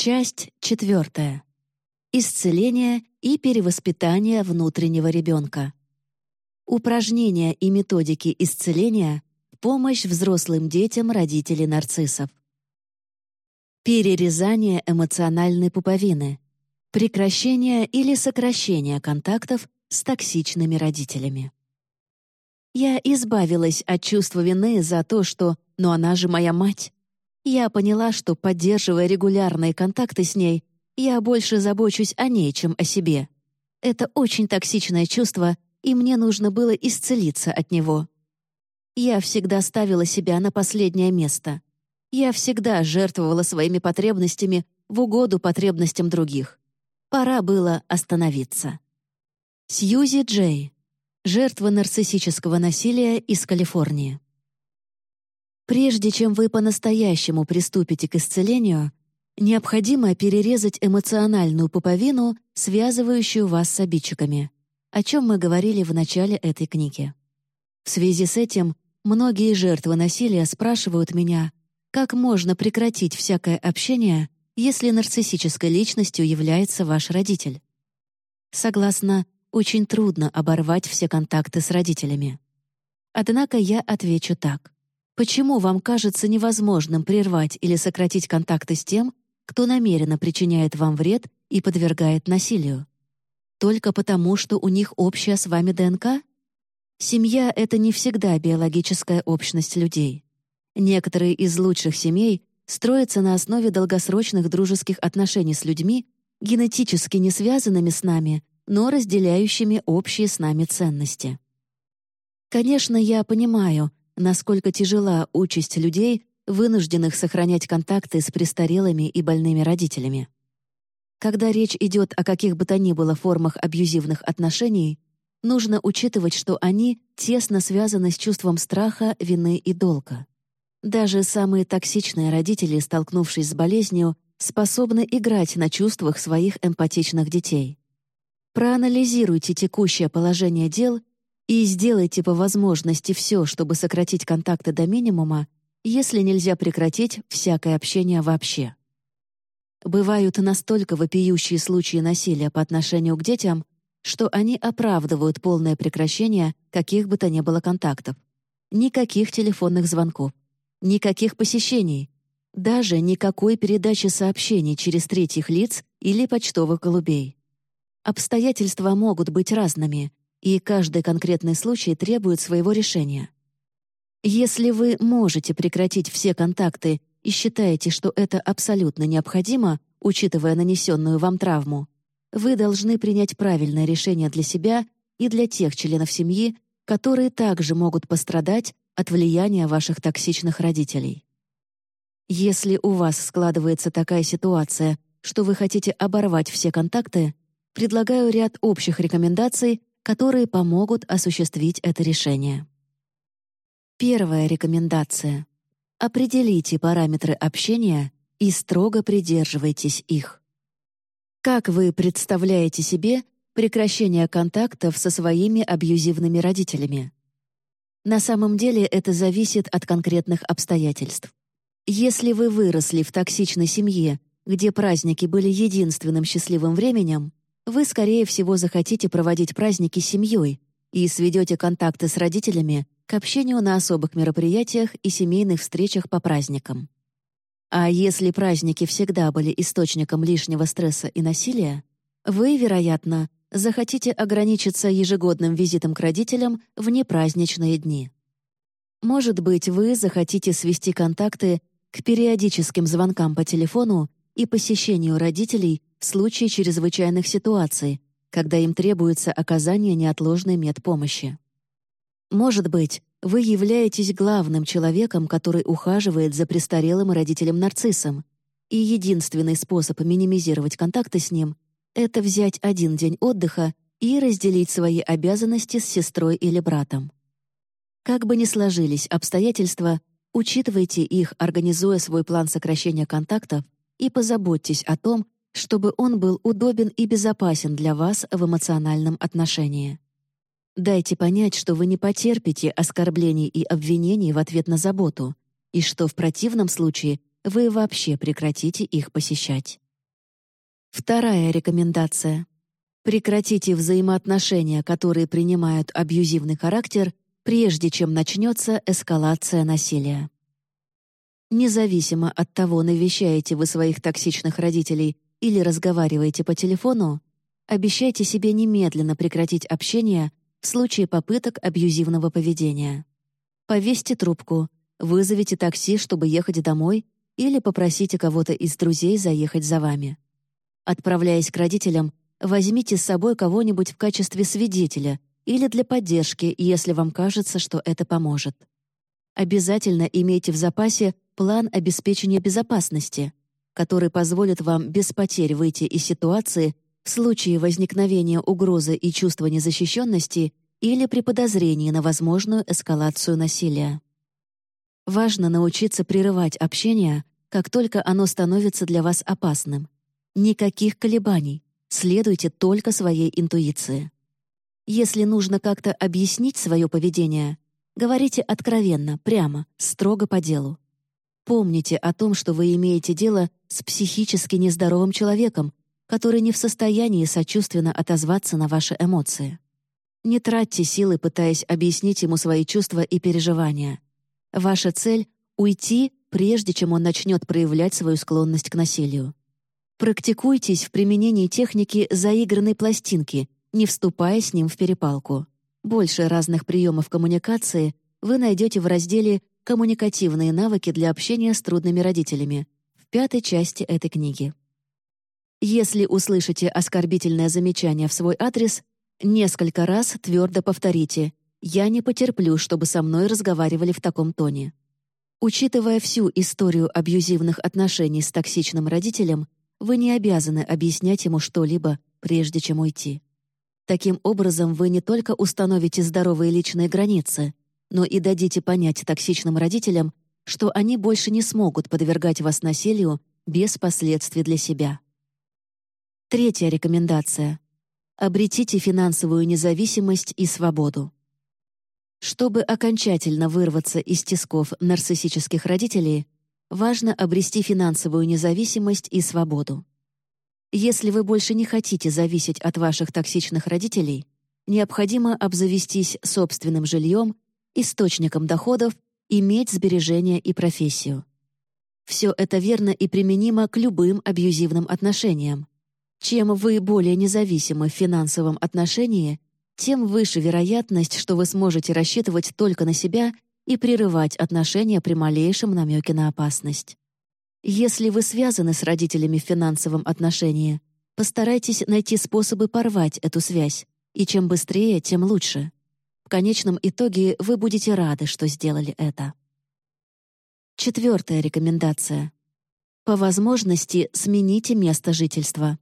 Часть четвертая. Исцеление и перевоспитание внутреннего ребенка. Упражнения и методики исцеления помощь взрослым детям родителей нарциссов. Перерезание эмоциональной пуповины. Прекращение или сокращение контактов с токсичными родителями. Я избавилась от чувства вины за то, что «но она же моя мать». Я поняла, что, поддерживая регулярные контакты с ней, я больше забочусь о ней, чем о себе. Это очень токсичное чувство, и мне нужно было исцелиться от него. Я всегда ставила себя на последнее место. Я всегда жертвовала своими потребностями в угоду потребностям других. Пора было остановиться. Сьюзи Джей. Жертва нарциссического насилия из Калифорнии. Прежде чем вы по-настоящему приступите к исцелению, необходимо перерезать эмоциональную пуповину, связывающую вас с обидчиками, о чем мы говорили в начале этой книги. В связи с этим многие жертвы насилия спрашивают меня, как можно прекратить всякое общение, если нарциссической личностью является ваш родитель. Согласно, очень трудно оборвать все контакты с родителями. Однако я отвечу так. Почему вам кажется невозможным прервать или сократить контакты с тем, кто намеренно причиняет вам вред и подвергает насилию? Только потому, что у них общая с вами ДНК? Семья — это не всегда биологическая общность людей. Некоторые из лучших семей строятся на основе долгосрочных дружеских отношений с людьми, генетически не связанными с нами, но разделяющими общие с нами ценности. Конечно, я понимаю, насколько тяжела участь людей, вынужденных сохранять контакты с престарелыми и больными родителями. Когда речь идет о каких бы то ни было формах абьюзивных отношений, нужно учитывать, что они тесно связаны с чувством страха, вины и долга. Даже самые токсичные родители, столкнувшись с болезнью, способны играть на чувствах своих эмпатичных детей. Проанализируйте текущее положение дел и сделайте по возможности все, чтобы сократить контакты до минимума, если нельзя прекратить всякое общение вообще. Бывают настолько вопиющие случаи насилия по отношению к детям, что они оправдывают полное прекращение каких бы то ни было контактов. Никаких телефонных звонков, никаких посещений, даже никакой передачи сообщений через третьих лиц или почтовых голубей. Обстоятельства могут быть разными, и каждый конкретный случай требует своего решения. Если вы можете прекратить все контакты и считаете, что это абсолютно необходимо, учитывая нанесенную вам травму, вы должны принять правильное решение для себя и для тех членов семьи, которые также могут пострадать от влияния ваших токсичных родителей. Если у вас складывается такая ситуация, что вы хотите оборвать все контакты, предлагаю ряд общих рекомендаций, которые помогут осуществить это решение. Первая рекомендация. Определите параметры общения и строго придерживайтесь их. Как вы представляете себе прекращение контактов со своими абьюзивными родителями? На самом деле это зависит от конкретных обстоятельств. Если вы выросли в токсичной семье, где праздники были единственным счастливым временем, вы, скорее всего, захотите проводить праздники с семьей и сведете контакты с родителями к общению на особых мероприятиях и семейных встречах по праздникам. А если праздники всегда были источником лишнего стресса и насилия, вы, вероятно, захотите ограничиться ежегодным визитом к родителям в непраздничные дни. Может быть, вы захотите свести контакты к периодическим звонкам по телефону и посещению родителей в случае чрезвычайных ситуаций, когда им требуется оказание неотложной медпомощи. Может быть, вы являетесь главным человеком, который ухаживает за престарелым родителем-нарциссом, и единственный способ минимизировать контакты с ним — это взять один день отдыха и разделить свои обязанности с сестрой или братом. Как бы ни сложились обстоятельства, учитывайте их, организуя свой план сокращения контактов, и позаботьтесь о том, чтобы он был удобен и безопасен для вас в эмоциональном отношении. Дайте понять, что вы не потерпите оскорблений и обвинений в ответ на заботу, и что в противном случае вы вообще прекратите их посещать. Вторая рекомендация. Прекратите взаимоотношения, которые принимают абьюзивный характер, прежде чем начнется эскалация насилия. Независимо от того, навещаете вы своих токсичных родителей или разговариваете по телефону, обещайте себе немедленно прекратить общение в случае попыток абьюзивного поведения. Повесьте трубку, вызовите такси, чтобы ехать домой, или попросите кого-то из друзей заехать за вами. Отправляясь к родителям, возьмите с собой кого-нибудь в качестве свидетеля или для поддержки, если вам кажется, что это поможет. Обязательно имейте в запасе план обеспечения безопасности, который позволит вам без потерь выйти из ситуации в случае возникновения угрозы и чувства незащищенности или при подозрении на возможную эскалацию насилия. Важно научиться прерывать общение, как только оно становится для вас опасным. Никаких колебаний. Следуйте только своей интуиции. Если нужно как-то объяснить свое поведение, говорите откровенно, прямо, строго по делу. Помните о том, что вы имеете дело с психически нездоровым человеком, который не в состоянии сочувственно отозваться на ваши эмоции. Не тратьте силы, пытаясь объяснить ему свои чувства и переживания. Ваша цель — уйти, прежде чем он начнет проявлять свою склонность к насилию. Практикуйтесь в применении техники заигранной пластинки, не вступая с ним в перепалку. Больше разных приемов коммуникации вы найдете в разделе «Коммуникативные навыки для общения с трудными родителями» пятой части этой книги. Если услышите оскорбительное замечание в свой адрес, несколько раз твердо повторите «Я не потерплю, чтобы со мной разговаривали в таком тоне». Учитывая всю историю абьюзивных отношений с токсичным родителем, вы не обязаны объяснять ему что-либо, прежде чем уйти. Таким образом, вы не только установите здоровые личные границы, но и дадите понять токсичным родителям, что они больше не смогут подвергать вас насилию без последствий для себя. Третья рекомендация. Обретите финансовую независимость и свободу. Чтобы окончательно вырваться из тисков нарциссических родителей, важно обрести финансовую независимость и свободу. Если вы больше не хотите зависеть от ваших токсичных родителей, необходимо обзавестись собственным жильем источником доходов, иметь сбережения и профессию. Все это верно и применимо к любым абьюзивным отношениям. Чем вы более независимы в финансовом отношении, тем выше вероятность, что вы сможете рассчитывать только на себя и прерывать отношения при малейшем намеке на опасность. Если вы связаны с родителями в финансовом отношении, постарайтесь найти способы порвать эту связь, и чем быстрее, тем лучше. В конечном итоге вы будете рады, что сделали это. Четвертая рекомендация. По возможности смените место жительства.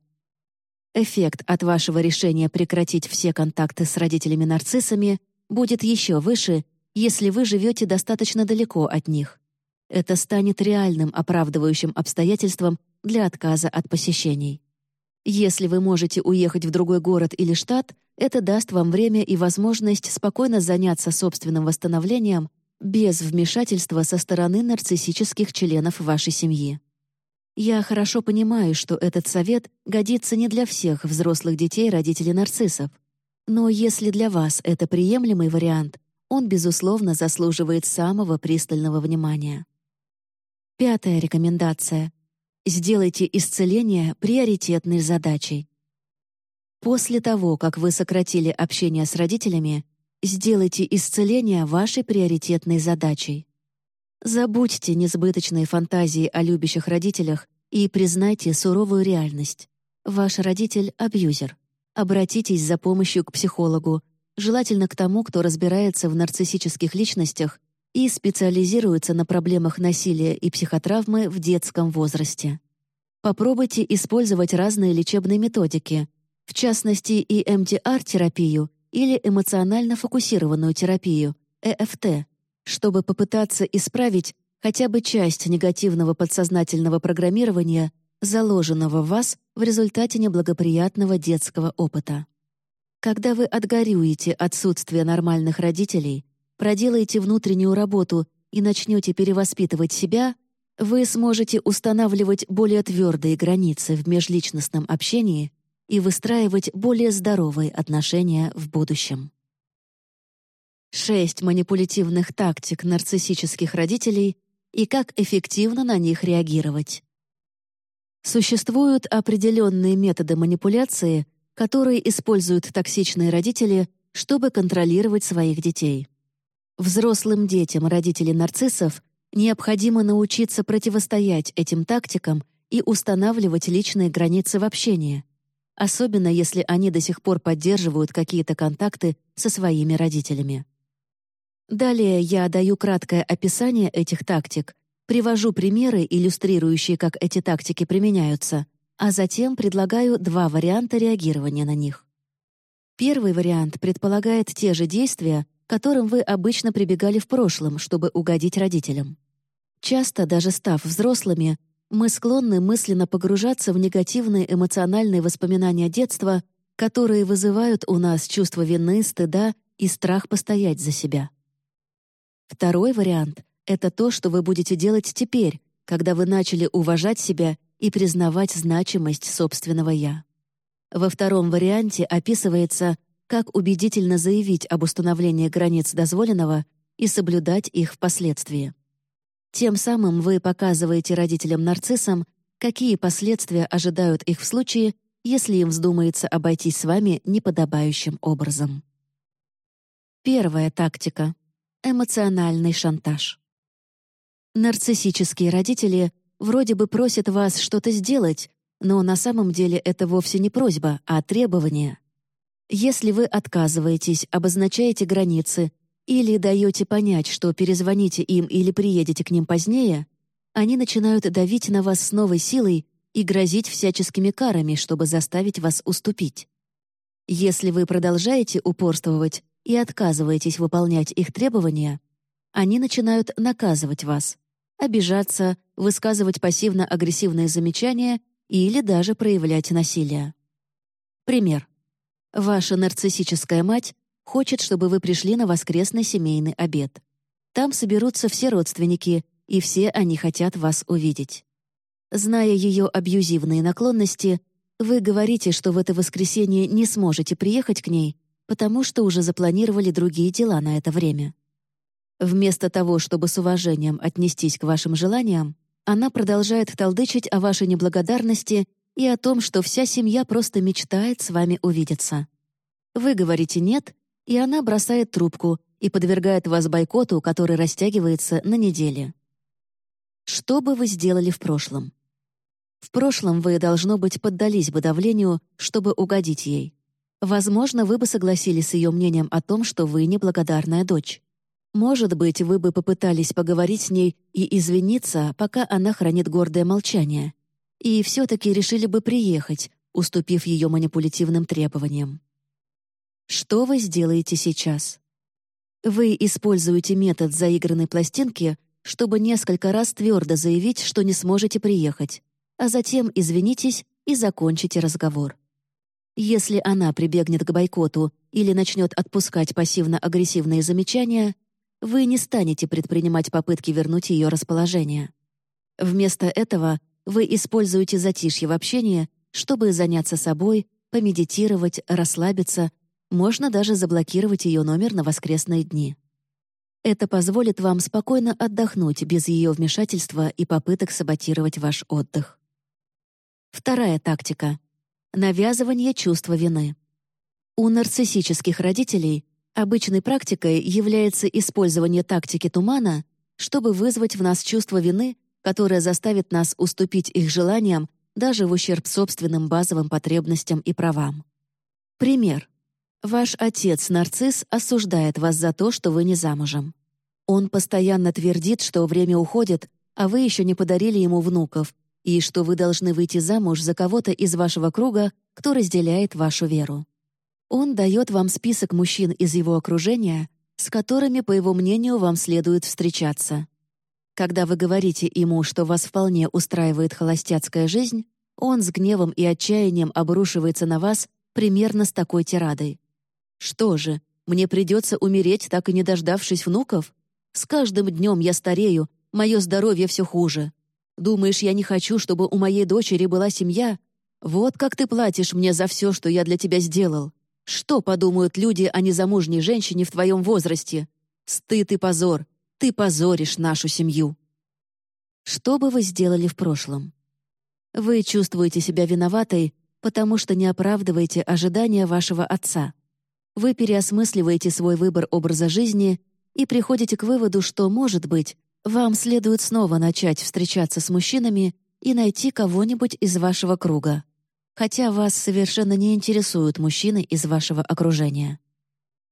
Эффект от вашего решения прекратить все контакты с родителями-нарциссами будет еще выше, если вы живете достаточно далеко от них. Это станет реальным оправдывающим обстоятельством для отказа от посещений. Если вы можете уехать в другой город или штат, это даст вам время и возможность спокойно заняться собственным восстановлением без вмешательства со стороны нарциссических членов вашей семьи. Я хорошо понимаю, что этот совет годится не для всех взрослых детей родителей нарциссов. Но если для вас это приемлемый вариант, он, безусловно, заслуживает самого пристального внимания. Пятая рекомендация. Сделайте исцеление приоритетной задачей. После того, как вы сократили общение с родителями, сделайте исцеление вашей приоритетной задачей. Забудьте несбыточные фантазии о любящих родителях и признайте суровую реальность. Ваш родитель — абьюзер. Обратитесь за помощью к психологу, желательно к тому, кто разбирается в нарциссических личностях и специализируется на проблемах насилия и психотравмы в детском возрасте. Попробуйте использовать разные лечебные методики, в частности и МДР-терапию или эмоционально фокусированную терапию, ЭФТ, чтобы попытаться исправить хотя бы часть негативного подсознательного программирования, заложенного в вас в результате неблагоприятного детского опыта. Когда вы отгорюете отсутствие нормальных родителей, проделаете внутреннюю работу и начнете перевоспитывать себя, Вы сможете устанавливать более твердые границы в межличностном общении и выстраивать более здоровые отношения в будущем. Шесть манипулятивных тактик нарциссических родителей и как эффективно на них реагировать. Существуют определенные методы манипуляции, которые используют токсичные родители, чтобы контролировать своих детей. Взрослым детям родителей нарциссов необходимо научиться противостоять этим тактикам и устанавливать личные границы в общении, особенно если они до сих пор поддерживают какие-то контакты со своими родителями. Далее я даю краткое описание этих тактик Привожу примеры, иллюстрирующие, как эти тактики применяются, а затем предлагаю два варианта реагирования на них. Первый вариант предполагает те же действия, к которым вы обычно прибегали в прошлом, чтобы угодить родителям. Часто, даже став взрослыми, мы склонны мысленно погружаться в негативные эмоциональные воспоминания детства, которые вызывают у нас чувство вины, стыда и страх постоять за себя. Второй вариант это то, что вы будете делать теперь, когда вы начали уважать себя и признавать значимость собственного «я». Во втором варианте описывается, как убедительно заявить об установлении границ дозволенного и соблюдать их впоследствии. Тем самым вы показываете родителям-нарциссам, какие последствия ожидают их в случае, если им вздумается обойтись с вами неподобающим образом. Первая тактика — эмоциональный шантаж. Нарциссические родители вроде бы просят вас что-то сделать, но на самом деле это вовсе не просьба, а требование. Если вы отказываетесь, обозначаете границы или даете понять, что перезвоните им или приедете к ним позднее, они начинают давить на вас с новой силой и грозить всяческими карами, чтобы заставить вас уступить. Если вы продолжаете упорствовать и отказываетесь выполнять их требования, они начинают наказывать вас, обижаться, высказывать пассивно-агрессивные замечания или даже проявлять насилие. Пример. Ваша нарциссическая мать хочет, чтобы вы пришли на воскресный семейный обед. Там соберутся все родственники, и все они хотят вас увидеть. Зная ее абьюзивные наклонности, вы говорите, что в это воскресенье не сможете приехать к ней, потому что уже запланировали другие дела на это время. Вместо того, чтобы с уважением отнестись к вашим желаниям, она продолжает толдычить о вашей неблагодарности и о том, что вся семья просто мечтает с вами увидеться. Вы говорите «нет», и она бросает трубку и подвергает вас бойкоту, который растягивается на недели. Что бы вы сделали в прошлом? В прошлом вы, должно быть, поддались бы давлению, чтобы угодить ей. Возможно, вы бы согласились с ее мнением о том, что вы неблагодарная дочь. Может быть, вы бы попытались поговорить с ней и извиниться, пока она хранит гордое молчание. И все-таки решили бы приехать, уступив ее манипулятивным требованиям. Что вы сделаете сейчас? Вы используете метод заигранной пластинки, чтобы несколько раз твердо заявить, что не сможете приехать, а затем извинитесь и закончите разговор. Если она прибегнет к бойкоту или начнет отпускать пассивно-агрессивные замечания, вы не станете предпринимать попытки вернуть ее расположение. Вместо этого вы используете затишье в общении, чтобы заняться собой, помедитировать, расслабиться, можно даже заблокировать ее номер на воскресные дни. Это позволит вам спокойно отдохнуть без ее вмешательства и попыток саботировать ваш отдых. Вторая тактика — навязывание чувства вины. У нарциссических родителей Обычной практикой является использование тактики тумана, чтобы вызвать в нас чувство вины, которое заставит нас уступить их желаниям даже в ущерб собственным базовым потребностям и правам. Пример. Ваш отец-нарцисс осуждает вас за то, что вы не замужем. Он постоянно твердит, что время уходит, а вы еще не подарили ему внуков, и что вы должны выйти замуж за кого-то из вашего круга, кто разделяет вашу веру. Он дает вам список мужчин из его окружения, с которыми, по его мнению, вам следует встречаться. Когда вы говорите ему, что вас вполне устраивает холостяцкая жизнь, он с гневом и отчаянием обрушивается на вас примерно с такой тирадой. «Что же, мне придется умереть, так и не дождавшись внуков? С каждым днем я старею, мое здоровье все хуже. Думаешь, я не хочу, чтобы у моей дочери была семья? Вот как ты платишь мне за все, что я для тебя сделал. Что подумают люди о незамужней женщине в твоем возрасте? Стыд и позор. Ты позоришь нашу семью. Что бы вы сделали в прошлом? Вы чувствуете себя виноватой, потому что не оправдываете ожидания вашего отца. Вы переосмысливаете свой выбор образа жизни и приходите к выводу, что, может быть, вам следует снова начать встречаться с мужчинами и найти кого-нибудь из вашего круга, хотя вас совершенно не интересуют мужчины из вашего окружения.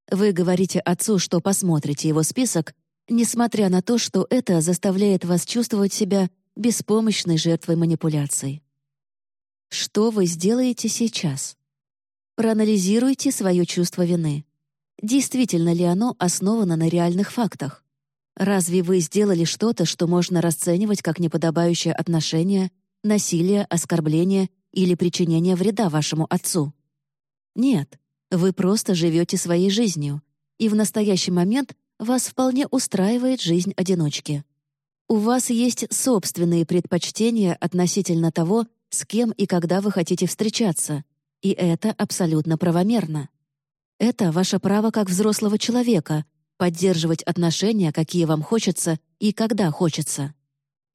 Вы говорите отцу, что посмотрите его список, несмотря на то, что это заставляет вас чувствовать себя беспомощной жертвой манипуляций. Что вы сделаете сейчас? Проанализируйте свое чувство вины. Действительно ли оно основано на реальных фактах? Разве вы сделали что-то, что можно расценивать как неподобающее отношение, насилие, оскорбление или причинение вреда вашему отцу? Нет, вы просто живете своей жизнью, и в настоящий момент вас вполне устраивает жизнь одиночки. У вас есть собственные предпочтения относительно того, с кем и когда вы хотите встречаться, и это абсолютно правомерно. Это ваше право как взрослого человека — поддерживать отношения, какие вам хочется и когда хочется.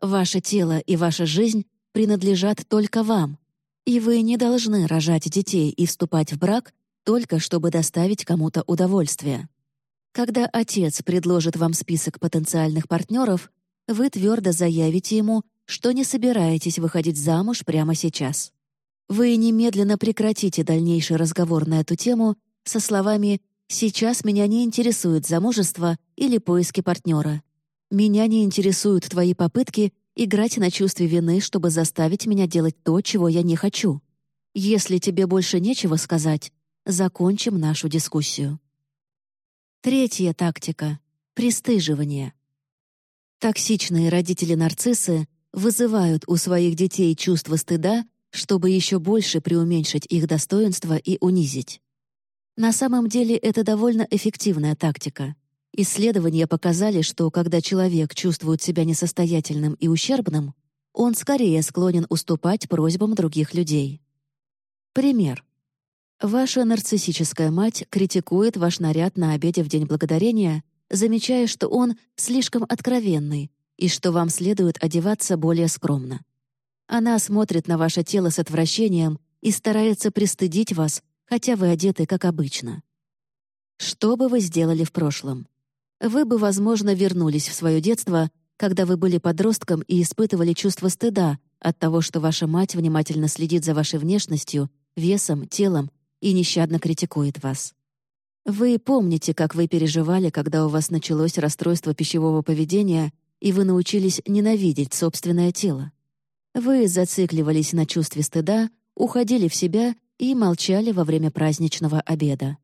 Ваше тело и ваша жизнь принадлежат только вам, и вы не должны рожать детей и вступать в брак только чтобы доставить кому-то удовольствие. Когда отец предложит вам список потенциальных партнеров, вы твердо заявите ему, что не собираетесь выходить замуж прямо сейчас. Вы немедленно прекратите дальнейший разговор на эту тему со словами «Сейчас меня не интересует замужество или поиски партнера. Меня не интересуют твои попытки играть на чувстве вины, чтобы заставить меня делать то, чего я не хочу. Если тебе больше нечего сказать, закончим нашу дискуссию». Третья тактика — пристыживание. Токсичные родители-нарциссы вызывают у своих детей чувство стыда, чтобы еще больше преуменьшить их достоинство и унизить. На самом деле это довольно эффективная тактика. Исследования показали, что когда человек чувствует себя несостоятельным и ущербным, он скорее склонен уступать просьбам других людей. Пример. Ваша нарциссическая мать критикует ваш наряд на обеде в День Благодарения, замечая, что он слишком откровенный и что вам следует одеваться более скромно. Она смотрит на ваше тело с отвращением и старается пристыдить вас, хотя вы одеты как обычно. Что бы вы сделали в прошлом? Вы бы, возможно, вернулись в свое детство, когда вы были подростком и испытывали чувство стыда от того, что ваша мать внимательно следит за вашей внешностью, весом, телом и нещадно критикует вас. Вы помните, как вы переживали, когда у вас началось расстройство пищевого поведения, и вы научились ненавидеть собственное тело. Вы зацикливались на чувстве стыда, уходили в себя и молчали во время праздничного обеда.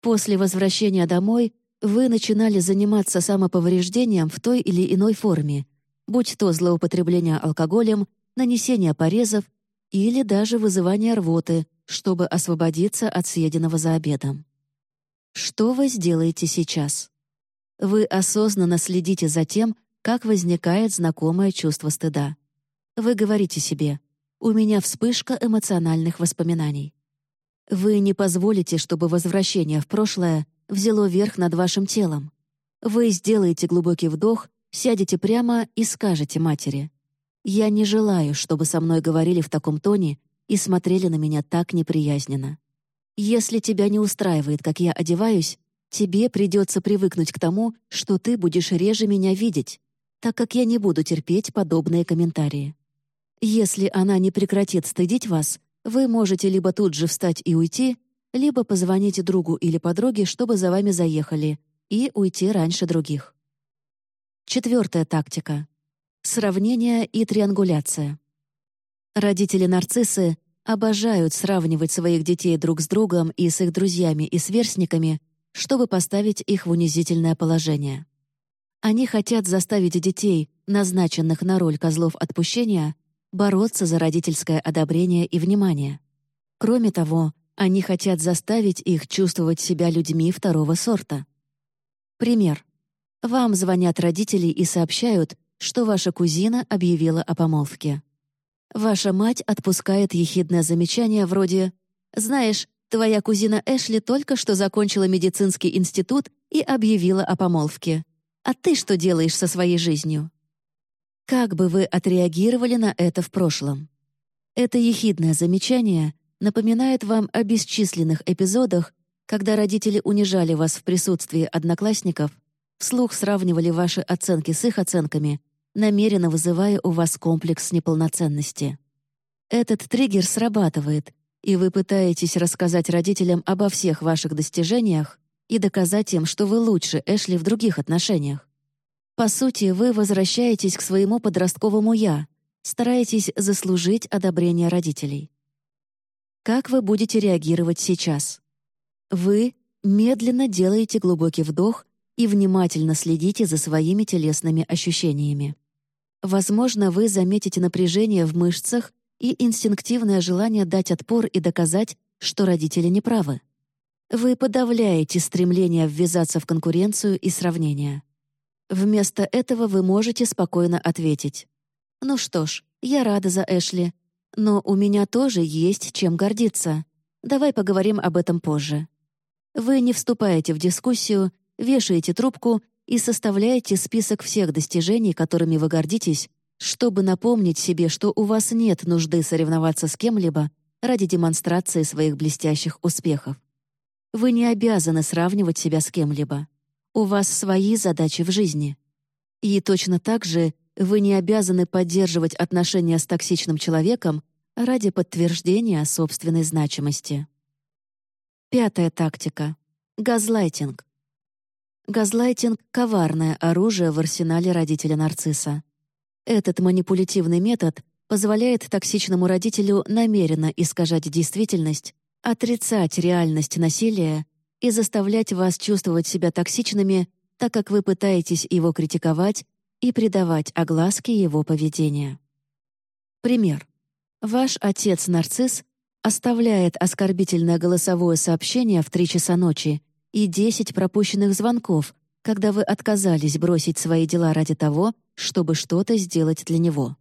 После возвращения домой вы начинали заниматься самоповреждением в той или иной форме, будь то злоупотребление алкоголем, нанесение порезов или даже вызывание рвоты, чтобы освободиться от съеденного за обедом. Что вы сделаете сейчас? Вы осознанно следите за тем, как возникает знакомое чувство стыда. Вы говорите себе «У меня вспышка эмоциональных воспоминаний». Вы не позволите, чтобы возвращение в прошлое взяло верх над вашим телом. Вы сделаете глубокий вдох, сядете прямо и скажете матери «Я не желаю, чтобы со мной говорили в таком тоне и смотрели на меня так неприязненно. Если тебя не устраивает, как я одеваюсь, тебе придется привыкнуть к тому, что ты будешь реже меня видеть, так как я не буду терпеть подобные комментарии. Если она не прекратит стыдить вас, вы можете либо тут же встать и уйти, либо позвоните другу или подруге, чтобы за вами заехали, и уйти раньше других. Четвертая тактика. Сравнение и триангуляция. Родители-нарциссы обожают сравнивать своих детей друг с другом и с их друзьями и сверстниками, чтобы поставить их в унизительное положение. Они хотят заставить детей, назначенных на роль козлов отпущения, бороться за родительское одобрение и внимание. Кроме того, они хотят заставить их чувствовать себя людьми второго сорта. Пример. Вам звонят родители и сообщают, что ваша кузина объявила о помолвке. Ваша мать отпускает ехидное замечание вроде «Знаешь, твоя кузина Эшли только что закончила медицинский институт и объявила о помолвке. А ты что делаешь со своей жизнью?» Как бы вы отреагировали на это в прошлом? Это ехидное замечание напоминает вам о бесчисленных эпизодах, когда родители унижали вас в присутствии одноклассников, вслух сравнивали ваши оценки с их оценками, намеренно вызывая у вас комплекс неполноценности. Этот триггер срабатывает, и вы пытаетесь рассказать родителям обо всех ваших достижениях и доказать им, что вы лучше Эшли в других отношениях. По сути, вы возвращаетесь к своему подростковому «я», стараетесь заслужить одобрение родителей. Как вы будете реагировать сейчас? Вы медленно делаете глубокий вдох и внимательно следите за своими телесными ощущениями. Возможно, вы заметите напряжение в мышцах и инстинктивное желание дать отпор и доказать, что родители неправы. Вы подавляете стремление ввязаться в конкуренцию и сравнение. Вместо этого вы можете спокойно ответить. «Ну что ж, я рада за Эшли, но у меня тоже есть чем гордиться. Давай поговорим об этом позже». Вы не вступаете в дискуссию, вешаете трубку и составляете список всех достижений, которыми вы гордитесь, чтобы напомнить себе, что у вас нет нужды соревноваться с кем-либо ради демонстрации своих блестящих успехов. Вы не обязаны сравнивать себя с кем-либо. У вас свои задачи в жизни. И точно так же вы не обязаны поддерживать отношения с токсичным человеком ради подтверждения собственной значимости. Пятая тактика. Газлайтинг. Газлайтинг — коварное оружие в арсенале родителя нарцисса. Этот манипулятивный метод позволяет токсичному родителю намеренно искажать действительность, отрицать реальность насилия и заставлять вас чувствовать себя токсичными, так как вы пытаетесь его критиковать и придавать огласке его поведения. Пример. Ваш отец-нарцисс оставляет оскорбительное голосовое сообщение в 3 часа ночи и 10 пропущенных звонков, когда вы отказались бросить свои дела ради того, чтобы что-то сделать для него.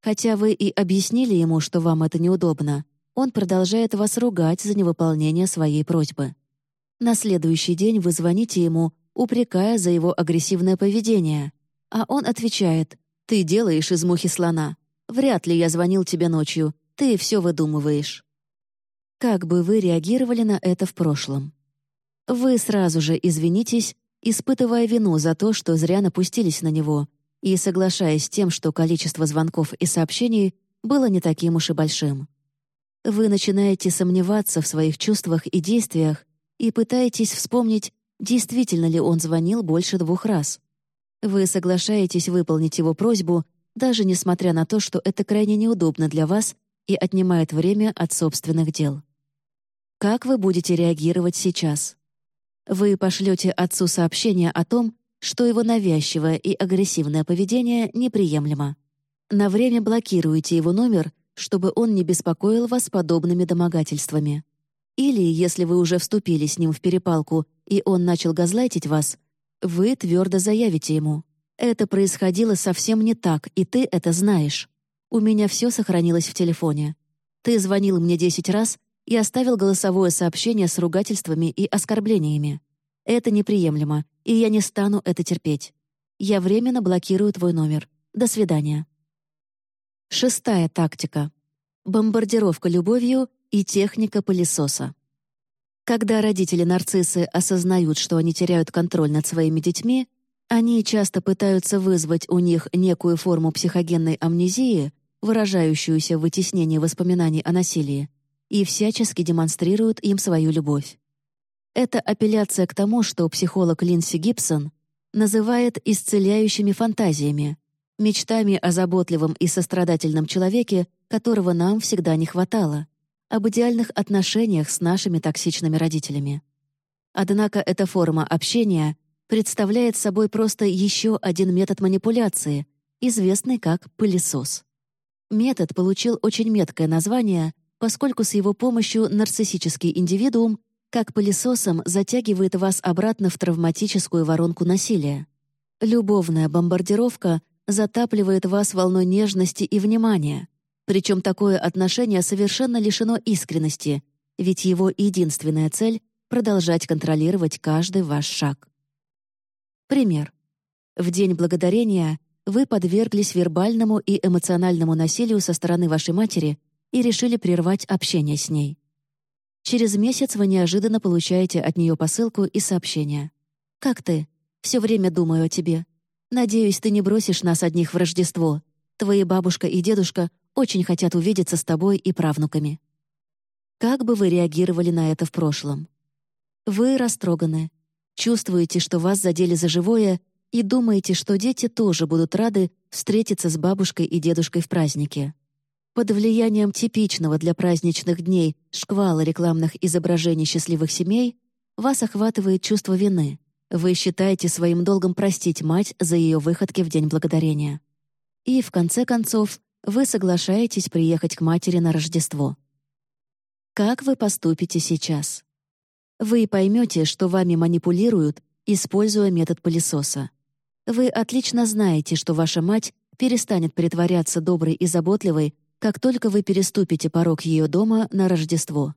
Хотя вы и объяснили ему, что вам это неудобно, он продолжает вас ругать за невыполнение своей просьбы. На следующий день вы звоните ему, упрекая за его агрессивное поведение, а он отвечает «Ты делаешь из мухи слона. Вряд ли я звонил тебе ночью, ты все выдумываешь». Как бы вы реагировали на это в прошлом? Вы сразу же извинитесь, испытывая вину за то, что зря напустились на него, и соглашаясь с тем, что количество звонков и сообщений было не таким уж и большим. Вы начинаете сомневаться в своих чувствах и действиях и пытаетесь вспомнить, действительно ли он звонил больше двух раз. Вы соглашаетесь выполнить его просьбу, даже несмотря на то, что это крайне неудобно для вас и отнимает время от собственных дел. Как вы будете реагировать сейчас? Вы пошлете отцу сообщение о том, что его навязчивое и агрессивное поведение неприемлемо. На время блокируете его номер, чтобы он не беспокоил вас подобными домогательствами. Или, если вы уже вступили с ним в перепалку, и он начал газлайтить вас, вы твердо заявите ему. «Это происходило совсем не так, и ты это знаешь. У меня все сохранилось в телефоне. Ты звонил мне 10 раз и оставил голосовое сообщение с ругательствами и оскорблениями. Это неприемлемо, и я не стану это терпеть. Я временно блокирую твой номер. До свидания. Шестая тактика. Бомбардировка любовью и техника пылесоса. Когда родители-нарциссы осознают, что они теряют контроль над своими детьми, они часто пытаются вызвать у них некую форму психогенной амнезии, выражающуюся в вытеснении воспоминаний о насилии, и всячески демонстрируют им свою любовь. Это апелляция к тому, что психолог Линси Гибсон называет исцеляющими фантазиями, мечтами о заботливом и сострадательном человеке, которого нам всегда не хватало, об идеальных отношениях с нашими токсичными родителями. Однако эта форма общения представляет собой просто еще один метод манипуляции, известный как пылесос. Метод получил очень меткое название, поскольку с его помощью нарциссический индивидуум как пылесосом затягивает вас обратно в травматическую воронку насилия. Любовная бомбардировка затапливает вас волной нежности и внимания, причем такое отношение совершенно лишено искренности, ведь его единственная цель — продолжать контролировать каждый ваш шаг. Пример. В День Благодарения вы подверглись вербальному и эмоциональному насилию со стороны вашей матери и решили прервать общение с ней. Через месяц вы неожиданно получаете от нее посылку и сообщение. «Как ты? Все время думаю о тебе. Надеюсь, ты не бросишь нас одних в Рождество. Твои бабушка и дедушка очень хотят увидеться с тобой и правнуками. Как бы вы реагировали на это в прошлом? Вы растроганы, чувствуете, что вас задели за живое, и думаете, что дети тоже будут рады встретиться с бабушкой и дедушкой в празднике. Под влиянием типичного для праздничных дней шквала рекламных изображений счастливых семей вас охватывает чувство вины. Вы считаете своим долгом простить мать за ее выходки в День Благодарения. И, в конце концов, вы соглашаетесь приехать к матери на Рождество. Как вы поступите сейчас? Вы поймете, что вами манипулируют, используя метод пылесоса. Вы отлично знаете, что ваша мать перестанет притворяться доброй и заботливой, как только вы переступите порог ее дома на Рождество.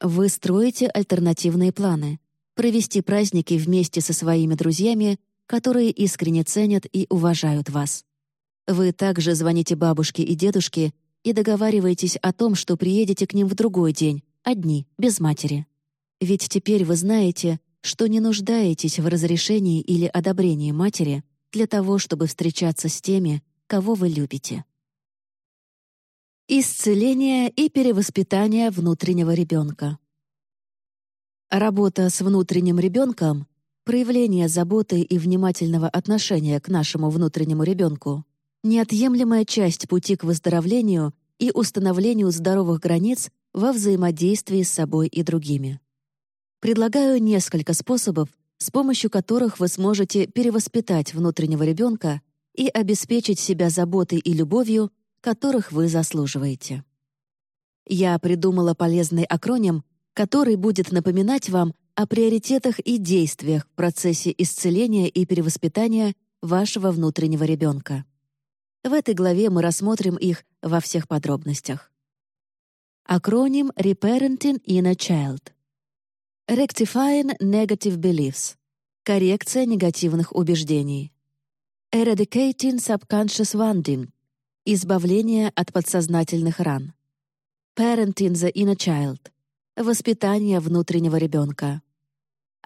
Вы строите альтернативные планы — провести праздники вместе со своими друзьями, которые искренне ценят и уважают вас. Вы также звоните бабушке и дедушке и договариваетесь о том, что приедете к ним в другой день, одни, без матери. Ведь теперь вы знаете, что не нуждаетесь в разрешении или одобрении матери для того, чтобы встречаться с теми, кого вы любите. Исцеление и перевоспитание внутреннего ребенка. Работа с внутренним ребенком, проявление заботы и внимательного отношения к нашему внутреннему ребенку неотъемлемая часть пути к выздоровлению и установлению здоровых границ во взаимодействии с собой и другими. Предлагаю несколько способов, с помощью которых вы сможете перевоспитать внутреннего ребенка и обеспечить себя заботой и любовью, которых вы заслуживаете. Я придумала полезный акроним, который будет напоминать вам о приоритетах и действиях в процессе исцеления и перевоспитания вашего внутреннего ребенка. В этой главе мы рассмотрим их во всех подробностях. Акроним Reparenting Inner Child. Rectifying Negative Beliefs. Коррекция негативных убеждений. Eradicating Subconscious Wounding. Избавление от подсознательных ран. Parenting the Inner Child. Воспитание внутреннего ребенка.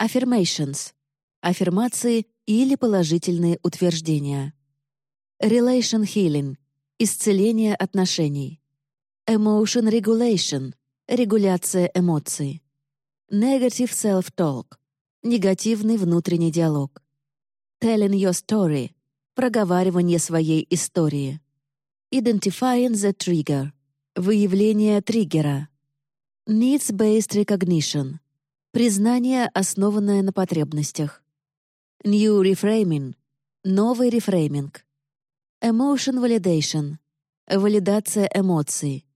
Affirmations. Аффирмации или положительные утверждения. Relation Healing — исцеление отношений. Emotion Regulation — регуляция эмоций. Negative Self-Talk — негативный внутренний диалог. Telling Your Story — проговаривание своей истории. Identifying the Trigger — выявление триггера. Needs-Based Recognition — признание, основанное на потребностях. New Reframing — новый рефрейминг. Emotion Validation — валидация эмоций.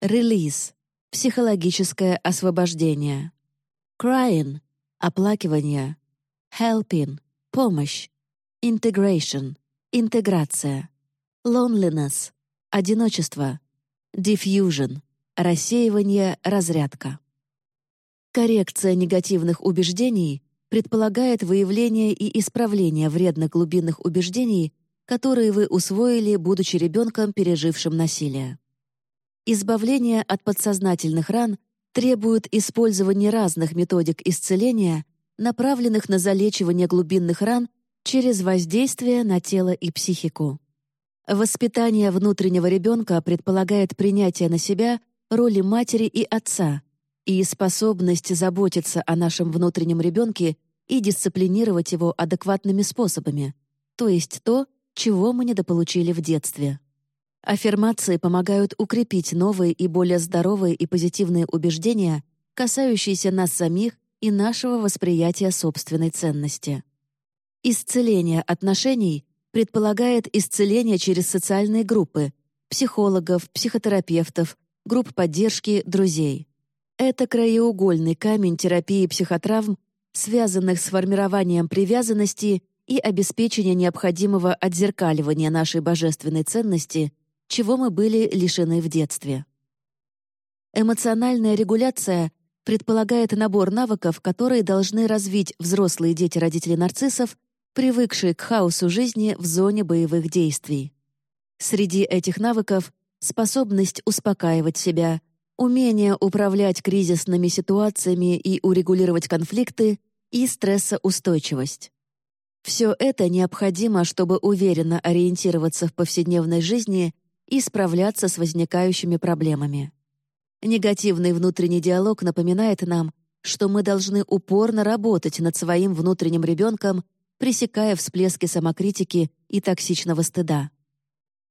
Release — психологическое освобождение. Crying — оплакивание. Helping — помощь. Integration — интеграция. Loneliness — одиночество. Diffusion — рассеивание, разрядка. Коррекция негативных убеждений предполагает выявление и исправление вредных глубинных убеждений — которые вы усвоили, будучи ребенком, пережившим насилие. Избавление от подсознательных ран требует использования разных методик исцеления, направленных на залечивание глубинных ран через воздействие на тело и психику. Воспитание внутреннего ребенка предполагает принятие на себя роли матери и отца и способность заботиться о нашем внутреннем ребенке и дисциплинировать его адекватными способами, то есть то, чего мы недополучили в детстве. Аффирмации помогают укрепить новые и более здоровые и позитивные убеждения, касающиеся нас самих и нашего восприятия собственной ценности. Исцеление отношений предполагает исцеление через социальные группы — психологов, психотерапевтов, групп поддержки, друзей. Это краеугольный камень терапии психотравм, связанных с формированием привязанности и обеспечения необходимого отзеркаливания нашей божественной ценности, чего мы были лишены в детстве. Эмоциональная регуляция предполагает набор навыков, которые должны развить взрослые дети родителей нарциссов, привыкшие к хаосу жизни в зоне боевых действий. Среди этих навыков — способность успокаивать себя, умение управлять кризисными ситуациями и урегулировать конфликты и стрессоустойчивость. Все это необходимо, чтобы уверенно ориентироваться в повседневной жизни и справляться с возникающими проблемами. Негативный внутренний диалог напоминает нам, что мы должны упорно работать над своим внутренним ребенком, пресекая всплески самокритики и токсичного стыда.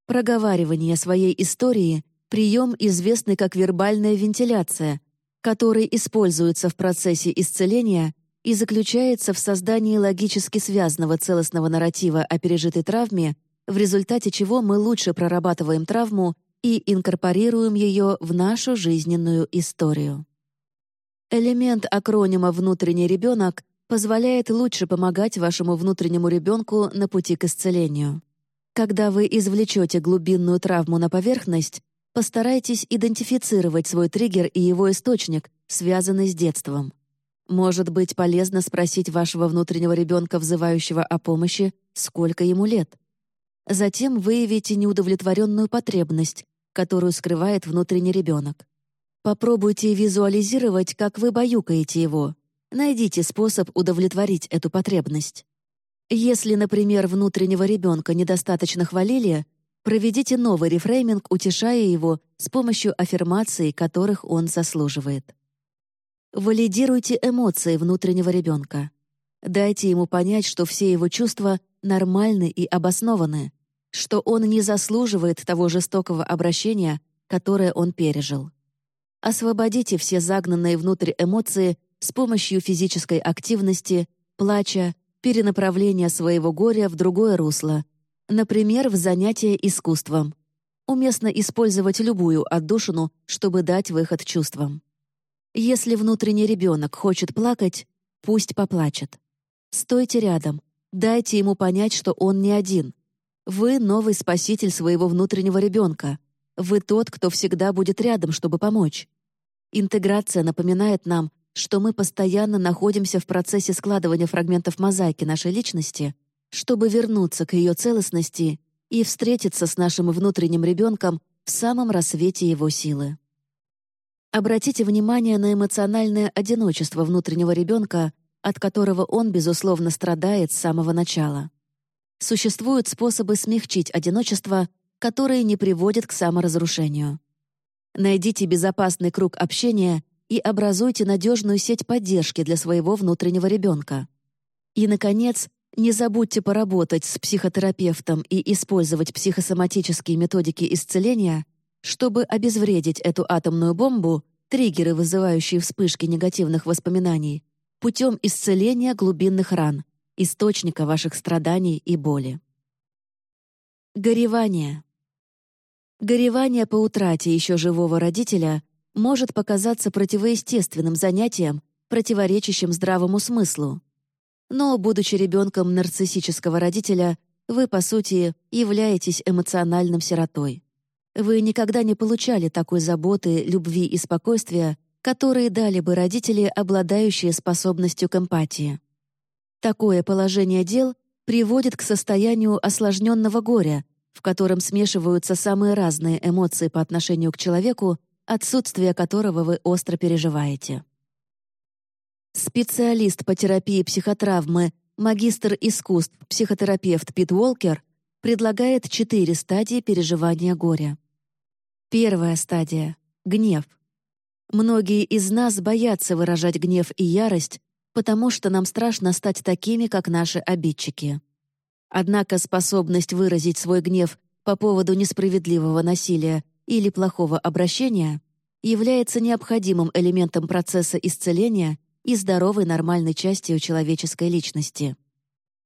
Проговаривание своей истории — прием, известный как вербальная вентиляция, который используется в процессе исцеления и заключается в создании логически связанного целостного нарратива о пережитой травме, в результате чего мы лучше прорабатываем травму и инкорпорируем ее в нашу жизненную историю. Элемент акронима «внутренний ребенок» позволяет лучше помогать вашему внутреннему ребенку на пути к исцелению. Когда вы извлечете глубинную травму на поверхность, постарайтесь идентифицировать свой триггер и его источник, связанный с детством. Может быть, полезно спросить вашего внутреннего ребенка, взывающего о помощи, сколько ему лет. Затем выявите неудовлетворенную потребность, которую скрывает внутренний ребенок. Попробуйте визуализировать, как вы баюкаете его. Найдите способ удовлетворить эту потребность. Если, например, внутреннего ребенка недостаточно хвалили, проведите новый рефрейминг, утешая его с помощью аффирмаций, которых он заслуживает. Валидируйте эмоции внутреннего ребенка. Дайте ему понять, что все его чувства нормальны и обоснованы, что он не заслуживает того жестокого обращения, которое он пережил. Освободите все загнанные внутрь эмоции с помощью физической активности, плача, перенаправления своего горя в другое русло, например, в занятие искусством. Уместно использовать любую отдушину, чтобы дать выход чувствам. Если внутренний ребенок хочет плакать, пусть поплачет. Стойте рядом, дайте ему понять, что он не один — вы новый спаситель своего внутреннего ребенка. Вы тот, кто всегда будет рядом, чтобы помочь. Интеграция напоминает нам, что мы постоянно находимся в процессе складывания фрагментов мозаики нашей личности, чтобы вернуться к ее целостности и встретиться с нашим внутренним ребенком в самом рассвете его силы. Обратите внимание на эмоциональное одиночество внутреннего ребенка, от которого он, безусловно, страдает с самого начала. Существуют способы смягчить одиночество, которые не приводят к саморазрушению. Найдите безопасный круг общения и образуйте надежную сеть поддержки для своего внутреннего ребенка. И, наконец, не забудьте поработать с психотерапевтом и использовать психосоматические методики исцеления, чтобы обезвредить эту атомную бомбу, триггеры, вызывающие вспышки негативных воспоминаний, путем исцеления глубинных ран — источника ваших страданий и боли. Горевание. Горевание по утрате еще живого родителя может показаться противоестественным занятием, противоречащим здравому смыслу. Но, будучи ребенком нарциссического родителя, вы, по сути, являетесь эмоциональным сиротой. Вы никогда не получали такой заботы, любви и спокойствия, которые дали бы родители, обладающие способностью к эмпатии. Такое положение дел приводит к состоянию осложненного горя, в котором смешиваются самые разные эмоции по отношению к человеку, отсутствие которого вы остро переживаете. Специалист по терапии психотравмы, магистр искусств, психотерапевт Пит Уолкер предлагает четыре стадии переживания горя. Первая стадия — гнев. Многие из нас боятся выражать гнев и ярость, потому что нам страшно стать такими, как наши обидчики. Однако способность выразить свой гнев по поводу несправедливого насилия или плохого обращения является необходимым элементом процесса исцеления и здоровой нормальной частью человеческой личности.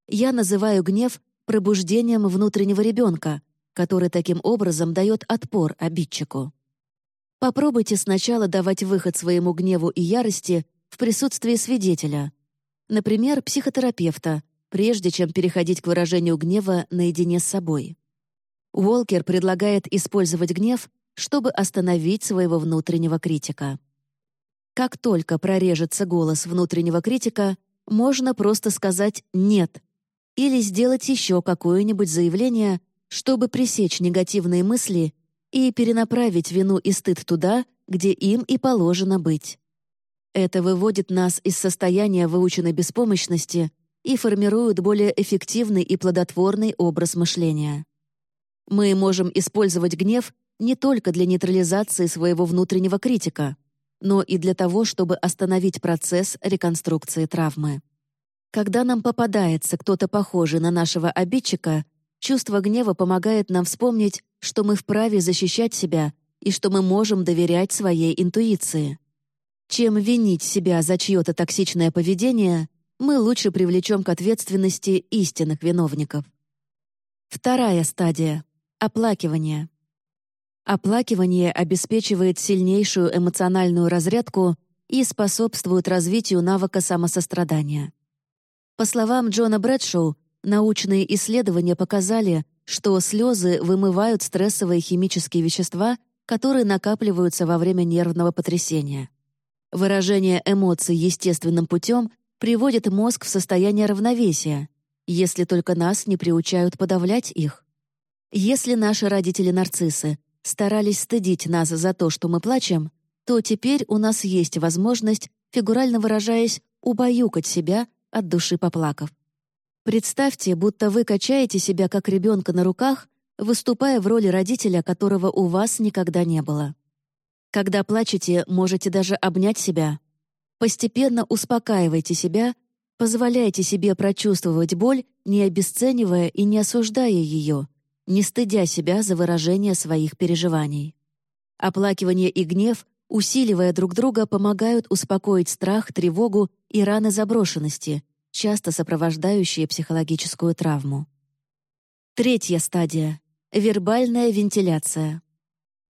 Я называю гнев пробуждением внутреннего ребенка, который таким образом дает отпор обидчику. Попробуйте сначала давать выход своему гневу и ярости в присутствии свидетеля, например, психотерапевта, прежде чем переходить к выражению гнева наедине с собой. Уолкер предлагает использовать гнев, чтобы остановить своего внутреннего критика. Как только прорежется голос внутреннего критика, можно просто сказать «нет» или сделать еще какое-нибудь заявление, чтобы пресечь негативные мысли и перенаправить вину и стыд туда, где им и положено быть. Это выводит нас из состояния выученной беспомощности и формирует более эффективный и плодотворный образ мышления. Мы можем использовать гнев не только для нейтрализации своего внутреннего критика, но и для того, чтобы остановить процесс реконструкции травмы. Когда нам попадается кто-то похожий на нашего обидчика, чувство гнева помогает нам вспомнить, что мы вправе защищать себя и что мы можем доверять своей интуиции. Чем винить себя за чье-то токсичное поведение, мы лучше привлечем к ответственности истинных виновников. Вторая стадия — оплакивание. Оплакивание обеспечивает сильнейшую эмоциональную разрядку и способствует развитию навыка самосострадания. По словам Джона Брэдшоу, научные исследования показали, что слезы вымывают стрессовые химические вещества, которые накапливаются во время нервного потрясения. Выражение эмоций естественным путем приводит мозг в состояние равновесия, если только нас не приучают подавлять их. Если наши родители-нарциссы старались стыдить нас за то, что мы плачем, то теперь у нас есть возможность, фигурально выражаясь, убаюкать себя от души поплакав. Представьте, будто вы качаете себя как ребенка на руках, выступая в роли родителя, которого у вас никогда не было. Когда плачете, можете даже обнять себя. Постепенно успокаивайте себя, позволяйте себе прочувствовать боль, не обесценивая и не осуждая ее, не стыдя себя за выражение своих переживаний. Оплакивание и гнев усиливая друг друга, помогают успокоить страх, тревогу и раны заброшенности, часто сопровождающие психологическую травму. Третья стадия — вербальная вентиляция.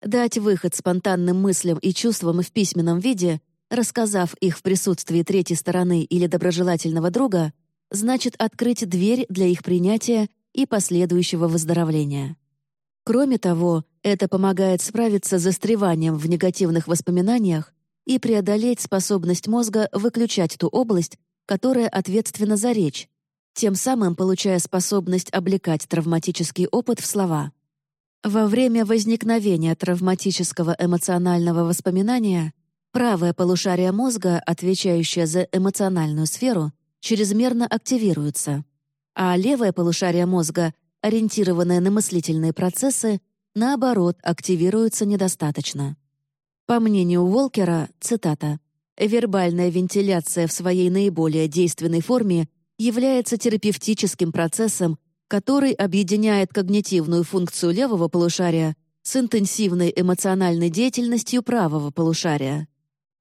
Дать выход спонтанным мыслям и чувствам в письменном виде, рассказав их в присутствии третьей стороны или доброжелательного друга, значит открыть дверь для их принятия и последующего выздоровления. Кроме того, это помогает справиться с застреванием в негативных воспоминаниях и преодолеть способность мозга выключать ту область, которая ответственна за речь, тем самым получая способность облекать травматический опыт в слова. Во время возникновения травматического эмоционального воспоминания правое полушарие мозга, отвечающее за эмоциональную сферу, чрезмерно активируется, а левое полушарие мозга — ориентированные на мыслительные процессы, наоборот, активируются недостаточно. По мнению Уолкера, цитата, «вербальная вентиляция в своей наиболее действенной форме является терапевтическим процессом, который объединяет когнитивную функцию левого полушария с интенсивной эмоциональной деятельностью правого полушария.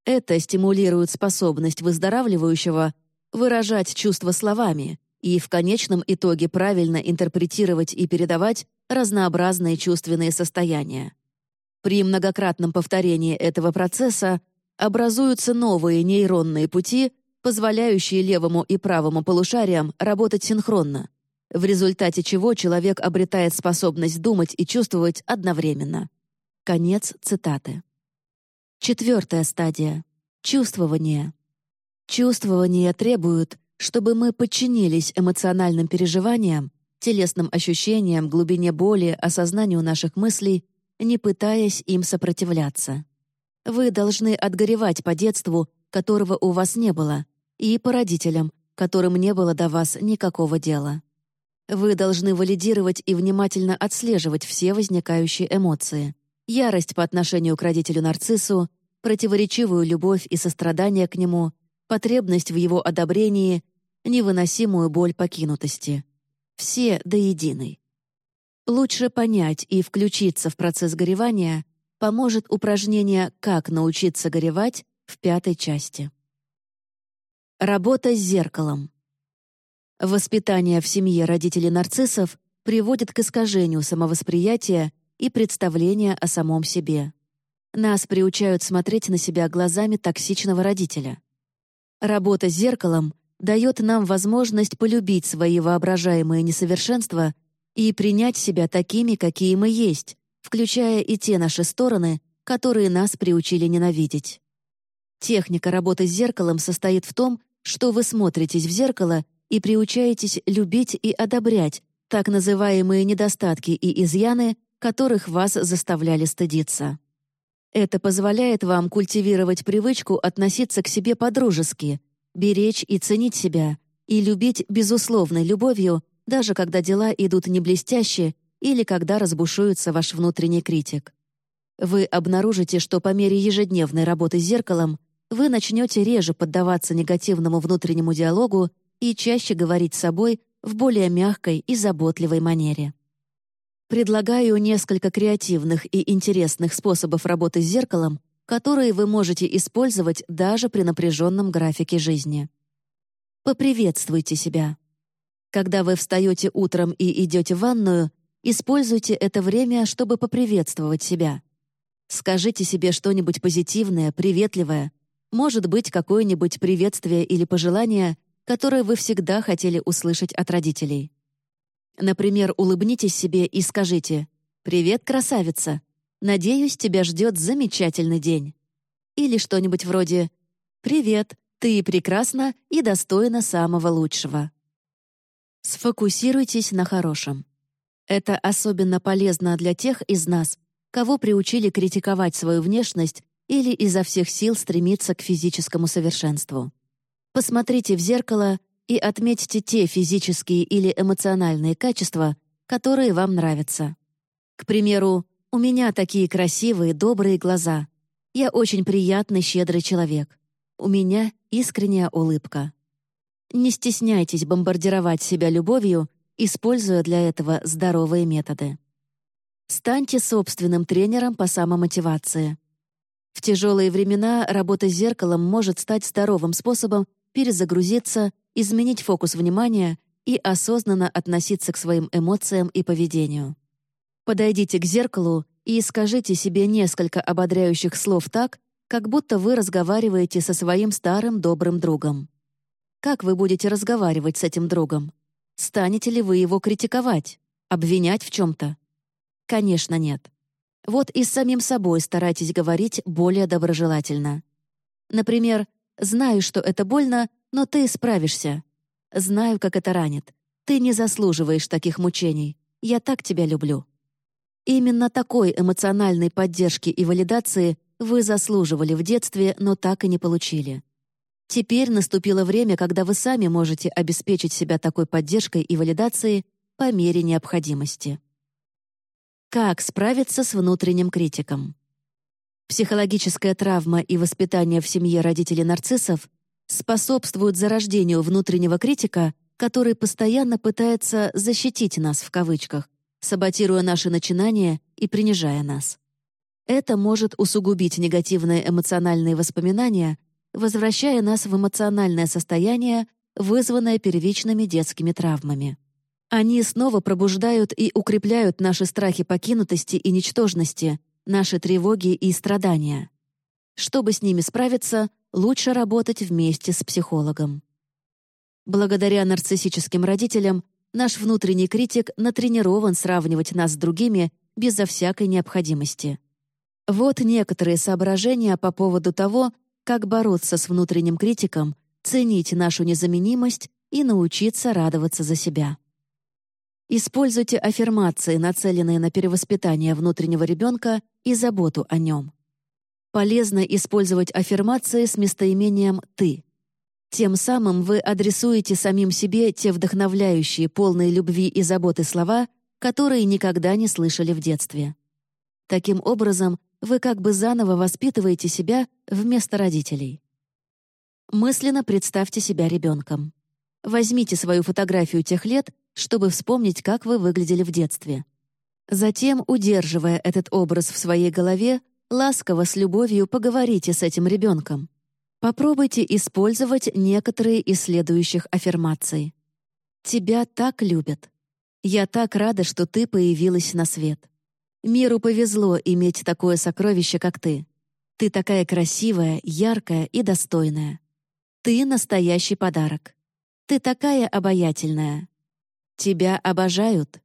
Это стимулирует способность выздоравливающего выражать чувства словами, и в конечном итоге правильно интерпретировать и передавать разнообразные чувственные состояния. При многократном повторении этого процесса образуются новые нейронные пути, позволяющие левому и правому полушариям работать синхронно, в результате чего человек обретает способность думать и чувствовать одновременно. Конец цитаты. Четвертая стадия. Чувствование. Чувствование требует, чтобы мы подчинились эмоциональным переживаниям, телесным ощущениям, глубине боли, осознанию наших мыслей, не пытаясь им сопротивляться. Вы должны отгоревать по детству, которого у вас не было, и по родителям, которым не было до вас никакого дела. Вы должны валидировать и внимательно отслеживать все возникающие эмоции. Ярость по отношению к родителю-нарциссу, противоречивую любовь и сострадание к нему — потребность в его одобрении, невыносимую боль покинутости. Все до единой. Лучше понять и включиться в процесс горевания поможет упражнение «Как научиться горевать» в пятой части. Работа с зеркалом. Воспитание в семье родителей нарциссов приводит к искажению самовосприятия и представления о самом себе. Нас приучают смотреть на себя глазами токсичного родителя. Работа с зеркалом дает нам возможность полюбить свои воображаемые несовершенства и принять себя такими, какие мы есть, включая и те наши стороны, которые нас приучили ненавидеть. Техника работы с зеркалом состоит в том, что вы смотритесь в зеркало и приучаетесь любить и одобрять так называемые недостатки и изъяны, которых вас заставляли стыдиться. Это позволяет вам культивировать привычку относиться к себе по-дружески, беречь и ценить себя, и любить безусловной любовью, даже когда дела идут не блестяще или когда разбушуется ваш внутренний критик. Вы обнаружите, что по мере ежедневной работы с зеркалом вы начнете реже поддаваться негативному внутреннему диалогу и чаще говорить с собой в более мягкой и заботливой манере. Предлагаю несколько креативных и интересных способов работы с зеркалом, которые вы можете использовать даже при напряженном графике жизни. Поприветствуйте себя. Когда вы встаете утром и идете в ванную, используйте это время, чтобы поприветствовать себя. Скажите себе что-нибудь позитивное, приветливое, может быть, какое-нибудь приветствие или пожелание, которое вы всегда хотели услышать от родителей. Например, улыбнитесь себе и скажите «Привет, красавица! Надеюсь, тебя ждет замечательный день». Или что-нибудь вроде «Привет, ты прекрасна и достойна самого лучшего». Сфокусируйтесь на хорошем. Это особенно полезно для тех из нас, кого приучили критиковать свою внешность или изо всех сил стремиться к физическому совершенству. Посмотрите в зеркало и отметьте те физические или эмоциональные качества, которые вам нравятся. К примеру, у меня такие красивые, добрые глаза. Я очень приятный, щедрый человек. У меня искренняя улыбка. Не стесняйтесь бомбардировать себя любовью, используя для этого здоровые методы. Станьте собственным тренером по самомотивации. В тяжелые времена работа с зеркалом может стать здоровым способом перезагрузиться изменить фокус внимания и осознанно относиться к своим эмоциям и поведению. Подойдите к зеркалу и скажите себе несколько ободряющих слов так, как будто вы разговариваете со своим старым добрым другом. Как вы будете разговаривать с этим другом? Станете ли вы его критиковать? Обвинять в чем-то? Конечно, нет. Вот и с самим собой старайтесь говорить более доброжелательно. Например, «Знаю, что это больно, но ты справишься. Знаю, как это ранит. Ты не заслуживаешь таких мучений. Я так тебя люблю». Именно такой эмоциональной поддержки и валидации вы заслуживали в детстве, но так и не получили. Теперь наступило время, когда вы сами можете обеспечить себя такой поддержкой и валидацией по мере необходимости. Как справиться с внутренним критиком? Психологическая травма и воспитание в семье родителей-нарциссов способствуют зарождению внутреннего критика, который постоянно пытается «защитить нас» в кавычках, саботируя наши начинания и принижая нас. Это может усугубить негативные эмоциональные воспоминания, возвращая нас в эмоциональное состояние, вызванное первичными детскими травмами. Они снова пробуждают и укрепляют наши страхи покинутости и ничтожности, наши тревоги и страдания. Чтобы с ними справиться, лучше работать вместе с психологом. Благодаря нарциссическим родителям наш внутренний критик натренирован сравнивать нас с другими безо всякой необходимости. Вот некоторые соображения по поводу того, как бороться с внутренним критиком, ценить нашу незаменимость и научиться радоваться за себя. Используйте аффирмации, нацеленные на перевоспитание внутреннего ребенка и заботу о нем. Полезно использовать аффирмации с местоимением «ты». Тем самым вы адресуете самим себе те вдохновляющие, полные любви и заботы слова, которые никогда не слышали в детстве. Таким образом, вы как бы заново воспитываете себя вместо родителей. Мысленно представьте себя ребенком. Возьмите свою фотографию тех лет, чтобы вспомнить, как вы выглядели в детстве. Затем, удерживая этот образ в своей голове, Ласково, с любовью поговорите с этим ребенком. Попробуйте использовать некоторые из следующих аффирмаций. «Тебя так любят. Я так рада, что ты появилась на свет. Миру повезло иметь такое сокровище, как ты. Ты такая красивая, яркая и достойная. Ты — настоящий подарок. Ты такая обаятельная. Тебя обожают.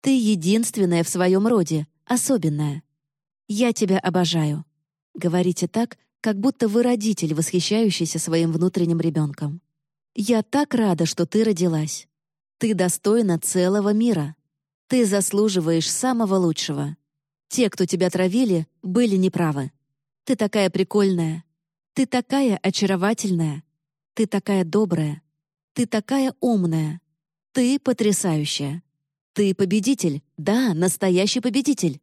Ты единственная в своем роде, особенная. Я тебя обожаю. Говорите так, как будто вы родитель, восхищающийся своим внутренним ребенком. Я так рада, что ты родилась. Ты достойна целого мира. Ты заслуживаешь самого лучшего. Те, кто тебя травили, были неправы. Ты такая прикольная. Ты такая очаровательная. Ты такая добрая. Ты такая умная. Ты потрясающая. Ты победитель. Да, настоящий победитель.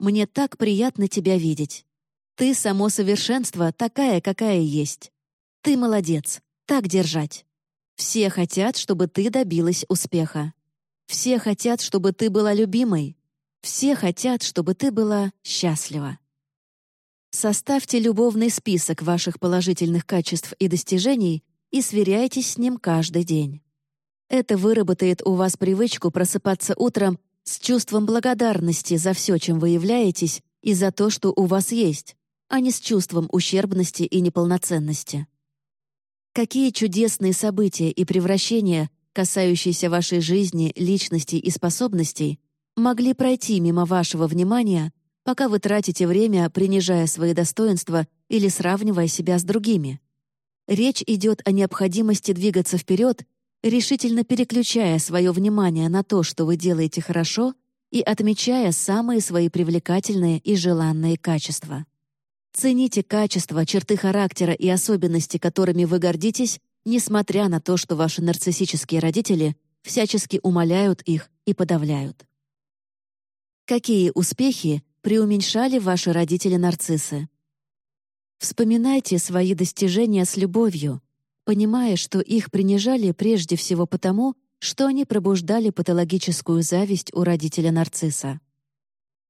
Мне так приятно тебя видеть. Ты само совершенство, такая, какая есть. Ты молодец. Так держать. Все хотят, чтобы ты добилась успеха. Все хотят, чтобы ты была любимой. Все хотят, чтобы ты была счастлива. Составьте любовный список ваших положительных качеств и достижений и сверяйтесь с ним каждый день. Это выработает у вас привычку просыпаться утром с чувством благодарности за все, чем вы являетесь, и за то, что у вас есть, а не с чувством ущербности и неполноценности. Какие чудесные события и превращения, касающиеся вашей жизни, личности и способностей, могли пройти мимо вашего внимания, пока вы тратите время, принижая свои достоинства или сравнивая себя с другими. Речь идет о необходимости двигаться вперед, решительно переключая свое внимание на то, что вы делаете хорошо, и отмечая самые свои привлекательные и желанные качества. Цените качества, черты характера и особенности, которыми вы гордитесь, несмотря на то, что ваши нарциссические родители всячески умоляют их и подавляют. Какие успехи преуменьшали ваши родители-нарциссы? Вспоминайте свои достижения с любовью, понимая, что их принижали прежде всего потому, что они пробуждали патологическую зависть у родителя-нарцисса.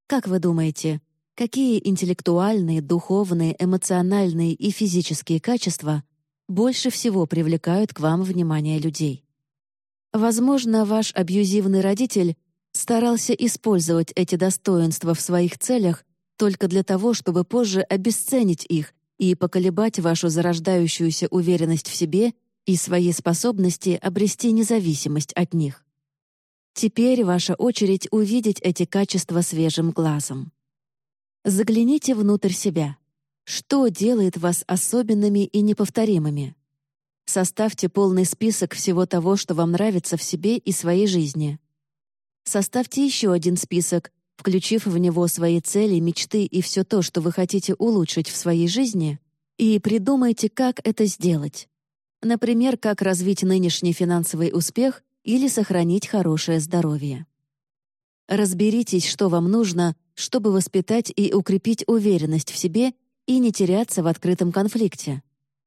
Как вы думаете, какие интеллектуальные, духовные, эмоциональные и физические качества больше всего привлекают к вам внимание людей? Возможно, ваш абьюзивный родитель старался использовать эти достоинства в своих целях только для того, чтобы позже обесценить их и поколебать вашу зарождающуюся уверенность в себе и свои способности обрести независимость от них. Теперь ваша очередь увидеть эти качества свежим глазом. Загляните внутрь себя. Что делает вас особенными и неповторимыми? Составьте полный список всего того, что вам нравится в себе и своей жизни. Составьте еще один список включив в него свои цели, мечты и все то, что вы хотите улучшить в своей жизни, и придумайте, как это сделать. Например, как развить нынешний финансовый успех или сохранить хорошее здоровье. Разберитесь, что вам нужно, чтобы воспитать и укрепить уверенность в себе и не теряться в открытом конфликте.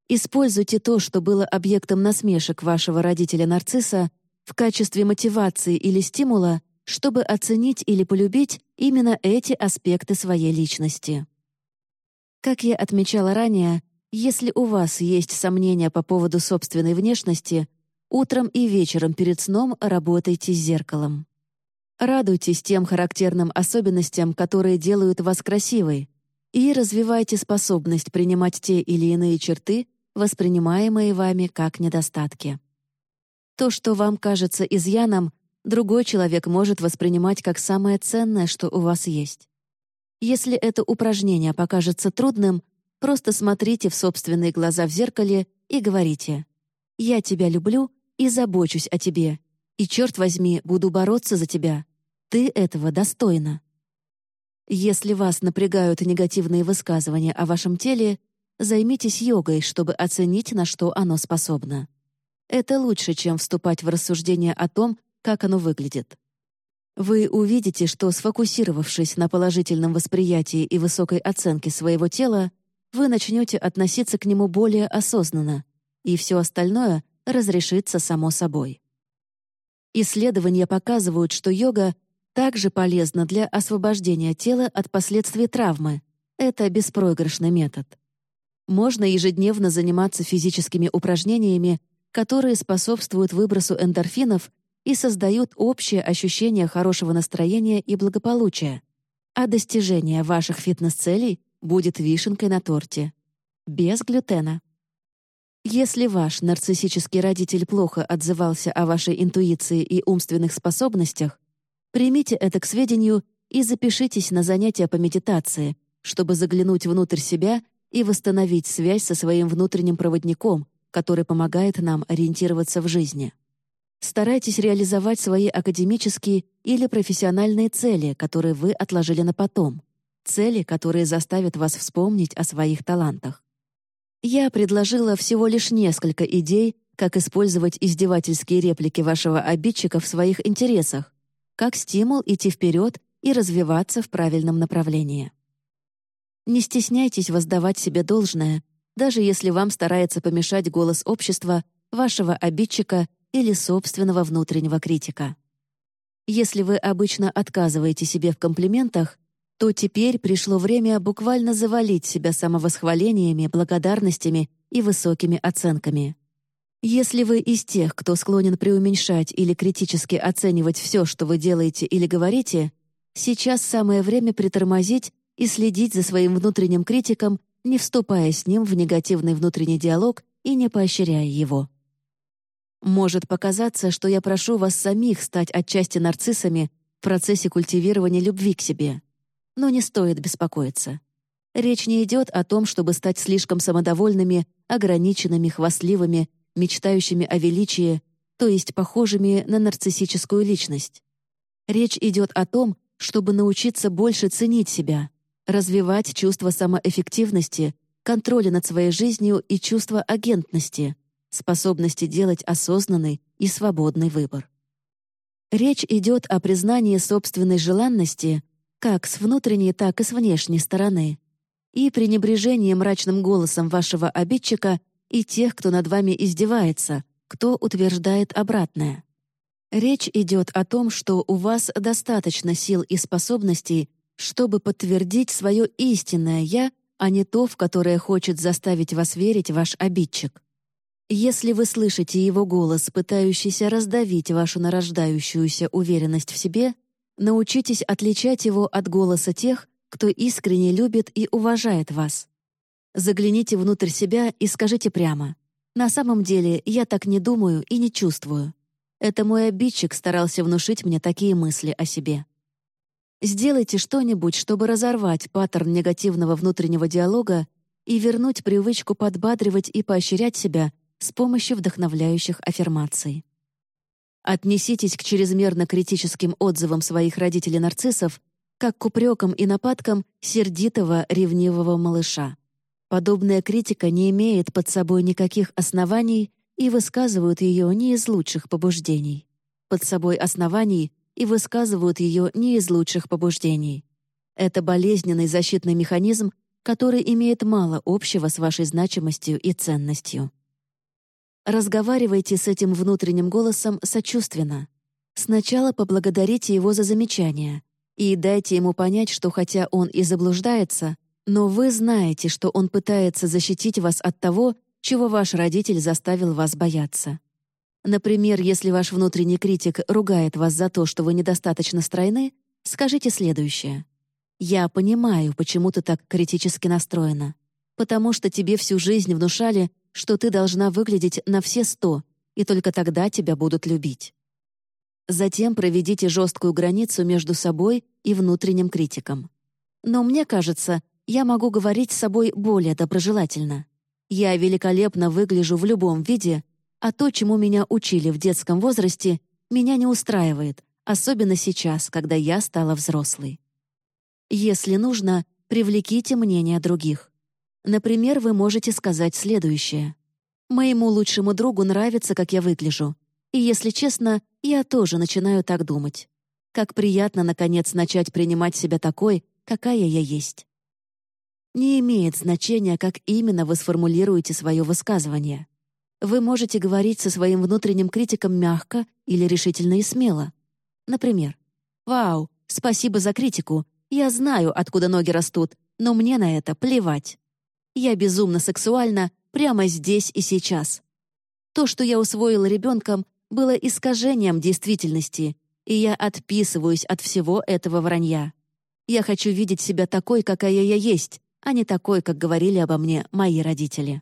Используйте то, что было объектом насмешек вашего родителя-нарцисса, в качестве мотивации или стимула чтобы оценить или полюбить именно эти аспекты своей личности. Как я отмечала ранее, если у вас есть сомнения по поводу собственной внешности, утром и вечером перед сном работайте с зеркалом. Радуйтесь тем характерным особенностям, которые делают вас красивой, и развивайте способность принимать те или иные черты, воспринимаемые вами как недостатки. То, что вам кажется изъяном, другой человек может воспринимать как самое ценное, что у вас есть. Если это упражнение покажется трудным, просто смотрите в собственные глаза в зеркале и говорите «Я тебя люблю и забочусь о тебе, и, черт возьми, буду бороться за тебя. Ты этого достойна». Если вас напрягают негативные высказывания о вашем теле, займитесь йогой, чтобы оценить, на что оно способно. Это лучше, чем вступать в рассуждения о том, как оно выглядит. Вы увидите, что, сфокусировавшись на положительном восприятии и высокой оценке своего тела, вы начнете относиться к нему более осознанно, и все остальное разрешится само собой. Исследования показывают, что йога также полезна для освобождения тела от последствий травмы. Это беспроигрышный метод. Можно ежедневно заниматься физическими упражнениями, которые способствуют выбросу эндорфинов и создают общее ощущение хорошего настроения и благополучия, а достижение ваших фитнес-целей будет вишенкой на торте. Без глютена. Если ваш нарциссический родитель плохо отзывался о вашей интуиции и умственных способностях, примите это к сведению и запишитесь на занятия по медитации, чтобы заглянуть внутрь себя и восстановить связь со своим внутренним проводником, который помогает нам ориентироваться в жизни. Старайтесь реализовать свои академические или профессиональные цели, которые вы отложили на потом. Цели, которые заставят вас вспомнить о своих талантах. Я предложила всего лишь несколько идей, как использовать издевательские реплики вашего обидчика в своих интересах, как стимул идти вперед и развиваться в правильном направлении. Не стесняйтесь воздавать себе должное, даже если вам старается помешать голос общества, вашего обидчика или собственного внутреннего критика. Если вы обычно отказываете себе в комплиментах, то теперь пришло время буквально завалить себя самовосхвалениями, благодарностями и высокими оценками. Если вы из тех, кто склонен преуменьшать или критически оценивать все, что вы делаете или говорите, сейчас самое время притормозить и следить за своим внутренним критиком, не вступая с ним в негативный внутренний диалог и не поощряя его. Может показаться, что я прошу вас самих стать отчасти нарциссами в процессе культивирования любви к себе. Но не стоит беспокоиться. Речь не идет о том, чтобы стать слишком самодовольными, ограниченными, хвастливыми, мечтающими о величии, то есть похожими на нарциссическую личность. Речь идет о том, чтобы научиться больше ценить себя, развивать чувство самоэффективности, контроля над своей жизнью и чувство агентности, способности делать осознанный и свободный выбор. Речь идет о признании собственной желанности как с внутренней, так и с внешней стороны и пренебрежении мрачным голосом вашего обидчика и тех, кто над вами издевается, кто утверждает обратное. Речь идет о том, что у вас достаточно сил и способностей, чтобы подтвердить свое истинное «я», а не то, в которое хочет заставить вас верить ваш обидчик. Если вы слышите его голос, пытающийся раздавить вашу нарождающуюся уверенность в себе, научитесь отличать его от голоса тех, кто искренне любит и уважает вас. Загляните внутрь себя и скажите прямо. «На самом деле я так не думаю и не чувствую. Это мой обидчик старался внушить мне такие мысли о себе». Сделайте что-нибудь, чтобы разорвать паттерн негативного внутреннего диалога и вернуть привычку подбадривать и поощрять себя с помощью вдохновляющих аффирмаций. Отнеситесь к чрезмерно критическим отзывам своих родителей-нарциссов как к упрекам и нападкам сердитого, ревнивого малыша. Подобная критика не имеет под собой никаких оснований и высказывают ее не из лучших побуждений. Под собой оснований и высказывают ее не из лучших побуждений. Это болезненный защитный механизм, который имеет мало общего с вашей значимостью и ценностью. Разговаривайте с этим внутренним голосом сочувственно. Сначала поблагодарите его за замечание и дайте ему понять, что хотя он и заблуждается, но вы знаете, что он пытается защитить вас от того, чего ваш родитель заставил вас бояться. Например, если ваш внутренний критик ругает вас за то, что вы недостаточно стройны, скажите следующее. «Я понимаю, почему ты так критически настроена. Потому что тебе всю жизнь внушали, что ты должна выглядеть на все сто, и только тогда тебя будут любить. Затем проведите жесткую границу между собой и внутренним критиком. Но мне кажется, я могу говорить с собой более доброжелательно. Я великолепно выгляжу в любом виде, а то, чему меня учили в детском возрасте, меня не устраивает, особенно сейчас, когда я стала взрослой. Если нужно, привлеките мнение других. Например, вы можете сказать следующее. «Моему лучшему другу нравится, как я выгляжу. И, если честно, я тоже начинаю так думать. Как приятно, наконец, начать принимать себя такой, какая я есть». Не имеет значения, как именно вы сформулируете свое высказывание. Вы можете говорить со своим внутренним критиком мягко или решительно и смело. Например, «Вау, спасибо за критику. Я знаю, откуда ноги растут, но мне на это плевать». Я безумно сексуальна прямо здесь и сейчас. То, что я усвоила ребенком, было искажением действительности, и я отписываюсь от всего этого вранья. Я хочу видеть себя такой, какая я есть, а не такой, как говорили обо мне мои родители.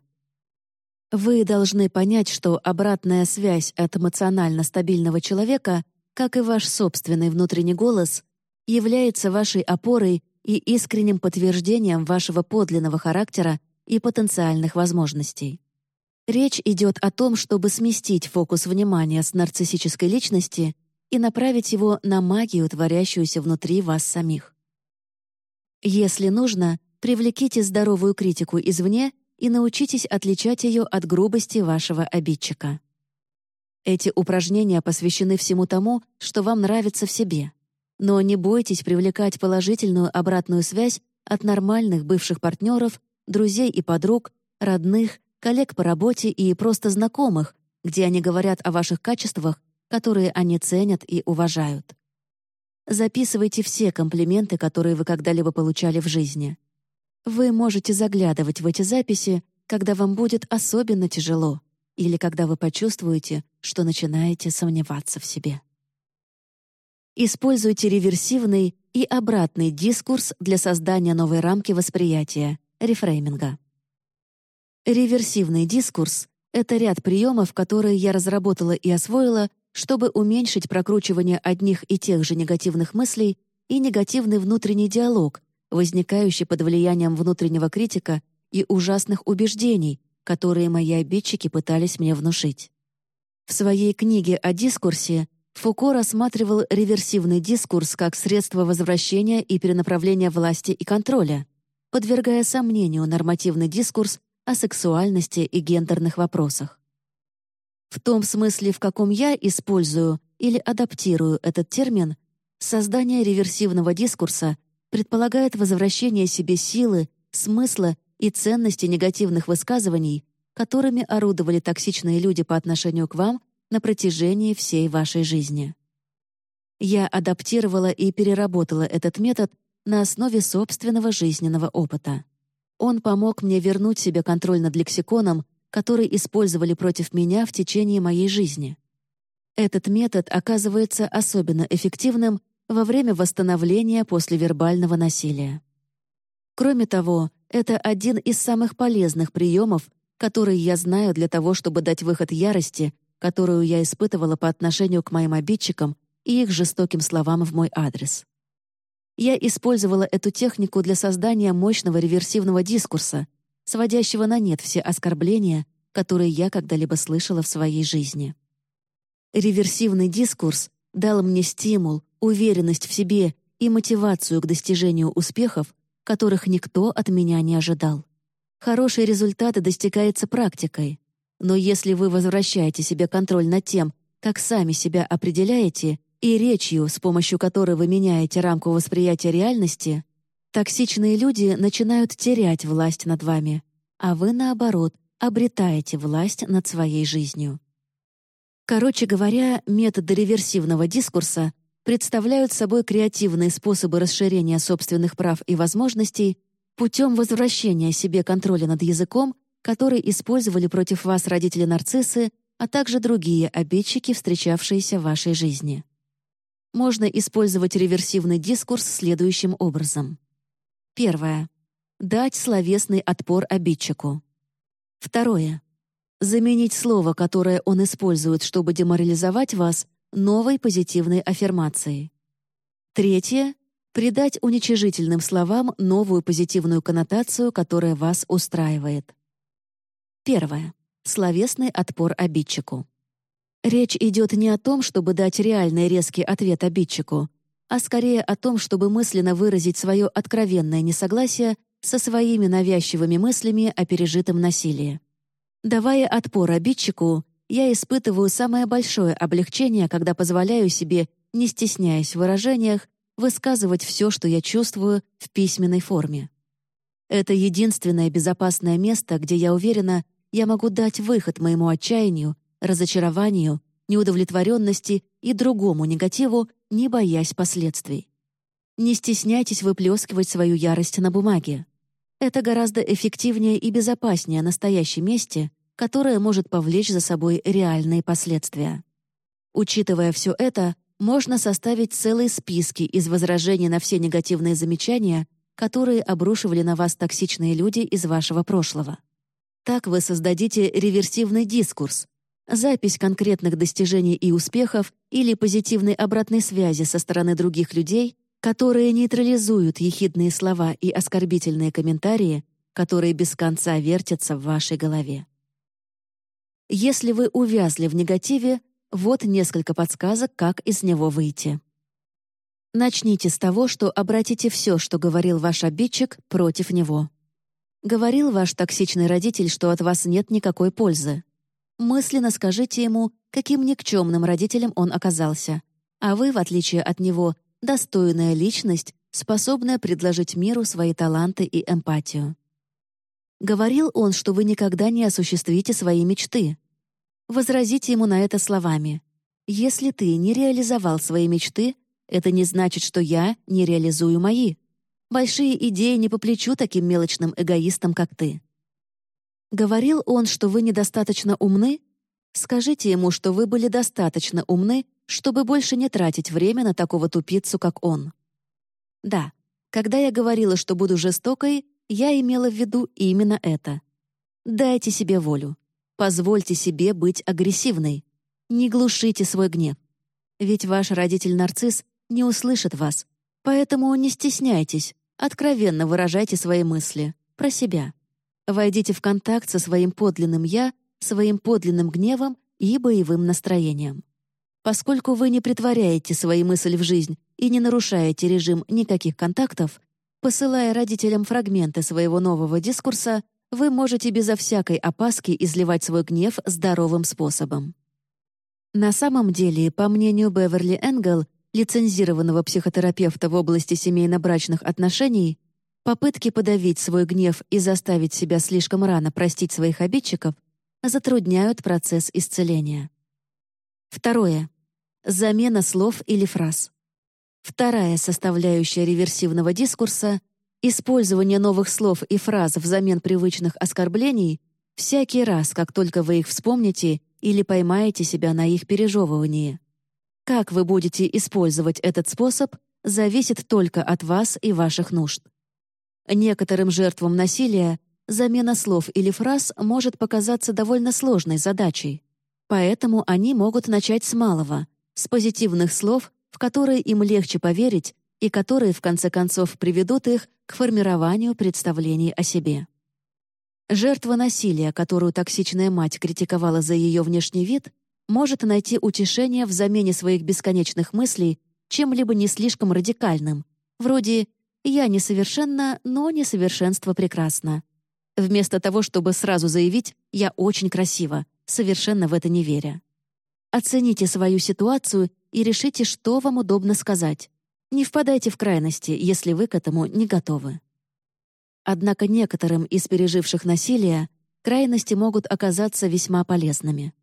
Вы должны понять, что обратная связь от эмоционально стабильного человека, как и ваш собственный внутренний голос, является вашей опорой и искренним подтверждением вашего подлинного характера и потенциальных возможностей. Речь идет о том, чтобы сместить фокус внимания с нарциссической личности и направить его на магию, творящуюся внутри вас самих. Если нужно, привлеките здоровую критику извне и научитесь отличать ее от грубости вашего обидчика. Эти упражнения посвящены всему тому, что вам нравится в себе. Но не бойтесь привлекать положительную обратную связь от нормальных бывших партнеров, друзей и подруг, родных, коллег по работе и просто знакомых, где они говорят о ваших качествах, которые они ценят и уважают. Записывайте все комплименты, которые вы когда-либо получали в жизни. Вы можете заглядывать в эти записи, когда вам будет особенно тяжело или когда вы почувствуете, что начинаете сомневаться в себе. Используйте реверсивный и обратный дискурс для создания новой рамки восприятия, рефрейминга. Реверсивный дискурс — это ряд приемов, которые я разработала и освоила, чтобы уменьшить прокручивание одних и тех же негативных мыслей и негативный внутренний диалог, возникающий под влиянием внутреннего критика и ужасных убеждений, которые мои обидчики пытались мне внушить. В своей книге о дискурсе Фуко рассматривал реверсивный дискурс как средство возвращения и перенаправления власти и контроля, подвергая сомнению нормативный дискурс о сексуальности и гендерных вопросах. В том смысле, в каком я использую или адаптирую этот термин, создание реверсивного дискурса предполагает возвращение себе силы, смысла и ценности негативных высказываний, которыми орудовали токсичные люди по отношению к вам на протяжении всей вашей жизни. Я адаптировала и переработала этот метод на основе собственного жизненного опыта. Он помог мне вернуть себе контроль над лексиконом, который использовали против меня в течение моей жизни. Этот метод оказывается особенно эффективным во время восстановления после вербального насилия. Кроме того, это один из самых полезных приемов, которые я знаю для того, чтобы дать выход ярости, которую я испытывала по отношению к моим обидчикам и их жестоким словам в мой адрес. Я использовала эту технику для создания мощного реверсивного дискурса, сводящего на нет все оскорбления, которые я когда-либо слышала в своей жизни. Реверсивный дискурс дал мне стимул, уверенность в себе и мотивацию к достижению успехов, которых никто от меня не ожидал. Хорошие результаты достигаются практикой, но если вы возвращаете себе контроль над тем, как сами себя определяете, и речью, с помощью которой вы меняете рамку восприятия реальности, токсичные люди начинают терять власть над вами, а вы, наоборот, обретаете власть над своей жизнью. Короче говоря, методы реверсивного дискурса представляют собой креативные способы расширения собственных прав и возможностей путем возвращения себе контроля над языком, который использовали против вас родители-нарциссы, а также другие обидчики, встречавшиеся в вашей жизни можно использовать реверсивный дискурс следующим образом. Первое. Дать словесный отпор обидчику. Второе. Заменить слово, которое он использует, чтобы деморализовать вас, новой позитивной аффирмацией. Третье. Придать уничижительным словам новую позитивную коннотацию, которая вас устраивает. Первое. Словесный отпор обидчику. Речь идет не о том, чтобы дать реальный резкий ответ обидчику, а скорее о том, чтобы мысленно выразить свое откровенное несогласие со своими навязчивыми мыслями о пережитом насилии. Давая отпор обидчику, я испытываю самое большое облегчение, когда позволяю себе, не стесняясь в выражениях, высказывать все, что я чувствую, в письменной форме. Это единственное безопасное место, где я уверена, я могу дать выход моему отчаянию разочарованию, неудовлетворенности и другому негативу, не боясь последствий. Не стесняйтесь выплескивать свою ярость на бумаге. Это гораздо эффективнее и безопаснее настоящем месте, которое может повлечь за собой реальные последствия. Учитывая все это, можно составить целые списки из возражений на все негативные замечания, которые обрушивали на вас токсичные люди из вашего прошлого. Так вы создадите реверсивный дискурс, запись конкретных достижений и успехов или позитивной обратной связи со стороны других людей, которые нейтрализуют ехидные слова и оскорбительные комментарии, которые без конца вертятся в вашей голове. Если вы увязли в негативе, вот несколько подсказок, как из него выйти. Начните с того, что обратите все, что говорил ваш обидчик, против него. Говорил ваш токсичный родитель, что от вас нет никакой пользы. Мысленно скажите ему, каким никчемным родителем он оказался, а вы, в отличие от него, достойная личность, способная предложить миру свои таланты и эмпатию. Говорил он, что вы никогда не осуществите свои мечты. Возразите ему на это словами. «Если ты не реализовал свои мечты, это не значит, что я не реализую мои. Большие идеи не по плечу таким мелочным эгоистам, как ты». Говорил он, что вы недостаточно умны? Скажите ему, что вы были достаточно умны, чтобы больше не тратить время на такого тупицу, как он. Да, когда я говорила, что буду жестокой, я имела в виду именно это. Дайте себе волю. Позвольте себе быть агрессивной. Не глушите свой гнев. Ведь ваш родитель-нарцисс не услышит вас. Поэтому не стесняйтесь, откровенно выражайте свои мысли про себя. Войдите в контакт со своим подлинным «я», своим подлинным гневом и боевым настроением. Поскольку вы не притворяете свои мысли в жизнь и не нарушаете режим никаких контактов, посылая родителям фрагменты своего нового дискурса, вы можете безо всякой опаски изливать свой гнев здоровым способом. На самом деле, по мнению Беверли Энгел, лицензированного психотерапевта в области семейно-брачных отношений, Попытки подавить свой гнев и заставить себя слишком рано простить своих обидчиков затрудняют процесс исцеления. Второе. Замена слов или фраз. Вторая составляющая реверсивного дискурса — использование новых слов и фраз взамен привычных оскорблений всякий раз, как только вы их вспомните или поймаете себя на их пережевывании. Как вы будете использовать этот способ, зависит только от вас и ваших нужд. Некоторым жертвам насилия замена слов или фраз может показаться довольно сложной задачей. Поэтому они могут начать с малого, с позитивных слов, в которые им легче поверить и которые, в конце концов, приведут их к формированию представлений о себе. Жертва насилия, которую токсичная мать критиковала за ее внешний вид, может найти утешение в замене своих бесконечных мыслей чем-либо не слишком радикальным, вроде я несовершенна, но несовершенство прекрасно. Вместо того, чтобы сразу заявить «я очень красива», совершенно в это не веря. Оцените свою ситуацию и решите, что вам удобно сказать. Не впадайте в крайности, если вы к этому не готовы. Однако некоторым из переживших насилие крайности могут оказаться весьма полезными.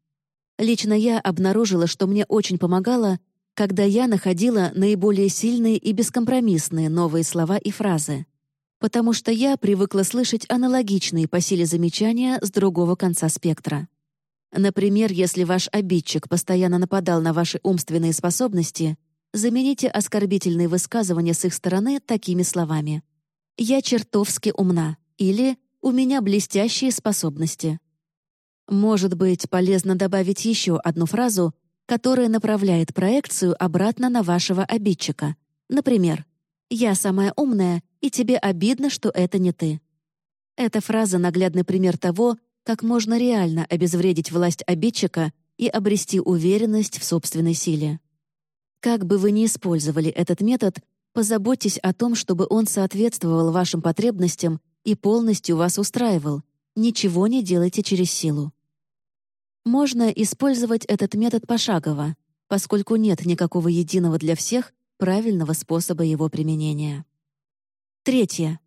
Лично я обнаружила, что мне очень помогало когда я находила наиболее сильные и бескомпромиссные новые слова и фразы, потому что я привыкла слышать аналогичные по силе замечания с другого конца спектра. Например, если ваш обидчик постоянно нападал на ваши умственные способности, замените оскорбительные высказывания с их стороны такими словами. «Я чертовски умна» или «У меня блестящие способности». Может быть, полезно добавить еще одну фразу, которая направляет проекцию обратно на вашего обидчика. Например, «Я самая умная, и тебе обидно, что это не ты». Эта фраза — наглядный пример того, как можно реально обезвредить власть обидчика и обрести уверенность в собственной силе. Как бы вы ни использовали этот метод, позаботьтесь о том, чтобы он соответствовал вашим потребностям и полностью вас устраивал. Ничего не делайте через силу. Можно использовать этот метод пошагово, поскольку нет никакого единого для всех правильного способа его применения. Третье.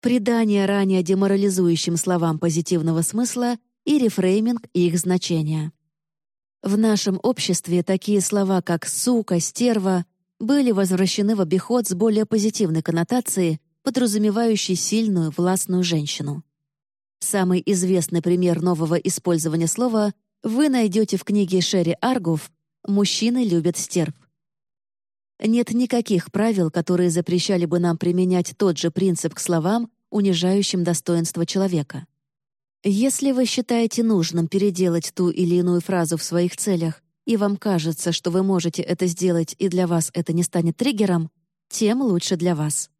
Придание ранее деморализующим словам позитивного смысла и рефрейминг их значения. В нашем обществе такие слова, как «сука», «стерва» были возвращены в обиход с более позитивной коннотацией, подразумевающей сильную, властную женщину. Самый известный пример нового использования слова вы найдете в книге Шерри Аргув «Мужчины любят стерв». Нет никаких правил, которые запрещали бы нам применять тот же принцип к словам, унижающим достоинство человека. Если вы считаете нужным переделать ту или иную фразу в своих целях, и вам кажется, что вы можете это сделать, и для вас это не станет триггером, тем лучше для вас.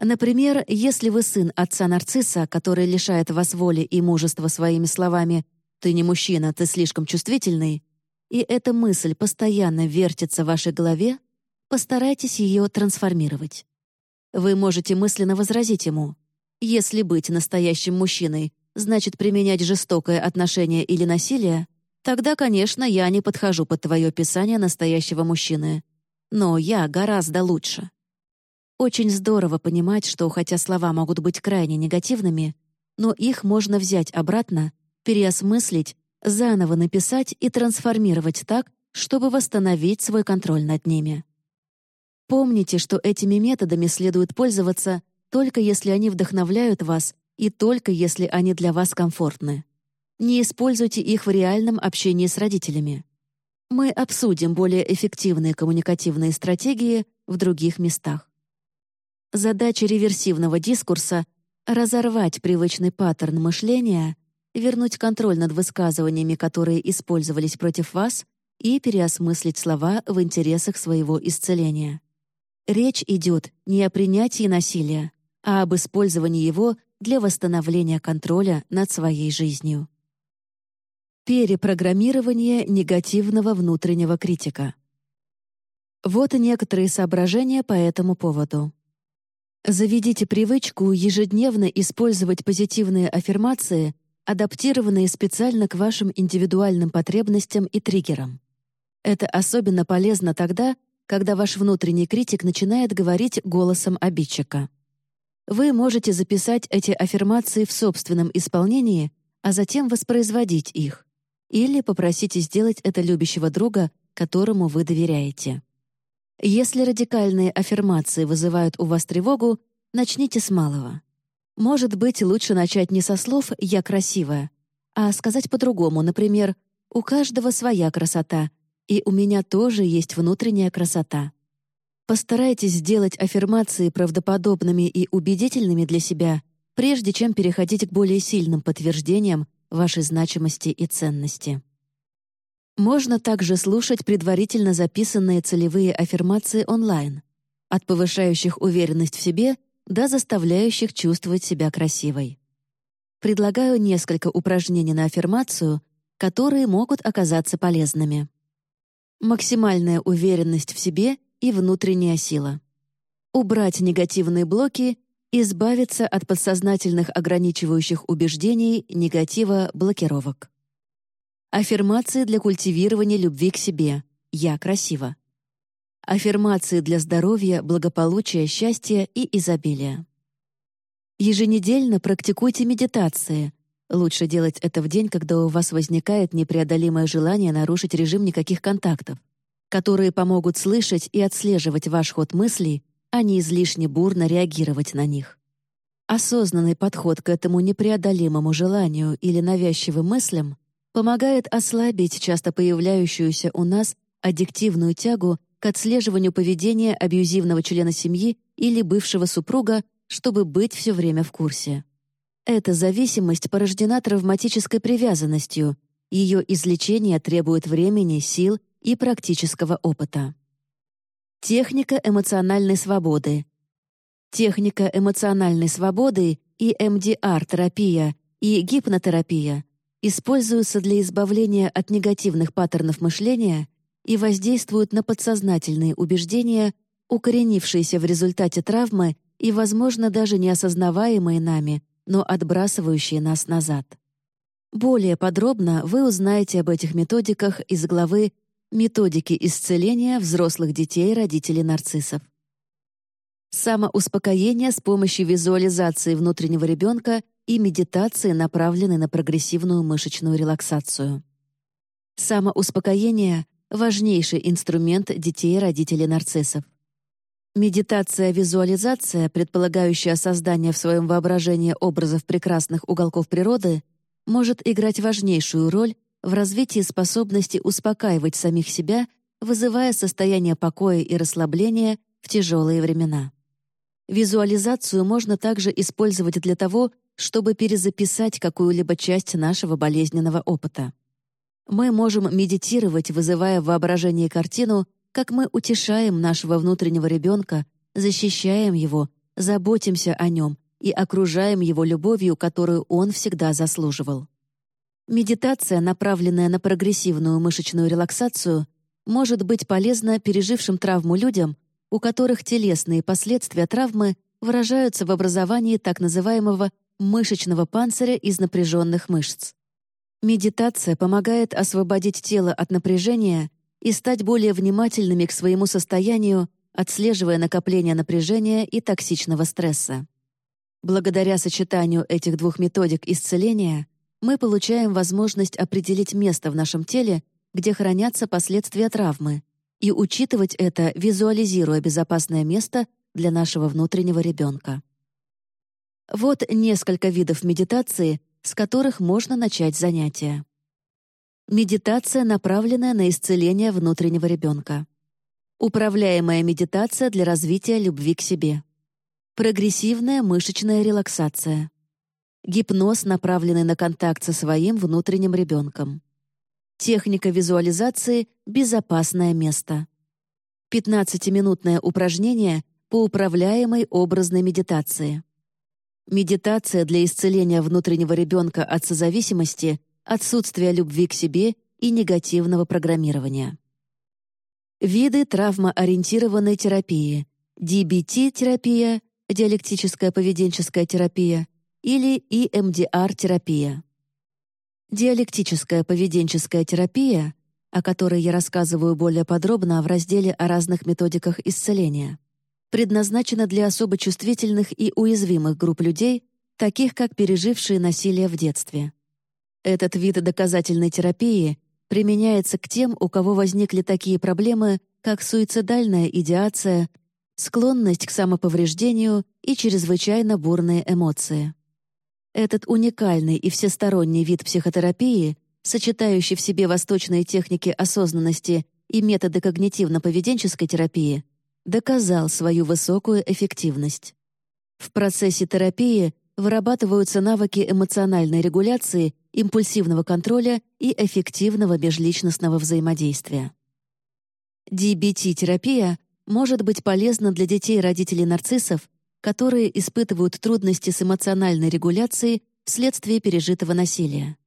Например, если вы сын отца-нарцисса, который лишает вас воли и мужества своими словами «ты не мужчина, ты слишком чувствительный», и эта мысль постоянно вертится в вашей голове, постарайтесь ее трансформировать. Вы можете мысленно возразить ему «если быть настоящим мужчиной значит применять жестокое отношение или насилие, тогда, конечно, я не подхожу под твое описание настоящего мужчины. Но я гораздо лучше. Очень здорово понимать, что хотя слова могут быть крайне негативными, но их можно взять обратно, переосмыслить, заново написать и трансформировать так, чтобы восстановить свой контроль над ними. Помните, что этими методами следует пользоваться только если они вдохновляют вас и только если они для вас комфортны. Не используйте их в реальном общении с родителями. Мы обсудим более эффективные коммуникативные стратегии в других местах. Задача реверсивного дискурса — разорвать привычный паттерн мышления, вернуть контроль над высказываниями, которые использовались против вас, и переосмыслить слова в интересах своего исцеления. Речь идет не о принятии насилия, а об использовании его для восстановления контроля над своей жизнью. Перепрограммирование негативного внутреннего критика. Вот некоторые соображения по этому поводу. Заведите привычку ежедневно использовать позитивные аффирмации, адаптированные специально к вашим индивидуальным потребностям и триггерам. Это особенно полезно тогда, когда ваш внутренний критик начинает говорить голосом обидчика. Вы можете записать эти аффирмации в собственном исполнении, а затем воспроизводить их. Или попросите сделать это любящего друга, которому вы доверяете. Если радикальные аффирмации вызывают у вас тревогу, начните с малого. Может быть, лучше начать не со слов «я красивая», а сказать по-другому, например, «у каждого своя красота», и «у меня тоже есть внутренняя красота». Постарайтесь сделать аффирмации правдоподобными и убедительными для себя, прежде чем переходить к более сильным подтверждениям вашей значимости и ценности. Можно также слушать предварительно записанные целевые аффирмации онлайн, от повышающих уверенность в себе до заставляющих чувствовать себя красивой. Предлагаю несколько упражнений на аффирмацию, которые могут оказаться полезными. Максимальная уверенность в себе и внутренняя сила. Убрать негативные блоки, избавиться от подсознательных ограничивающих убеждений, негатива, блокировок. Аффирмации для культивирования любви к себе. Я красива. Аффирмации для здоровья, благополучия, счастья и изобилия. Еженедельно практикуйте медитации. Лучше делать это в день, когда у вас возникает непреодолимое желание нарушить режим никаких контактов которые помогут слышать и отслеживать ваш ход мыслей, а не излишне бурно реагировать на них. Осознанный подход к этому непреодолимому желанию или навязчивым мыслям помогает ослабить часто появляющуюся у нас аддиктивную тягу к отслеживанию поведения абьюзивного члена семьи или бывшего супруга, чтобы быть все время в курсе. Эта зависимость порождена травматической привязанностью, ее излечение требует времени, сил и практического опыта. Техника эмоциональной свободы. Техника эмоциональной свободы и МДР-терапия и гипнотерапия используются для избавления от негативных паттернов мышления и воздействуют на подсознательные убеждения, укоренившиеся в результате травмы и, возможно, даже неосознаваемые нами, но отбрасывающие нас назад. Более подробно вы узнаете об этих методиках из главы Методики исцеления взрослых детей родителей нарциссов. Самоуспокоение с помощью визуализации внутреннего ребенка и медитации, направленной на прогрессивную мышечную релаксацию. Самоуспокоение — важнейший инструмент детей родителей нарциссов. Медитация-визуализация, предполагающая создание в своем воображении образов прекрасных уголков природы, может играть важнейшую роль в развитии способности успокаивать самих себя, вызывая состояние покоя и расслабления в тяжелые времена. Визуализацию можно также использовать для того, чтобы перезаписать какую-либо часть нашего болезненного опыта. Мы можем медитировать, вызывая в воображении картину, как мы утешаем нашего внутреннего ребенка, защищаем его, заботимся о нем и окружаем его любовью, которую он всегда заслуживал. Медитация, направленная на прогрессивную мышечную релаксацию, может быть полезна пережившим травму людям, у которых телесные последствия травмы выражаются в образовании так называемого мышечного панциря из напряженных мышц. Медитация помогает освободить тело от напряжения и стать более внимательными к своему состоянию, отслеживая накопление напряжения и токсичного стресса. Благодаря сочетанию этих двух методик исцеления мы получаем возможность определить место в нашем теле, где хранятся последствия травмы, и учитывать это, визуализируя безопасное место для нашего внутреннего ребенка. Вот несколько видов медитации, с которых можно начать занятие. Медитация, направленная на исцеление внутреннего ребенка. Управляемая медитация для развития любви к себе. Прогрессивная мышечная релаксация. Гипноз, направленный на контакт со своим внутренним ребенком. Техника визуализации «Безопасное место». 15-минутное упражнение по управляемой образной медитации. Медитация для исцеления внутреннего ребенка от созависимости, отсутствия любви к себе и негативного программирования. Виды травмоориентированной терапии. DBT-терапия, диалектическая поведенческая терапия или EMDR-терапия. Диалектическая поведенческая терапия, о которой я рассказываю более подробно в разделе о разных методиках исцеления предназначена для особо чувствительных и уязвимых групп людей, таких как пережившие насилие в детстве. Этот вид доказательной терапии применяется к тем, у кого возникли такие проблемы, как суицидальная идеация, склонность к самоповреждению и чрезвычайно бурные эмоции. Этот уникальный и всесторонний вид психотерапии, сочетающий в себе восточные техники осознанности и методы когнитивно-поведенческой терапии, доказал свою высокую эффективность. В процессе терапии вырабатываются навыки эмоциональной регуляции, импульсивного контроля и эффективного межличностного взаимодействия. DBT-терапия может быть полезна для детей родителей нарциссов, которые испытывают трудности с эмоциональной регуляцией вследствие пережитого насилия.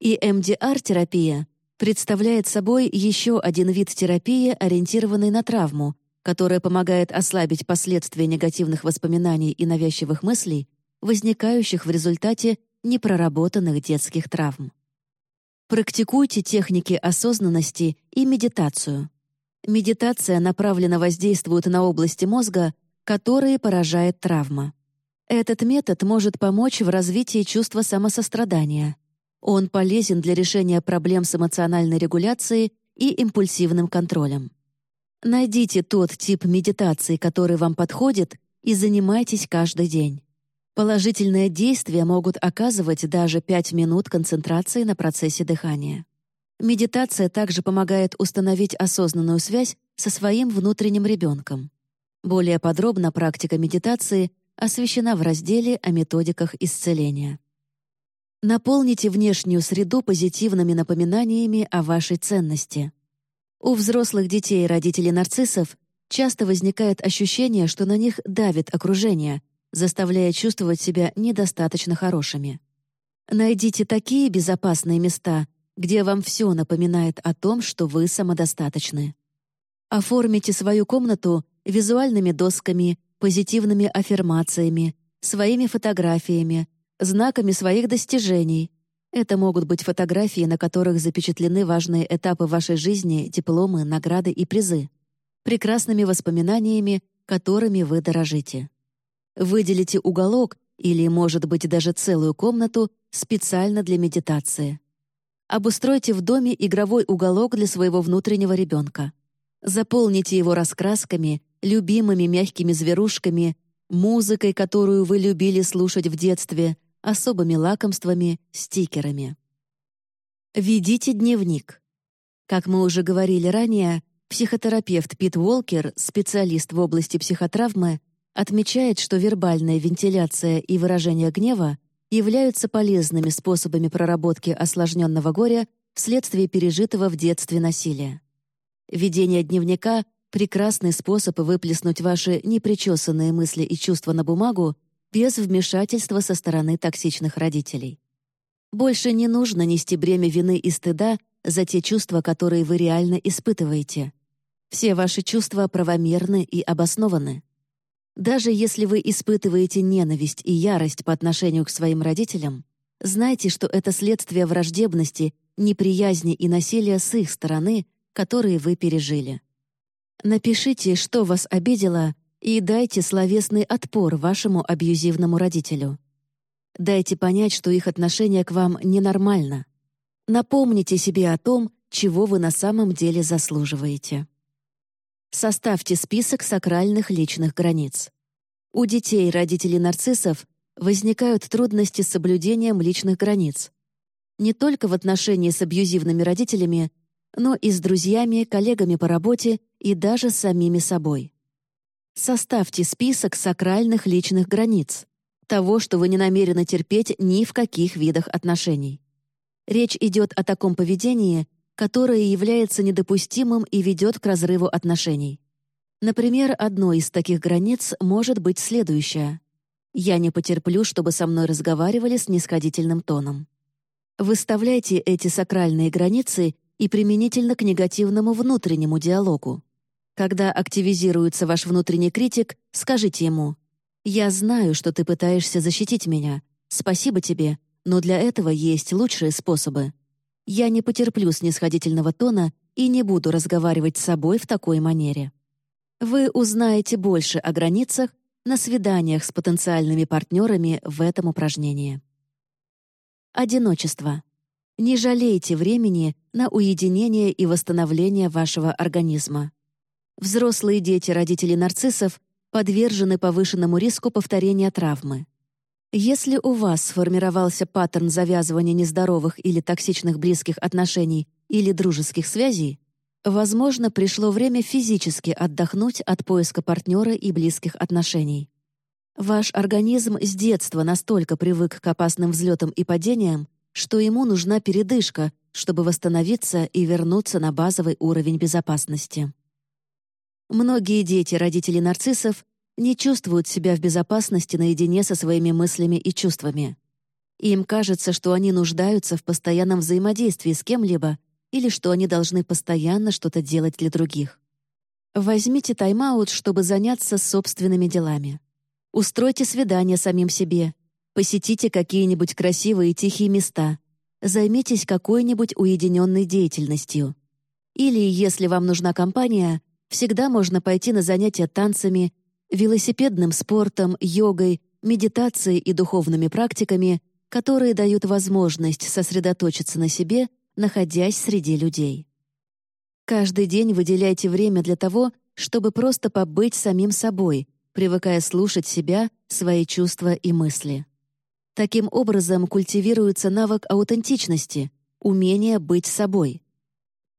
И MDR-терапия представляет собой еще один вид терапии, ориентированный на травму, которая помогает ослабить последствия негативных воспоминаний и навязчивых мыслей, возникающих в результате непроработанных детских травм. Практикуйте техники осознанности и медитацию. Медитация направленно воздействует на области мозга, которые поражает травма. Этот метод может помочь в развитии чувства самосострадания. Он полезен для решения проблем с эмоциональной регуляцией и импульсивным контролем. Найдите тот тип медитации, который вам подходит, и занимайтесь каждый день. Положительное действие могут оказывать даже 5 минут концентрации на процессе дыхания. Медитация также помогает установить осознанную связь со своим внутренним ребенком. Более подробно практика медитации освещена в разделе о методиках исцеления. Наполните внешнюю среду позитивными напоминаниями о вашей ценности. У взрослых детей родителей нарциссов часто возникает ощущение, что на них давит окружение, заставляя чувствовать себя недостаточно хорошими. Найдите такие безопасные места, где вам все напоминает о том, что вы самодостаточны. Оформите свою комнату визуальными досками, позитивными аффирмациями, своими фотографиями, знаками своих достижений, это могут быть фотографии, на которых запечатлены важные этапы вашей жизни, дипломы, награды и призы, прекрасными воспоминаниями, которыми вы дорожите. Выделите уголок или, может быть, даже целую комнату специально для медитации. Обустройте в доме игровой уголок для своего внутреннего ребенка. Заполните его раскрасками, любимыми мягкими зверушками, музыкой, которую вы любили слушать в детстве — особыми лакомствами, стикерами. Ведите дневник. Как мы уже говорили ранее, психотерапевт Пит Уолкер, специалист в области психотравмы, отмечает, что вербальная вентиляция и выражение гнева являются полезными способами проработки осложненного горя вследствие пережитого в детстве насилия. Ведение дневника — прекрасный способ выплеснуть ваши непричесанные мысли и чувства на бумагу без вмешательства со стороны токсичных родителей. Больше не нужно нести бремя вины и стыда за те чувства, которые вы реально испытываете. Все ваши чувства правомерны и обоснованы. Даже если вы испытываете ненависть и ярость по отношению к своим родителям, знайте, что это следствие враждебности, неприязни и насилия с их стороны, которые вы пережили. Напишите, что вас обидело, и дайте словесный отпор вашему абьюзивному родителю. Дайте понять, что их отношение к вам ненормально. Напомните себе о том, чего вы на самом деле заслуживаете. Составьте список сакральных личных границ. У детей родителей нарциссов возникают трудности с соблюдением личных границ. Не только в отношении с абьюзивными родителями, но и с друзьями, коллегами по работе и даже с самими собой. Составьте список сакральных личных границ, того, что вы не намерены терпеть ни в каких видах отношений. Речь идет о таком поведении, которое является недопустимым и ведет к разрыву отношений. Например, одной из таких границ может быть следующая. «Я не потерплю, чтобы со мной разговаривали с нисходительным тоном». Выставляйте эти сакральные границы и применительно к негативному внутреннему диалогу. Когда активизируется ваш внутренний критик, скажите ему «Я знаю, что ты пытаешься защитить меня. Спасибо тебе, но для этого есть лучшие способы. Я не потерплю снисходительного тона и не буду разговаривать с собой в такой манере». Вы узнаете больше о границах на свиданиях с потенциальными партнерами в этом упражнении. Одиночество. Не жалейте времени на уединение и восстановление вашего организма. Взрослые дети родителей нарциссов подвержены повышенному риску повторения травмы. Если у вас сформировался паттерн завязывания нездоровых или токсичных близких отношений или дружеских связей, возможно, пришло время физически отдохнуть от поиска партнера и близких отношений. Ваш организм с детства настолько привык к опасным взлетам и падениям, что ему нужна передышка, чтобы восстановиться и вернуться на базовый уровень безопасности. Многие дети родителей нарциссов не чувствуют себя в безопасности наедине со своими мыслями и чувствами. Им кажется, что они нуждаются в постоянном взаимодействии с кем-либо или что они должны постоянно что-то делать для других. Возьмите тайм-аут, чтобы заняться собственными делами. Устройте свидание самим себе, посетите какие-нибудь красивые тихие места, займитесь какой-нибудь уединенной деятельностью. Или, если вам нужна компания, Всегда можно пойти на занятия танцами, велосипедным спортом, йогой, медитацией и духовными практиками, которые дают возможность сосредоточиться на себе, находясь среди людей. Каждый день выделяйте время для того, чтобы просто побыть самим собой, привыкая слушать себя, свои чувства и мысли. Таким образом культивируется навык аутентичности, умение быть собой.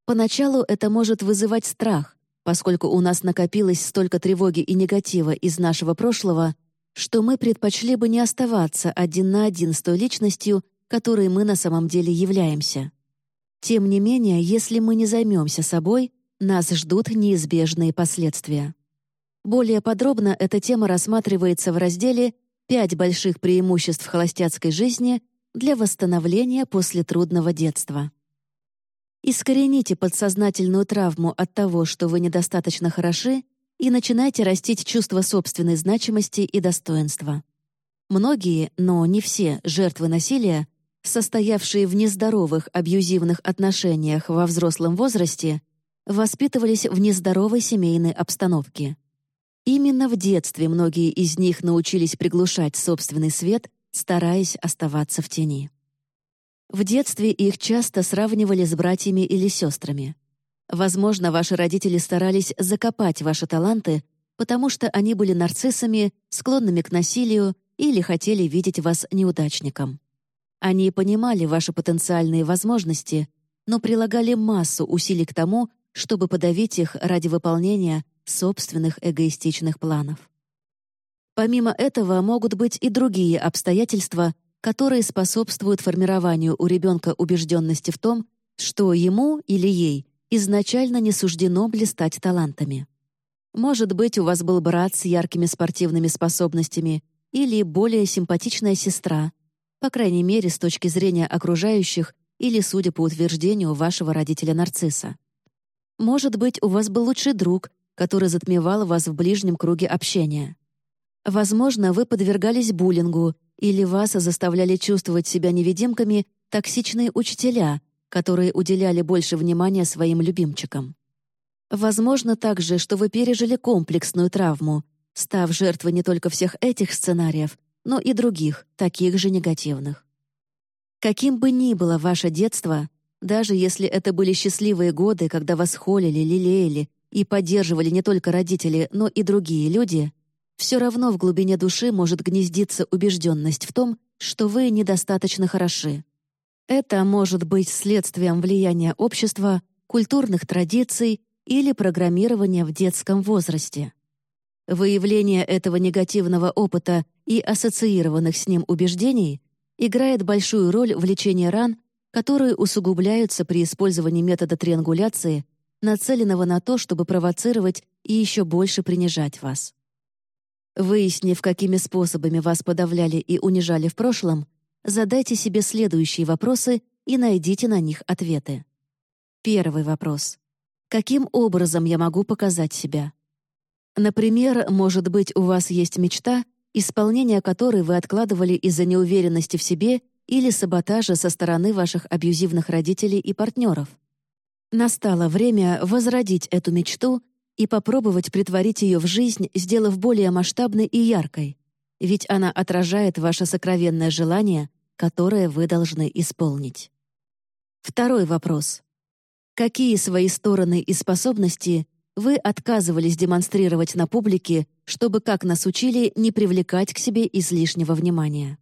Поначалу это может вызывать страх, поскольку у нас накопилось столько тревоги и негатива из нашего прошлого, что мы предпочли бы не оставаться один на один с той личностью, которой мы на самом деле являемся. Тем не менее, если мы не займемся собой, нас ждут неизбежные последствия. Более подробно эта тема рассматривается в разделе «Пять больших преимуществ холостяцкой жизни для восстановления после трудного детства». Искорените подсознательную травму от того, что вы недостаточно хороши, и начинайте растить чувство собственной значимости и достоинства. Многие, но не все, жертвы насилия, состоявшие в нездоровых абьюзивных отношениях во взрослом возрасте, воспитывались в нездоровой семейной обстановке. Именно в детстве многие из них научились приглушать собственный свет, стараясь оставаться в тени. В детстве их часто сравнивали с братьями или сестрами. Возможно, ваши родители старались закопать ваши таланты, потому что они были нарциссами, склонными к насилию или хотели видеть вас неудачником. Они понимали ваши потенциальные возможности, но прилагали массу усилий к тому, чтобы подавить их ради выполнения собственных эгоистичных планов. Помимо этого могут быть и другие обстоятельства, которые способствуют формированию у ребенка убежденности в том, что ему или ей изначально не суждено блистать талантами. Может быть, у вас был брат с яркими спортивными способностями или более симпатичная сестра, по крайней мере, с точки зрения окружающих или, судя по утверждению вашего родителя-нарцисса. Может быть, у вас был лучший друг, который затмевал вас в ближнем круге общения. Возможно, вы подвергались буллингу или вас заставляли чувствовать себя невидимками токсичные учителя, которые уделяли больше внимания своим любимчикам. Возможно также, что вы пережили комплексную травму, став жертвой не только всех этих сценариев, но и других, таких же негативных. Каким бы ни было ваше детство, даже если это были счастливые годы, когда вас холили, лелеяли и поддерживали не только родители, но и другие люди, все равно в глубине души может гнездиться убежденность в том, что вы недостаточно хороши. Это может быть следствием влияния общества, культурных традиций или программирования в детском возрасте. Выявление этого негативного опыта и ассоциированных с ним убеждений играет большую роль в лечении ран которые усугубляются при использовании метода триангуляции, нацеленного на то, чтобы провоцировать и еще больше принижать вас. Выяснив, какими способами вас подавляли и унижали в прошлом, задайте себе следующие вопросы и найдите на них ответы. Первый вопрос. Каким образом я могу показать себя? Например, может быть, у вас есть мечта, исполнение которой вы откладывали из-за неуверенности в себе или саботажа со стороны ваших абьюзивных родителей и партнеров. Настало время возродить эту мечту и попробовать притворить ее в жизнь, сделав более масштабной и яркой, ведь она отражает ваше сокровенное желание, которое вы должны исполнить. Второй вопрос. Какие свои стороны и способности вы отказывались демонстрировать на публике, чтобы, как нас учили, не привлекать к себе излишнего внимания?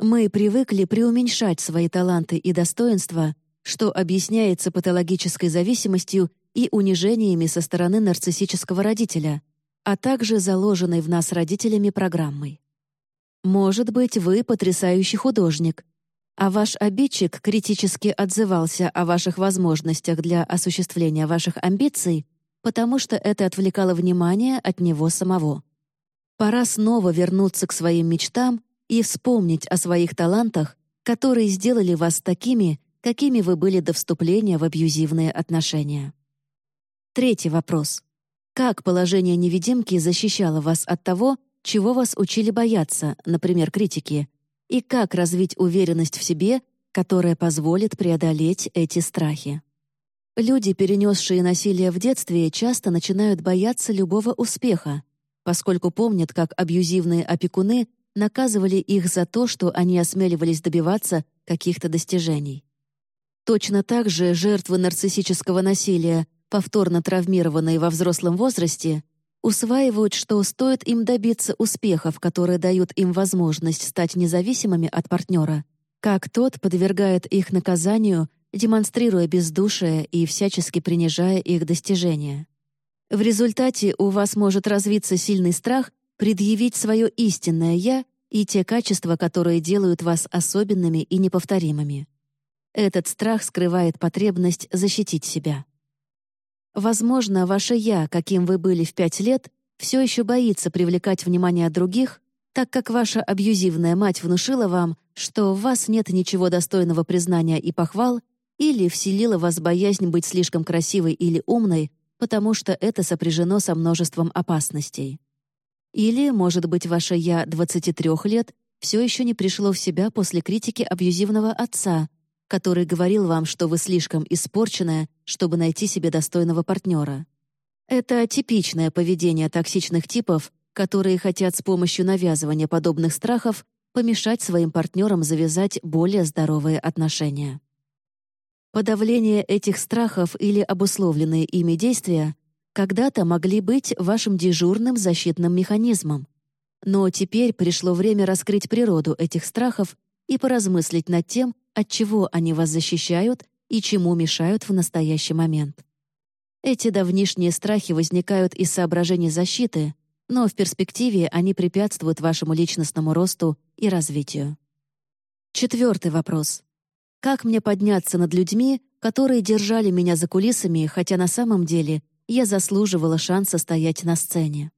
Мы привыкли преуменьшать свои таланты и достоинства, что объясняется патологической зависимостью и унижениями со стороны нарциссического родителя, а также заложенной в нас родителями программой. Может быть, вы потрясающий художник, а ваш обидчик критически отзывался о ваших возможностях для осуществления ваших амбиций, потому что это отвлекало внимание от него самого. Пора снова вернуться к своим мечтам и вспомнить о своих талантах, которые сделали вас такими, какими вы были до вступления в абьюзивные отношения. Третий вопрос. Как положение невидимки защищало вас от того, чего вас учили бояться, например, критики, и как развить уверенность в себе, которая позволит преодолеть эти страхи? Люди, перенесшие насилие в детстве, часто начинают бояться любого успеха, поскольку помнят, как абьюзивные опекуны наказывали их за то, что они осмеливались добиваться каких-то достижений. Точно так же жертвы нарциссического насилия, повторно травмированные во взрослом возрасте, усваивают, что стоит им добиться успехов, которые дают им возможность стать независимыми от партнера, как тот подвергает их наказанию, демонстрируя бездушие и всячески принижая их достижения. В результате у вас может развиться сильный страх предъявить свое истинное «я» и те качества, которые делают вас особенными и неповторимыми. Этот страх скрывает потребность защитить себя. Возможно, ваше «я», каким вы были в пять лет, все еще боится привлекать внимание других, так как ваша абьюзивная мать внушила вам, что в вас нет ничего достойного признания и похвал, или вселила вас боязнь быть слишком красивой или умной, потому что это сопряжено со множеством опасностей. Или, может быть, ваше «я» 23 лет все еще не пришло в себя после критики абьюзивного отца, который говорил вам, что вы слишком испорченная, чтобы найти себе достойного партнера. Это типичное поведение токсичных типов, которые хотят с помощью навязывания подобных страхов помешать своим партнерам завязать более здоровые отношения. Подавление этих страхов или обусловленные ими действия когда-то могли быть вашим дежурным защитным механизмом. Но теперь пришло время раскрыть природу этих страхов и поразмыслить над тем, от чего они вас защищают и чему мешают в настоящий момент. Эти давнишние страхи возникают из соображений защиты, но в перспективе они препятствуют вашему личностному росту и развитию. Четвертый вопрос. Как мне подняться над людьми, которые держали меня за кулисами, хотя на самом деле я заслуживала шанса стоять на сцене?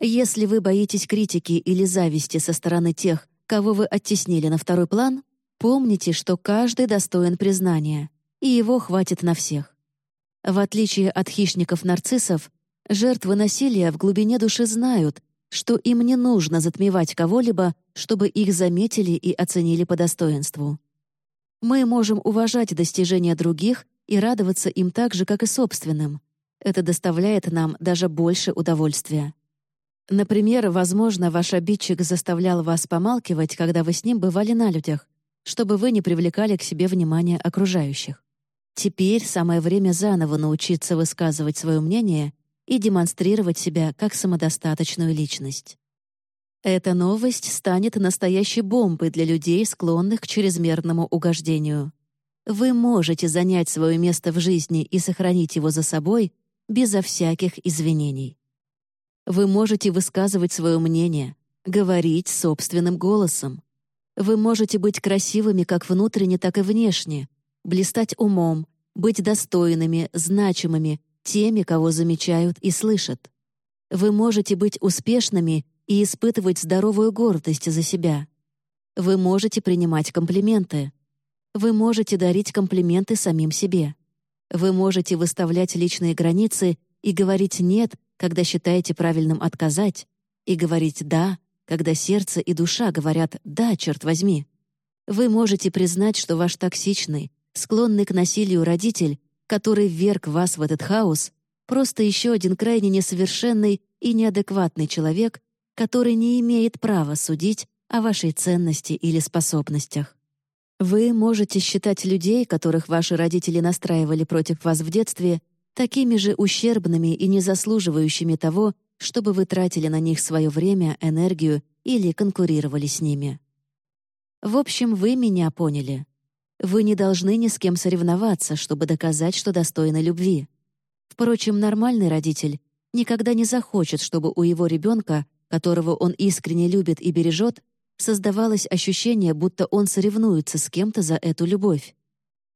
Если вы боитесь критики или зависти со стороны тех, кого вы оттеснили на второй план, помните, что каждый достоин признания, и его хватит на всех. В отличие от хищников-нарциссов, жертвы насилия в глубине души знают, что им не нужно затмевать кого-либо, чтобы их заметили и оценили по достоинству. Мы можем уважать достижения других и радоваться им так же, как и собственным. Это доставляет нам даже больше удовольствия. Например, возможно, ваш обидчик заставлял вас помалкивать, когда вы с ним бывали на людях, чтобы вы не привлекали к себе внимание окружающих. Теперь самое время заново научиться высказывать свое мнение и демонстрировать себя как самодостаточную личность. Эта новость станет настоящей бомбой для людей, склонных к чрезмерному угождению. Вы можете занять свое место в жизни и сохранить его за собой безо всяких извинений. Вы можете высказывать свое мнение, говорить собственным голосом. Вы можете быть красивыми как внутренне, так и внешне, блистать умом, быть достойными, значимыми, теми, кого замечают и слышат. Вы можете быть успешными и испытывать здоровую гордость за себя. Вы можете принимать комплименты. Вы можете дарить комплименты самим себе. Вы можете выставлять личные границы и говорить «нет» когда считаете правильным отказать, и говорить «да», когда сердце и душа говорят «да, черт возьми». Вы можете признать, что ваш токсичный, склонный к насилию родитель, который вверг вас в этот хаос, просто еще один крайне несовершенный и неадекватный человек, который не имеет права судить о вашей ценности или способностях. Вы можете считать людей, которых ваши родители настраивали против вас в детстве, такими же ущербными и незаслуживающими того, чтобы вы тратили на них свое время, энергию или конкурировали с ними. В общем, вы меня поняли. Вы не должны ни с кем соревноваться, чтобы доказать, что достойны любви. Впрочем, нормальный родитель никогда не захочет, чтобы у его ребенка, которого он искренне любит и бережет, создавалось ощущение, будто он соревнуется с кем-то за эту любовь.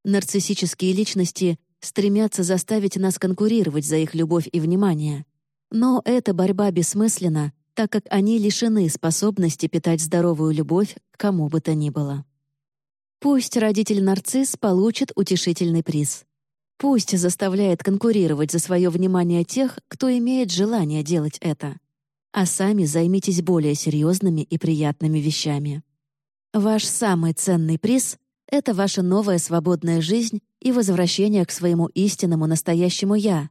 Нарциссические личности стремятся заставить нас конкурировать за их любовь и внимание. Но эта борьба бессмысленна, так как они лишены способности питать здоровую любовь к кому бы то ни было. Пусть родитель-нарцисс получит утешительный приз. Пусть заставляет конкурировать за свое внимание тех, кто имеет желание делать это. А сами займитесь более серьезными и приятными вещами. Ваш самый ценный приз это ваша новая свободная жизнь и возвращение к своему истинному настоящему «я»,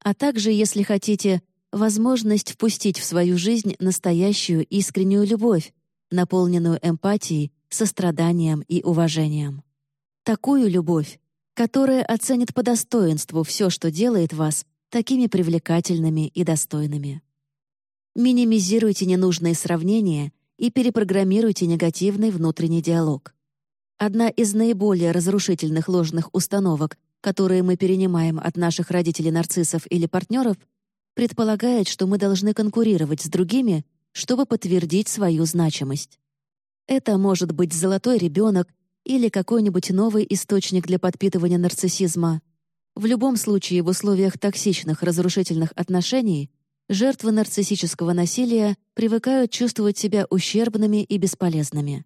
а также, если хотите, возможность впустить в свою жизнь настоящую искреннюю любовь, наполненную эмпатией, состраданием и уважением. Такую любовь, которая оценит по достоинству все, что делает вас такими привлекательными и достойными. Минимизируйте ненужные сравнения и перепрограммируйте негативный внутренний диалог. Одна из наиболее разрушительных ложных установок, которые мы перенимаем от наших родителей-нарциссов или партнеров, предполагает, что мы должны конкурировать с другими, чтобы подтвердить свою значимость. Это может быть золотой ребенок или какой-нибудь новый источник для подпитывания нарциссизма. В любом случае, в условиях токсичных разрушительных отношений жертвы нарциссического насилия привыкают чувствовать себя ущербными и бесполезными.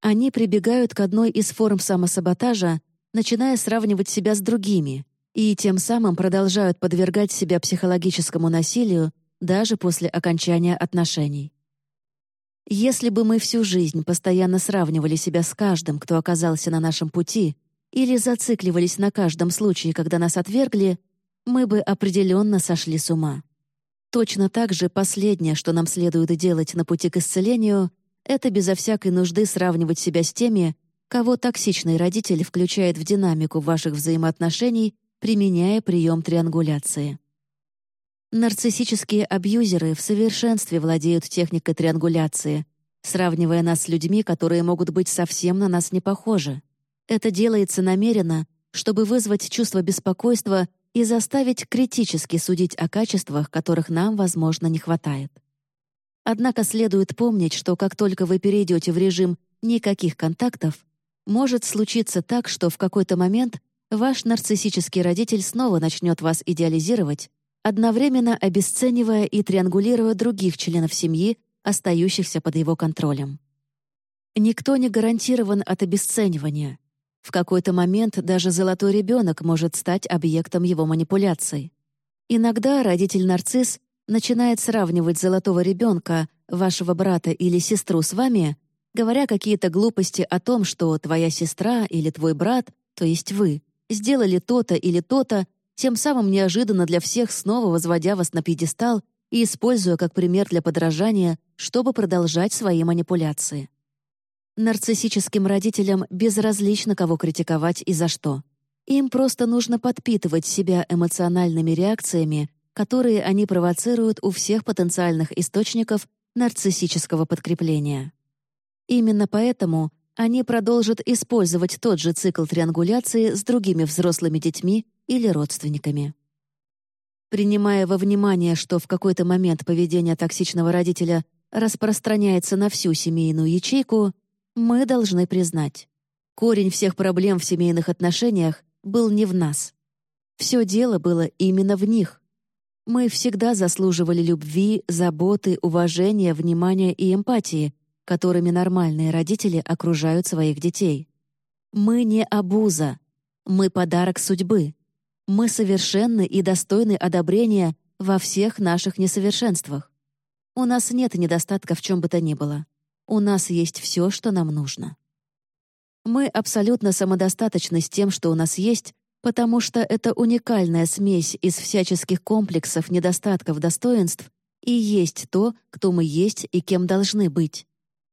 Они прибегают к одной из форм самосаботажа, начиная сравнивать себя с другими, и тем самым продолжают подвергать себя психологическому насилию даже после окончания отношений. Если бы мы всю жизнь постоянно сравнивали себя с каждым, кто оказался на нашем пути, или зацикливались на каждом случае, когда нас отвергли, мы бы определенно сошли с ума. Точно так же последнее, что нам следует делать на пути к исцелению, это безо всякой нужды сравнивать себя с теми, кого токсичный родитель включает в динамику ваших взаимоотношений, применяя прием триангуляции. Нарциссические абьюзеры в совершенстве владеют техникой триангуляции, сравнивая нас с людьми, которые могут быть совсем на нас не похожи. Это делается намеренно, чтобы вызвать чувство беспокойства и заставить критически судить о качествах, которых нам, возможно, не хватает. Однако следует помнить, что как только вы перейдете в режим «никаких контактов», может случиться так, что в какой-то момент ваш нарциссический родитель снова начнет вас идеализировать, одновременно обесценивая и триангулируя других членов семьи, остающихся под его контролем. Никто не гарантирован от обесценивания. В какой-то момент даже золотой ребенок может стать объектом его манипуляций. Иногда родитель-нарцисс начинает сравнивать золотого ребенка, вашего брата или сестру с вами, говоря какие-то глупости о том, что твоя сестра или твой брат, то есть вы, сделали то-то или то-то, тем самым неожиданно для всех снова возводя вас на пьедестал и используя как пример для подражания, чтобы продолжать свои манипуляции. Нарциссическим родителям безразлично, кого критиковать и за что. Им просто нужно подпитывать себя эмоциональными реакциями, которые они провоцируют у всех потенциальных источников нарциссического подкрепления. Именно поэтому они продолжат использовать тот же цикл триангуляции с другими взрослыми детьми или родственниками. Принимая во внимание, что в какой-то момент поведение токсичного родителя распространяется на всю семейную ячейку, мы должны признать, корень всех проблем в семейных отношениях был не в нас. Все дело было именно в них. Мы всегда заслуживали любви, заботы, уважения, внимания и эмпатии, которыми нормальные родители окружают своих детей. Мы не обуза. Мы подарок судьбы. Мы совершенны и достойны одобрения во всех наших несовершенствах. У нас нет недостатка в чем бы то ни было. У нас есть все, что нам нужно. Мы абсолютно самодостаточны с тем, что у нас есть, потому что это уникальная смесь из всяческих комплексов, недостатков, достоинств и есть то, кто мы есть и кем должны быть.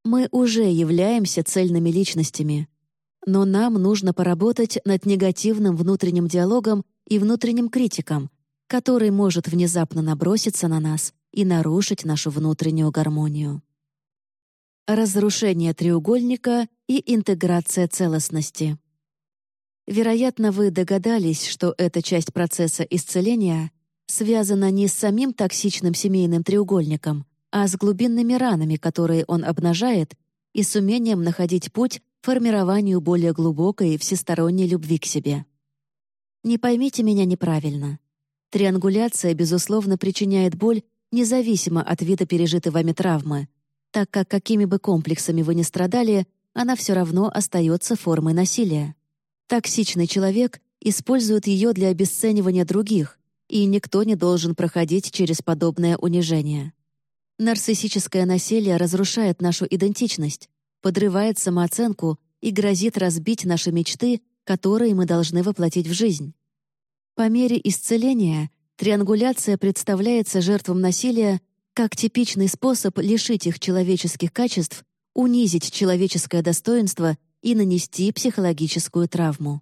Мы уже являемся цельными личностями. Но нам нужно поработать над негативным внутренним диалогом и внутренним критиком, который может внезапно наброситься на нас и нарушить нашу внутреннюю гармонию разрушение треугольника и интеграция целостности. Вероятно, вы догадались, что эта часть процесса исцеления связана не с самим токсичным семейным треугольником, а с глубинными ранами, которые он обнажает, и с умением находить путь к формированию более глубокой и всесторонней любви к себе. Не поймите меня неправильно. Триангуляция, безусловно, причиняет боль независимо от вида пережитой вами травмы, так как какими бы комплексами вы ни страдали, она все равно остается формой насилия. Токсичный человек использует ее для обесценивания других, и никто не должен проходить через подобное унижение. Нарциссическое насилие разрушает нашу идентичность, подрывает самооценку и грозит разбить наши мечты, которые мы должны воплотить в жизнь. По мере исцеления триангуляция представляется жертвам насилия как типичный способ лишить их человеческих качеств, унизить человеческое достоинство и нанести психологическую травму.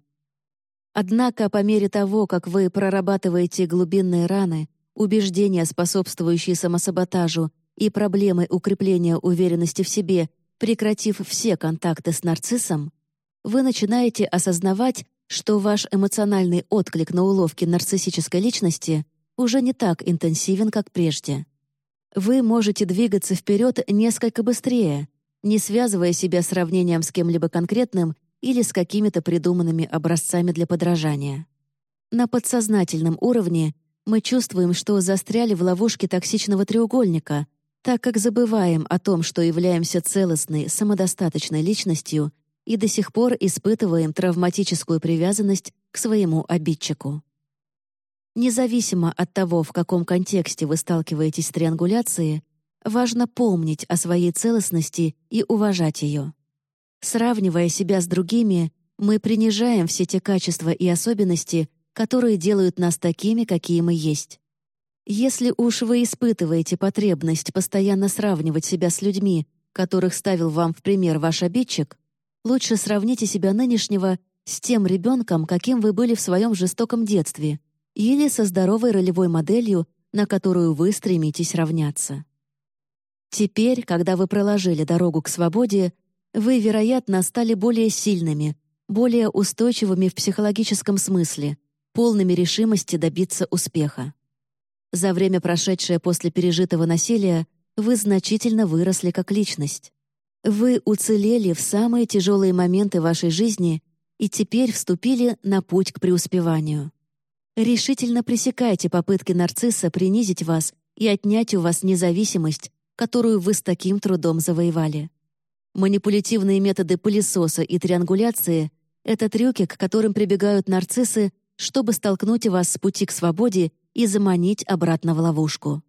Однако по мере того, как вы прорабатываете глубинные раны, убеждения, способствующие самосаботажу, и проблемы укрепления уверенности в себе, прекратив все контакты с нарциссом, вы начинаете осознавать, что ваш эмоциональный отклик на уловки нарциссической личности уже не так интенсивен, как прежде вы можете двигаться вперед несколько быстрее, не связывая себя сравнением с кем-либо конкретным или с какими-то придуманными образцами для подражания. На подсознательном уровне мы чувствуем, что застряли в ловушке токсичного треугольника, так как забываем о том, что являемся целостной, самодостаточной личностью и до сих пор испытываем травматическую привязанность к своему обидчику. Независимо от того, в каком контексте вы сталкиваетесь с триангуляцией, важно помнить о своей целостности и уважать ее. Сравнивая себя с другими, мы принижаем все те качества и особенности, которые делают нас такими, какие мы есть. Если уж вы испытываете потребность постоянно сравнивать себя с людьми, которых ставил вам в пример ваш обидчик, лучше сравните себя нынешнего с тем ребенком, каким вы были в своем жестоком детстве, или со здоровой ролевой моделью, на которую вы стремитесь равняться. Теперь, когда вы проложили дорогу к свободе, вы, вероятно, стали более сильными, более устойчивыми в психологическом смысле, полными решимости добиться успеха. За время, прошедшее после пережитого насилия, вы значительно выросли как личность. Вы уцелели в самые тяжелые моменты вашей жизни и теперь вступили на путь к преуспеванию. Решительно пресекайте попытки нарцисса принизить вас и отнять у вас независимость, которую вы с таким трудом завоевали. Манипулятивные методы пылесоса и триангуляции — это трюки, к которым прибегают нарциссы, чтобы столкнуть вас с пути к свободе и заманить обратно в ловушку.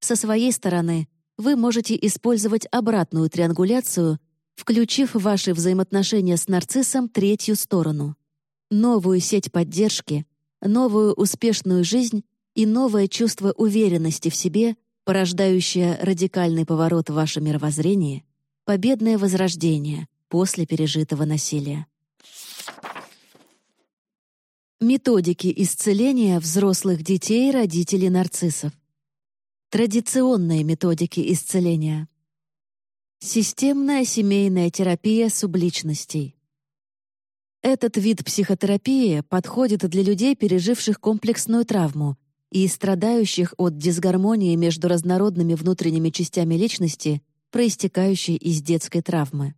Со своей стороны, вы можете использовать обратную триангуляцию, включив ваши взаимоотношения с нарциссом третью сторону. Новую сеть поддержки, новую успешную жизнь и новое чувство уверенности в себе, порождающее радикальный поворот в вашем мировоззрении, победное возрождение после пережитого насилия. Методики исцеления взрослых детей родителей нарциссов. Традиционные методики исцеления. Системная семейная терапия субличностей. Этот вид психотерапии подходит для людей, переживших комплексную травму и страдающих от дисгармонии между разнородными внутренними частями личности, проистекающей из детской травмы.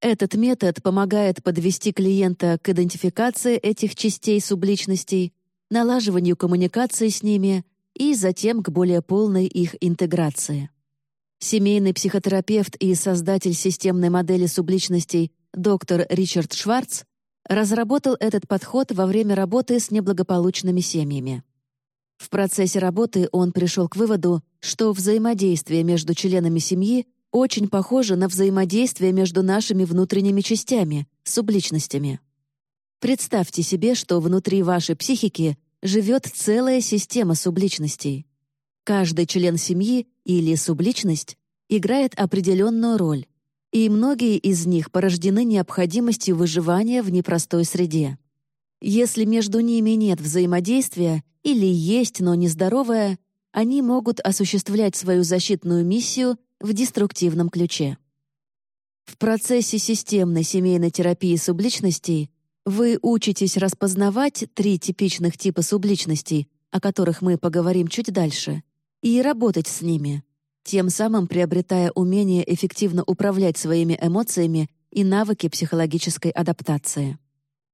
Этот метод помогает подвести клиента к идентификации этих частей субличностей, налаживанию коммуникации с ними и затем к более полной их интеграции. Семейный психотерапевт и создатель системной модели субличностей доктор Ричард Шварц разработал этот подход во время работы с неблагополучными семьями. В процессе работы он пришел к выводу, что взаимодействие между членами семьи очень похоже на взаимодействие между нашими внутренними частями, субличностями. Представьте себе, что внутри вашей психики живет целая система субличностей. Каждый член семьи или субличность играет определенную роль, и многие из них порождены необходимостью выживания в непростой среде. Если между ними нет взаимодействия или есть, но нездоровое, они могут осуществлять свою защитную миссию в деструктивном ключе. В процессе системной семейной терапии субличностей вы учитесь распознавать три типичных типа субличностей, о которых мы поговорим чуть дальше, и работать с ними, тем самым приобретая умение эффективно управлять своими эмоциями и навыки психологической адаптации.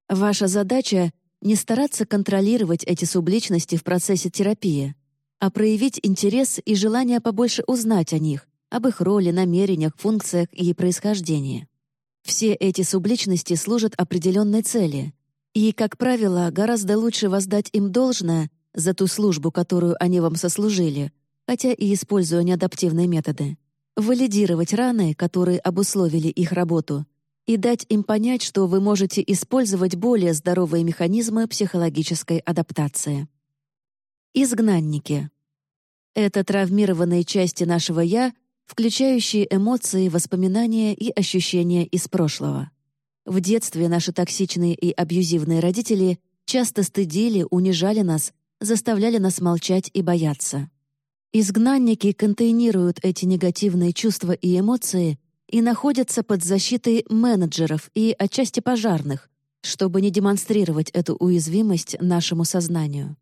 Ваша задача — не стараться контролировать эти субличности в процессе терапии, а проявить интерес и желание побольше узнать о них, об их роли, намерениях, функциях и происхождении. Все эти субличности служат определенной цели, и, как правило, гораздо лучше воздать им должное за ту службу, которую они вам сослужили, хотя и используя неадаптивные методы, валидировать раны, которые обусловили их работу, и дать им понять, что вы можете использовать более здоровые механизмы психологической адаптации. Изгнанники. Это травмированные части нашего «я», включающие эмоции, воспоминания и ощущения из прошлого. В детстве наши токсичные и абьюзивные родители часто стыдили, унижали нас, заставляли нас молчать и бояться. Изгнанники контейнируют эти негативные чувства и эмоции и находятся под защитой менеджеров и отчасти пожарных, чтобы не демонстрировать эту уязвимость нашему сознанию.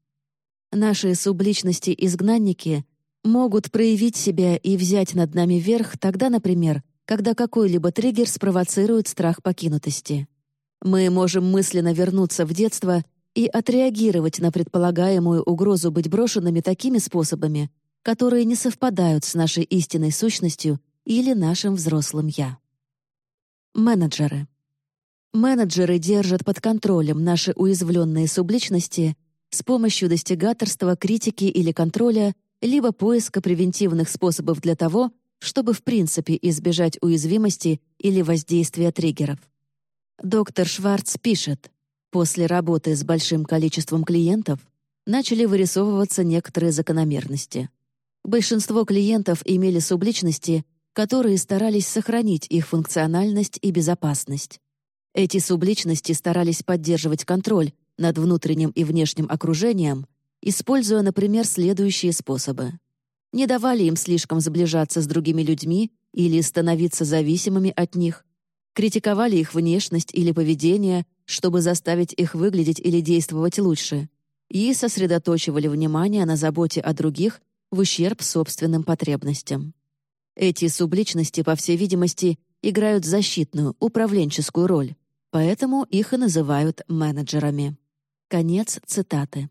Наши субличности-изгнанники могут проявить себя и взять над нами верх тогда, например, когда какой-либо триггер спровоцирует страх покинутости. Мы можем мысленно вернуться в детство и отреагировать на предполагаемую угрозу быть брошенными такими способами, которые не совпадают с нашей истинной сущностью или нашим взрослым «я». Менеджеры. Менеджеры держат под контролем наши уязвленные субличности с помощью достигаторства, критики или контроля либо поиска превентивных способов для того, чтобы в принципе избежать уязвимости или воздействия триггеров. Доктор Шварц пишет, после работы с большим количеством клиентов начали вырисовываться некоторые закономерности. Большинство клиентов имели субличности, которые старались сохранить их функциональность и безопасность. Эти субличности старались поддерживать контроль над внутренним и внешним окружением используя, например, следующие способы. Не давали им слишком сближаться с другими людьми или становиться зависимыми от них, критиковали их внешность или поведение, чтобы заставить их выглядеть или действовать лучше, и сосредоточивали внимание на заботе о других в ущерб собственным потребностям. Эти субличности, по всей видимости, играют защитную, управленческую роль, поэтому их и называют менеджерами. Конец цитаты.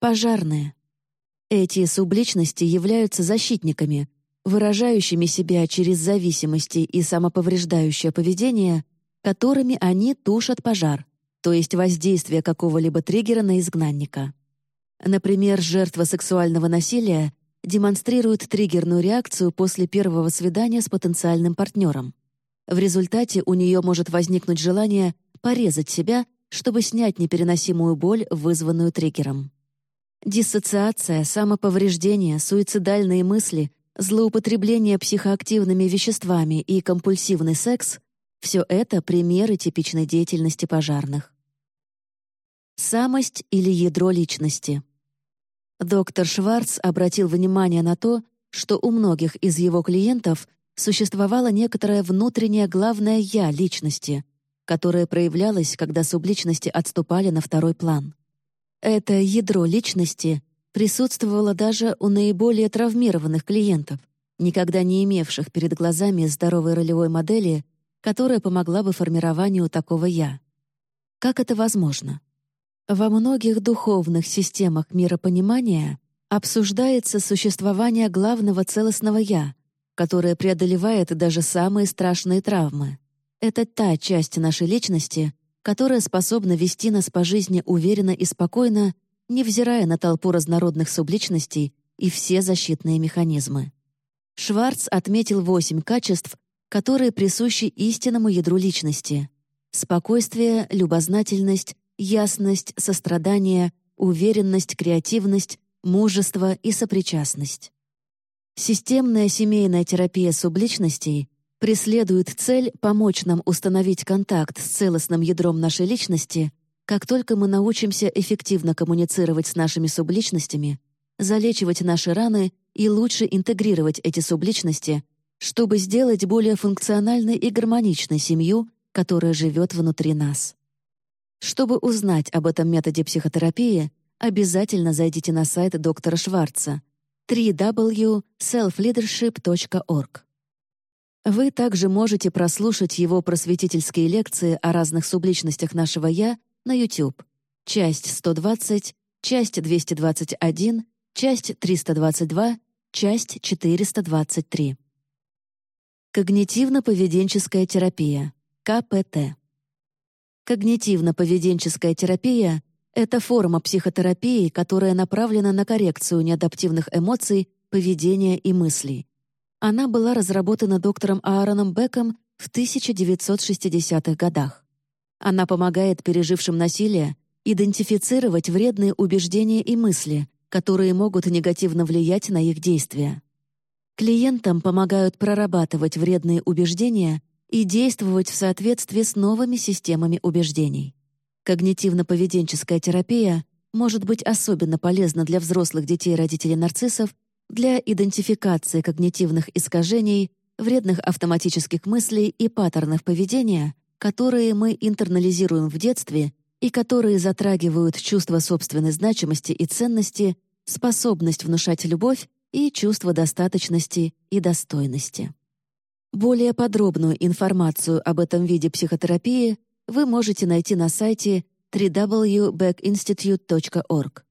Пожарные. Эти субличности являются защитниками, выражающими себя через зависимости и самоповреждающее поведение, которыми они тушат пожар, то есть воздействие какого-либо триггера на изгнанника. Например, жертва сексуального насилия демонстрирует триггерную реакцию после первого свидания с потенциальным партнером. В результате у нее может возникнуть желание порезать себя, чтобы снять непереносимую боль, вызванную триггером. Диссоциация, самоповреждение, суицидальные мысли, злоупотребление психоактивными веществами и компульсивный секс — все это примеры типичной деятельности пожарных. Самость или ядро личности. Доктор Шварц обратил внимание на то, что у многих из его клиентов существовало некоторое внутреннее главное «я» личности, которое проявлялось, когда субличности отступали на второй план. Это ядро личности присутствовало даже у наиболее травмированных клиентов, никогда не имевших перед глазами здоровой ролевой модели, которая помогла бы формированию такого «я». Как это возможно? Во многих духовных системах миропонимания обсуждается существование главного целостного «я», которое преодолевает даже самые страшные травмы. Это та часть нашей личности, которая способна вести нас по жизни уверенно и спокойно, невзирая на толпу разнородных субличностей и все защитные механизмы. Шварц отметил восемь качеств, которые присущи истинному ядру личности — спокойствие, любознательность, ясность, сострадание, уверенность, креативность, мужество и сопричастность. Системная семейная терапия субличностей преследует цель помочь нам установить контакт с целостным ядром нашей личности, как только мы научимся эффективно коммуницировать с нашими субличностями, залечивать наши раны и лучше интегрировать эти субличности, чтобы сделать более функциональной и гармоничной семью, которая живет внутри нас. Чтобы узнать об этом методе психотерапии, обязательно зайдите на сайт доктора Шварца www.selfleadership.org. Вы также можете прослушать его просветительские лекции о разных субличностях нашего «я» на YouTube. Часть 120, часть 221, часть 322, часть 423. Когнитивно-поведенческая терапия, КПТ. Когнитивно-поведенческая терапия — это форма психотерапии, которая направлена на коррекцию неадаптивных эмоций, поведения и мыслей. Она была разработана доктором Аароном Беком в 1960-х годах. Она помогает пережившим насилие идентифицировать вредные убеждения и мысли, которые могут негативно влиять на их действия. Клиентам помогают прорабатывать вредные убеждения и действовать в соответствии с новыми системами убеждений. Когнитивно-поведенческая терапия может быть особенно полезна для взрослых детей родителей нарциссов для идентификации когнитивных искажений, вредных автоматических мыслей и паттернов поведения, которые мы интернализируем в детстве и которые затрагивают чувство собственной значимости и ценности, способность внушать любовь и чувство достаточности и достойности. Более подробную информацию об этом виде психотерапии вы можете найти на сайте www.backinstitute.org.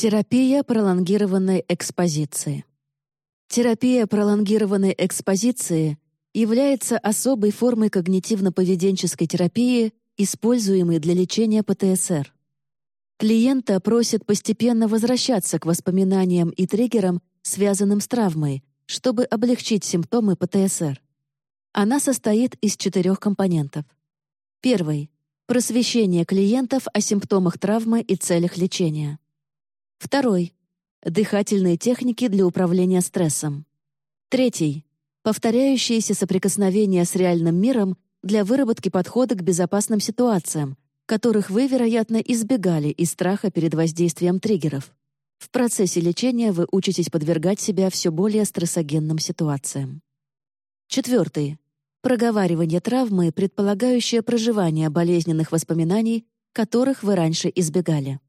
Терапия пролонгированной экспозиции. Терапия пролонгированной экспозиции является особой формой когнитивно-поведенческой терапии, используемой для лечения ПТСР. Клиента просят постепенно возвращаться к воспоминаниям и триггерам, связанным с травмой, чтобы облегчить симптомы ПТСР. Она состоит из четырех компонентов. Первый — просвещение клиентов о симптомах травмы и целях лечения. Второй — дыхательные техники для управления стрессом. Третий — повторяющиеся соприкосновения с реальным миром для выработки подхода к безопасным ситуациям, которых вы, вероятно, избегали из страха перед воздействием триггеров. В процессе лечения вы учитесь подвергать себя все более стрессогенным ситуациям. Четвертый. Проговаривание травмы, предполагающее проживание болезненных воспоминаний, которых вы раньше избегали.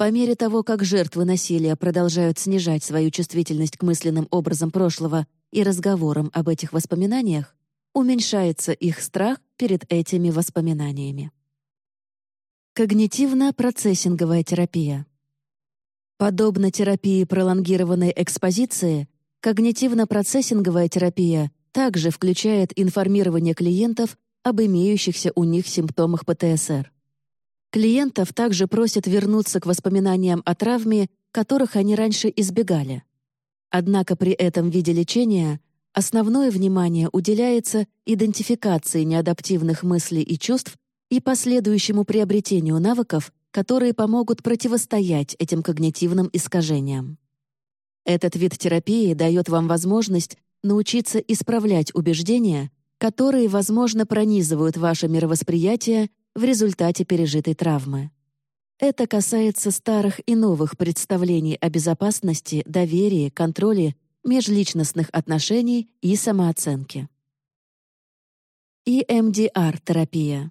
По мере того, как жертвы насилия продолжают снижать свою чувствительность к мысленным образам прошлого и разговорам об этих воспоминаниях, уменьшается их страх перед этими воспоминаниями. Когнитивно-процессинговая терапия. Подобно терапии пролонгированной экспозиции, когнитивно-процессинговая терапия также включает информирование клиентов об имеющихся у них симптомах ПТСР. Клиентов также просят вернуться к воспоминаниям о травме, которых они раньше избегали. Однако при этом виде лечения основное внимание уделяется идентификации неадаптивных мыслей и чувств и последующему приобретению навыков, которые помогут противостоять этим когнитивным искажениям. Этот вид терапии дает вам возможность научиться исправлять убеждения, которые, возможно, пронизывают ваше мировосприятие в результате пережитой травмы. Это касается старых и новых представлений о безопасности, доверии, контроле, межличностных отношений и самооценке. EMDR-терапия.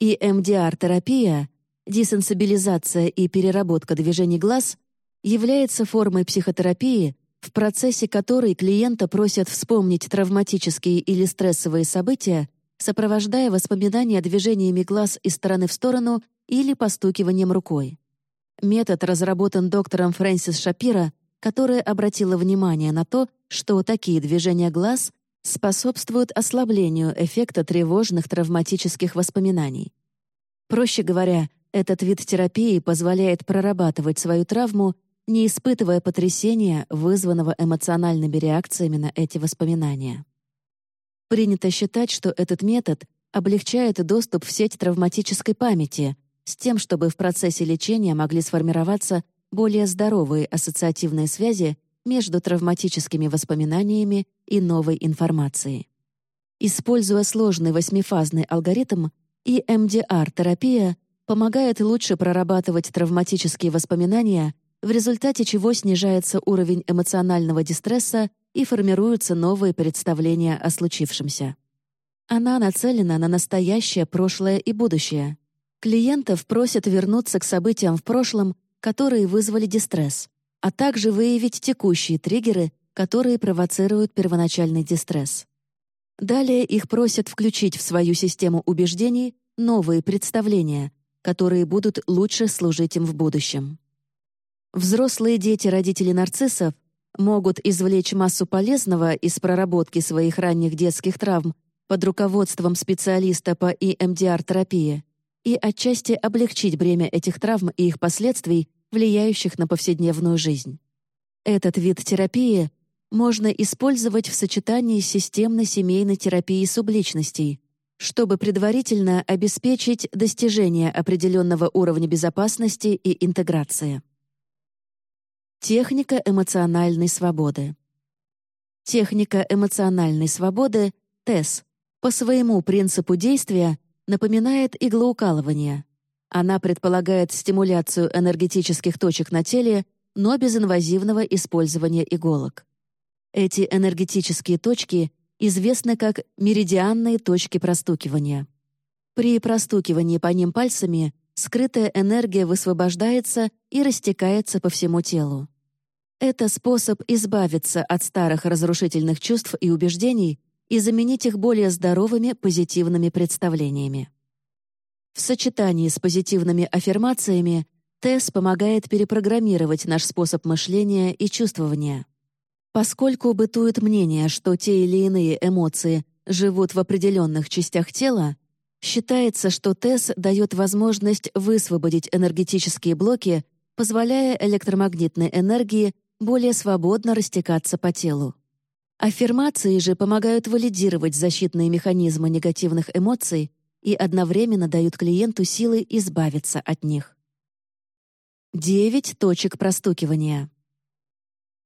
EMDR-терапия, десенсибилизация и переработка движений глаз, является формой психотерапии, в процессе которой клиента просят вспомнить травматические или стрессовые события, сопровождая воспоминания движениями глаз из стороны в сторону или постукиванием рукой. Метод разработан доктором Фрэнсис Шапира, которая обратила внимание на то, что такие движения глаз способствуют ослаблению эффекта тревожных травматических воспоминаний. Проще говоря, этот вид терапии позволяет прорабатывать свою травму не испытывая потрясения, вызванного эмоциональными реакциями на эти воспоминания. Принято считать, что этот метод облегчает доступ в сеть травматической памяти с тем, чтобы в процессе лечения могли сформироваться более здоровые ассоциативные связи между травматическими воспоминаниями и новой информацией. Используя сложный восьмифазный алгоритм, и МДР-терапия помогает лучше прорабатывать травматические воспоминания в результате чего снижается уровень эмоционального дистресса и формируются новые представления о случившемся. Она нацелена на настоящее, прошлое и будущее. Клиентов просят вернуться к событиям в прошлом, которые вызвали дистресс, а также выявить текущие триггеры, которые провоцируют первоначальный дистресс. Далее их просят включить в свою систему убеждений новые представления, которые будут лучше служить им в будущем. Взрослые дети родителей нарциссов могут извлечь массу полезного из проработки своих ранних детских травм под руководством специалиста по EMDR-терапии и отчасти облегчить бремя этих травм и их последствий, влияющих на повседневную жизнь. Этот вид терапии можно использовать в сочетании с системной семейной терапией субличностей, чтобы предварительно обеспечить достижение определенного уровня безопасности и интеграции. Техника эмоциональной свободы. Техника эмоциональной свободы, ТЭС, по своему принципу действия напоминает иглоукалывание. Она предполагает стимуляцию энергетических точек на теле, но без инвазивного использования иголок. Эти энергетические точки известны как меридианные точки простукивания. При простукивании по ним пальцами скрытая энергия высвобождается и растекается по всему телу. Это способ избавиться от старых разрушительных чувств и убеждений и заменить их более здоровыми позитивными представлениями. В сочетании с позитивными аффирмациями ТЭС помогает перепрограммировать наш способ мышления и чувствования. Поскольку бытует мнение, что те или иные эмоции живут в определенных частях тела, Считается, что ТЭС дает возможность высвободить энергетические блоки, позволяя электромагнитной энергии более свободно растекаться по телу. Аффирмации же помогают валидировать защитные механизмы негативных эмоций и одновременно дают клиенту силы избавиться от них. 9 точек простукивания.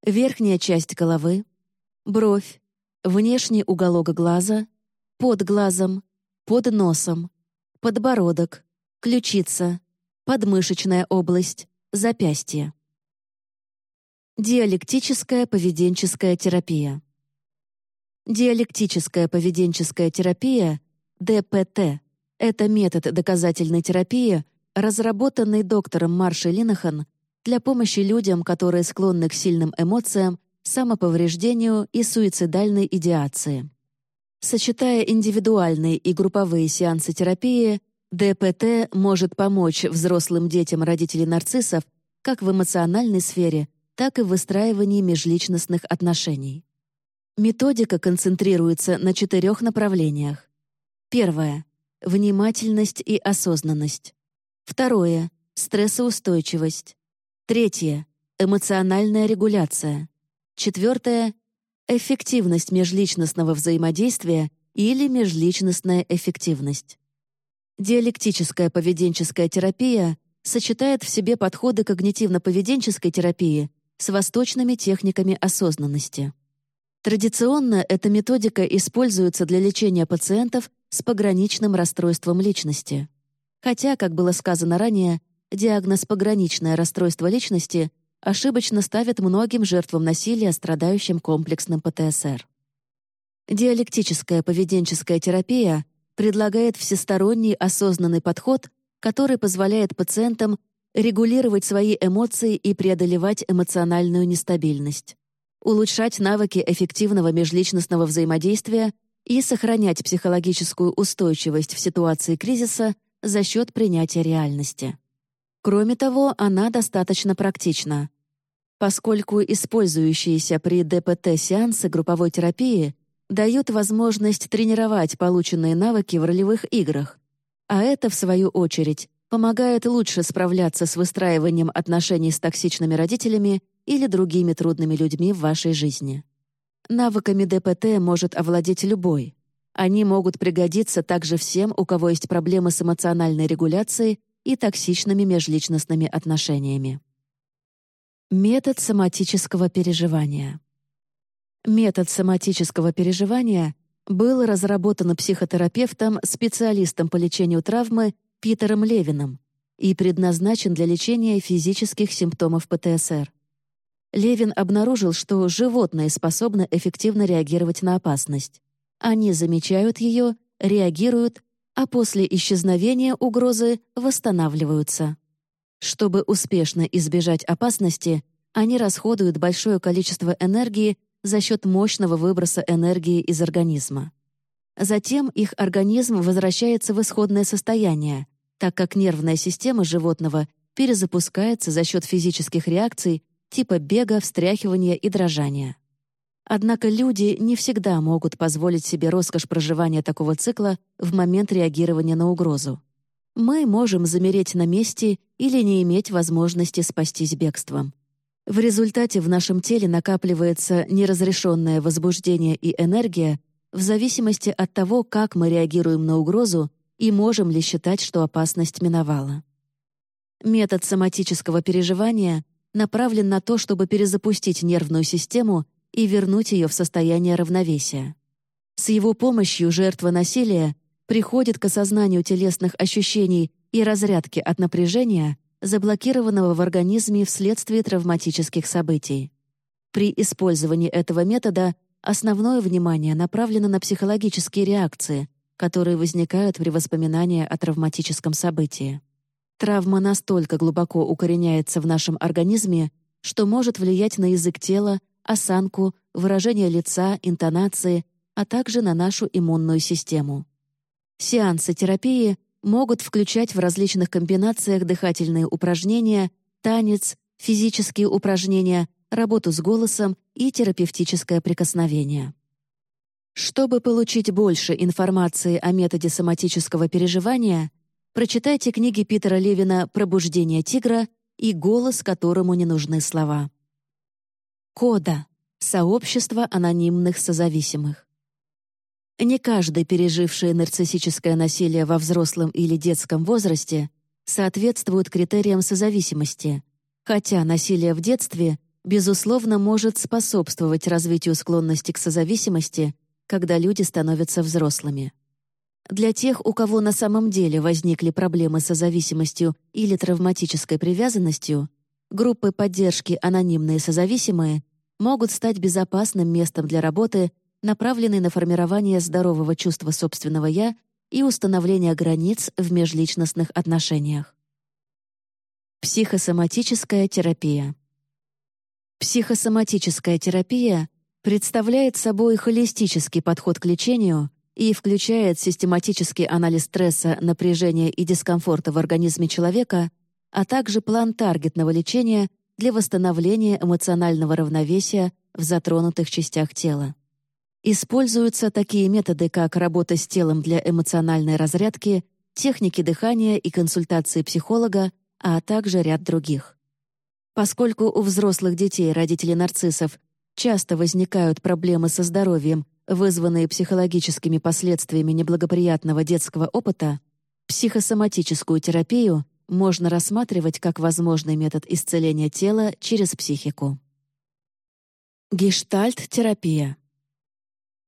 Верхняя часть головы, бровь, внешний уголок глаза, под глазом, под носом, подбородок, ключица, подмышечная область, запястье. Диалектическая поведенческая терапия. Диалектическая поведенческая терапия, ДПТ, это метод доказательной терапии, разработанный доктором Маршей Линахан для помощи людям, которые склонны к сильным эмоциям, самоповреждению и суицидальной идеации. Сочетая индивидуальные и групповые сеансы терапии, ДПТ может помочь взрослым детям родителей нарциссов как в эмоциональной сфере, так и в выстраивании межличностных отношений. Методика концентрируется на четырех направлениях. Первое — внимательность и осознанность. Второе — стрессоустойчивость. Третье — эмоциональная регуляция. Четвертое — эффективность межличностного взаимодействия или межличностная эффективность. Диалектическая поведенческая терапия сочетает в себе подходы когнитивно-поведенческой терапии с восточными техниками осознанности. Традиционно эта методика используется для лечения пациентов с пограничным расстройством личности. Хотя, как было сказано ранее, диагноз «пограничное расстройство личности» ошибочно ставят многим жертвам насилия, страдающим комплексным ПТСР. Диалектическая поведенческая терапия предлагает всесторонний осознанный подход, который позволяет пациентам регулировать свои эмоции и преодолевать эмоциональную нестабильность, улучшать навыки эффективного межличностного взаимодействия и сохранять психологическую устойчивость в ситуации кризиса за счет принятия реальности. Кроме того, она достаточно практична. Поскольку использующиеся при ДПТ сеансы групповой терапии дают возможность тренировать полученные навыки в ролевых играх, а это, в свою очередь, помогает лучше справляться с выстраиванием отношений с токсичными родителями или другими трудными людьми в вашей жизни. Навыками ДПТ может овладеть любой. Они могут пригодиться также всем, у кого есть проблемы с эмоциональной регуляцией и токсичными межличностными отношениями. Метод соматического переживания. Метод соматического переживания был разработан психотерапевтом, специалистом по лечению травмы Питером Левином и предназначен для лечения физических симптомов ПТСР. Левин обнаружил, что животные способны эффективно реагировать на опасность. Они замечают ее, реагируют, а после исчезновения угрозы восстанавливаются. Чтобы успешно избежать опасности, они расходуют большое количество энергии за счет мощного выброса энергии из организма. Затем их организм возвращается в исходное состояние, так как нервная система животного перезапускается за счет физических реакций типа бега, встряхивания и дрожания. Однако люди не всегда могут позволить себе роскошь проживания такого цикла в момент реагирования на угрозу. Мы можем замереть на месте или не иметь возможности спастись бегством. В результате в нашем теле накапливается неразрешенное возбуждение и энергия в зависимости от того, как мы реагируем на угрозу и можем ли считать, что опасность миновала. Метод соматического переживания направлен на то, чтобы перезапустить нервную систему и вернуть ее в состояние равновесия. С его помощью жертва насилия приходит к осознанию телесных ощущений и разрядке от напряжения, заблокированного в организме вследствие травматических событий. При использовании этого метода основное внимание направлено на психологические реакции, которые возникают при воспоминании о травматическом событии. Травма настолько глубоко укореняется в нашем организме, что может влиять на язык тела, осанку, выражение лица, интонации, а также на нашу иммунную систему. Сеансы терапии могут включать в различных комбинациях дыхательные упражнения, танец, физические упражнения, работу с голосом и терапевтическое прикосновение. Чтобы получить больше информации о методе соматического переживания, прочитайте книги Питера Левина «Пробуждение тигра» и «Голос, которому не нужны слова». Кода — сообщество анонимных созависимых. Не каждый, переживший нарциссическое насилие во взрослом или детском возрасте, соответствует критериям созависимости, хотя насилие в детстве, безусловно, может способствовать развитию склонности к созависимости, когда люди становятся взрослыми. Для тех, у кого на самом деле возникли проблемы с созависимостью или травматической привязанностью, группы поддержки «Анонимные созависимые» могут стать безопасным местом для работы направленный на формирование здорового чувства собственного «я» и установление границ в межличностных отношениях. Психосоматическая терапия. Психосоматическая терапия представляет собой холистический подход к лечению и включает систематический анализ стресса, напряжения и дискомфорта в организме человека, а также план таргетного лечения для восстановления эмоционального равновесия в затронутых частях тела. Используются такие методы, как работа с телом для эмоциональной разрядки, техники дыхания и консультации психолога, а также ряд других. Поскольку у взрослых детей родителей нарциссов часто возникают проблемы со здоровьем, вызванные психологическими последствиями неблагоприятного детского опыта, психосоматическую терапию можно рассматривать как возможный метод исцеления тела через психику. Гештальт-терапия.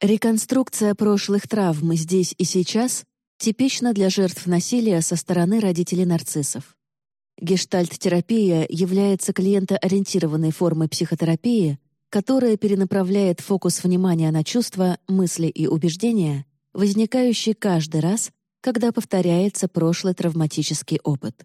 Реконструкция прошлых травм здесь и сейчас типична для жертв насилия со стороны родителей нарциссов. Гештальт-терапия является клиентоориентированной формой психотерапии, которая перенаправляет фокус внимания на чувства, мысли и убеждения, возникающие каждый раз, когда повторяется прошлый травматический опыт.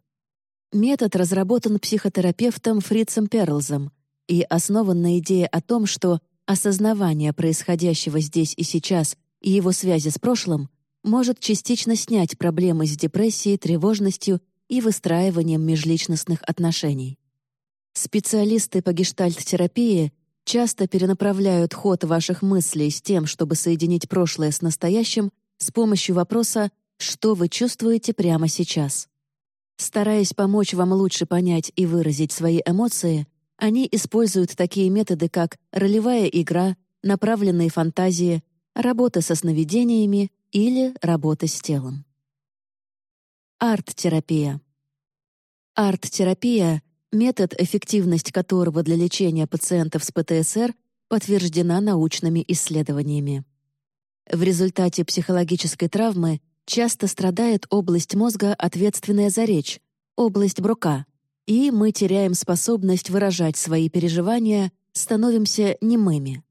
Метод разработан психотерапевтом Фрицем Перлзом и основан на идее о том, что осознавание происходящего здесь и сейчас и его связи с прошлым может частично снять проблемы с депрессией, тревожностью и выстраиванием межличностных отношений. Специалисты по гештальт-терапии часто перенаправляют ход ваших мыслей с тем, чтобы соединить прошлое с настоящим с помощью вопроса «Что вы чувствуете прямо сейчас?». Стараясь помочь вам лучше понять и выразить свои эмоции, они используют такие методы, как ролевая игра, направленные фантазии, работа со сновидениями или работа с телом. Арт-терапия. Арт-терапия — метод, эффективность которого для лечения пациентов с ПТСР подтверждена научными исследованиями. В результате психологической травмы часто страдает область мозга, ответственная за речь, область Брока, и мы теряем способность выражать свои переживания, становимся немыми.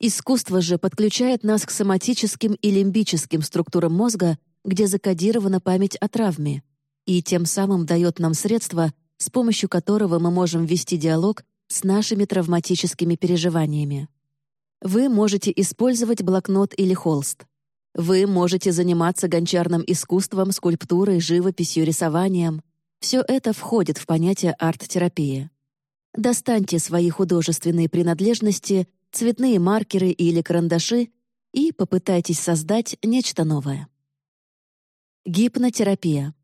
Искусство же подключает нас к соматическим и лимбическим структурам мозга, где закодирована память о травме, и тем самым дает нам средства, с помощью которого мы можем вести диалог с нашими травматическими переживаниями. Вы можете использовать блокнот или холст. Вы можете заниматься гончарным искусством, скульптурой, живописью, рисованием. Все это входит в понятие арт-терапии. Достаньте свои художественные принадлежности, цветные маркеры или карандаши и попытайтесь создать нечто новое. Гипнотерапия.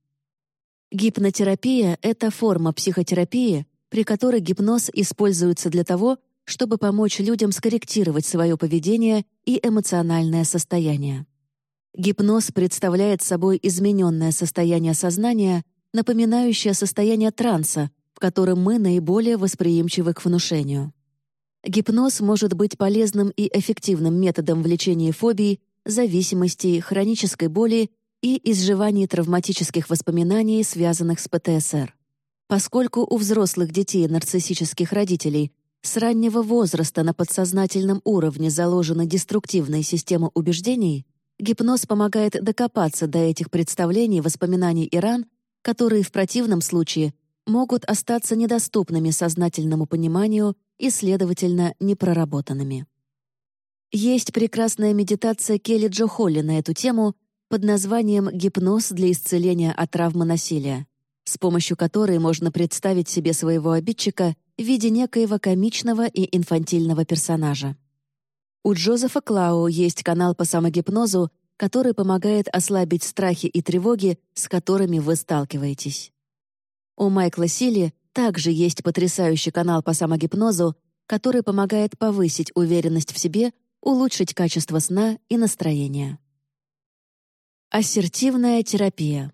Гипнотерапия — это форма психотерапии, при которой гипноз используется для того, чтобы помочь людям скорректировать свое поведение и эмоциональное состояние. Гипноз представляет собой измененное состояние сознания, напоминающее состояние транса, в котором мы наиболее восприимчивы к внушению. Гипноз может быть полезным и эффективным методом в лечении фобий, зависимостей, хронической боли и изживании травматических воспоминаний, связанных с ПТСР. Поскольку у взрослых детей нарциссических родителей с раннего возраста на подсознательном уровне заложена деструктивная система убеждений, гипноз помогает докопаться до этих представлений, воспоминаний и ран, которые в противном случае могут остаться недоступными сознательному пониманию и, следовательно, непроработанными. Есть прекрасная медитация Келли Джо Холли на эту тему, под названием «Гипноз для исцеления от травмы насилия», с помощью которой можно представить себе своего обидчика в виде некоего комичного и инфантильного персонажа. У Джозефа Клау есть канал по самогипнозу, который помогает ослабить страхи и тревоги, с которыми вы сталкиваетесь. У Майкла Сили также есть потрясающий канал по самогипнозу, который помогает повысить уверенность в себе, улучшить качество сна и настроение. Ассертивная терапия.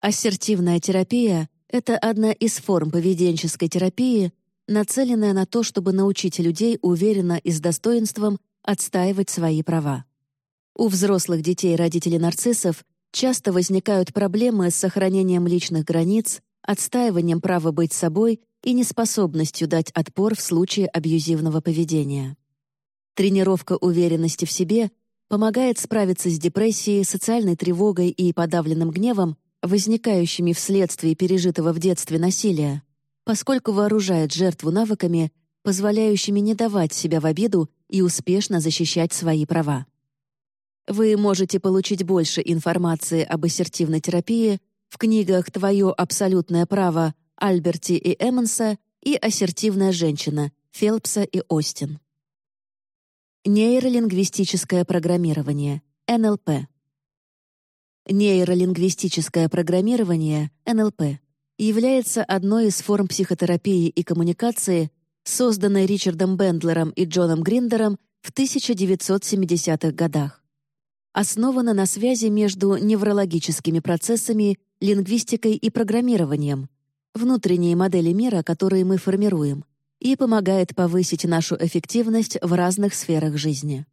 Ассертивная терапия — это одна из форм поведенческой терапии, нацеленная на то, чтобы научить людей уверенно и с достоинством отстаивать свои права. У взрослых детей родителей нарциссов часто возникают проблемы с сохранением личных границ, отстаиванием права быть собой и неспособностью дать отпор в случае абьюзивного поведения. Тренировка уверенности в себе помогает справиться с депрессией, социальной тревогой и подавленным гневом, возникающими вследствие пережитого в детстве насилия, поскольку вооружает жертву навыками, позволяющими не давать себя в обиду и успешно защищать свои права. Вы можете получить больше информации об ассертивной терапии в книгах «Твое абсолютное право» Альберти и Эммонса и «Ассертивная женщина» Фелпса и Остин. Нейролингвистическое программирование, НЛП. Нейролингвистическое программирование, НЛП, является одной из форм психотерапии и коммуникации, созданной Ричардом Бендлером и Джоном Гриндером в 1970-х годах. Основана на связи между неврологическими процессами, лингвистикой и программированием, внутренние модели мира, которые мы формируем, и помогает повысить нашу эффективность в разных сферах жизни.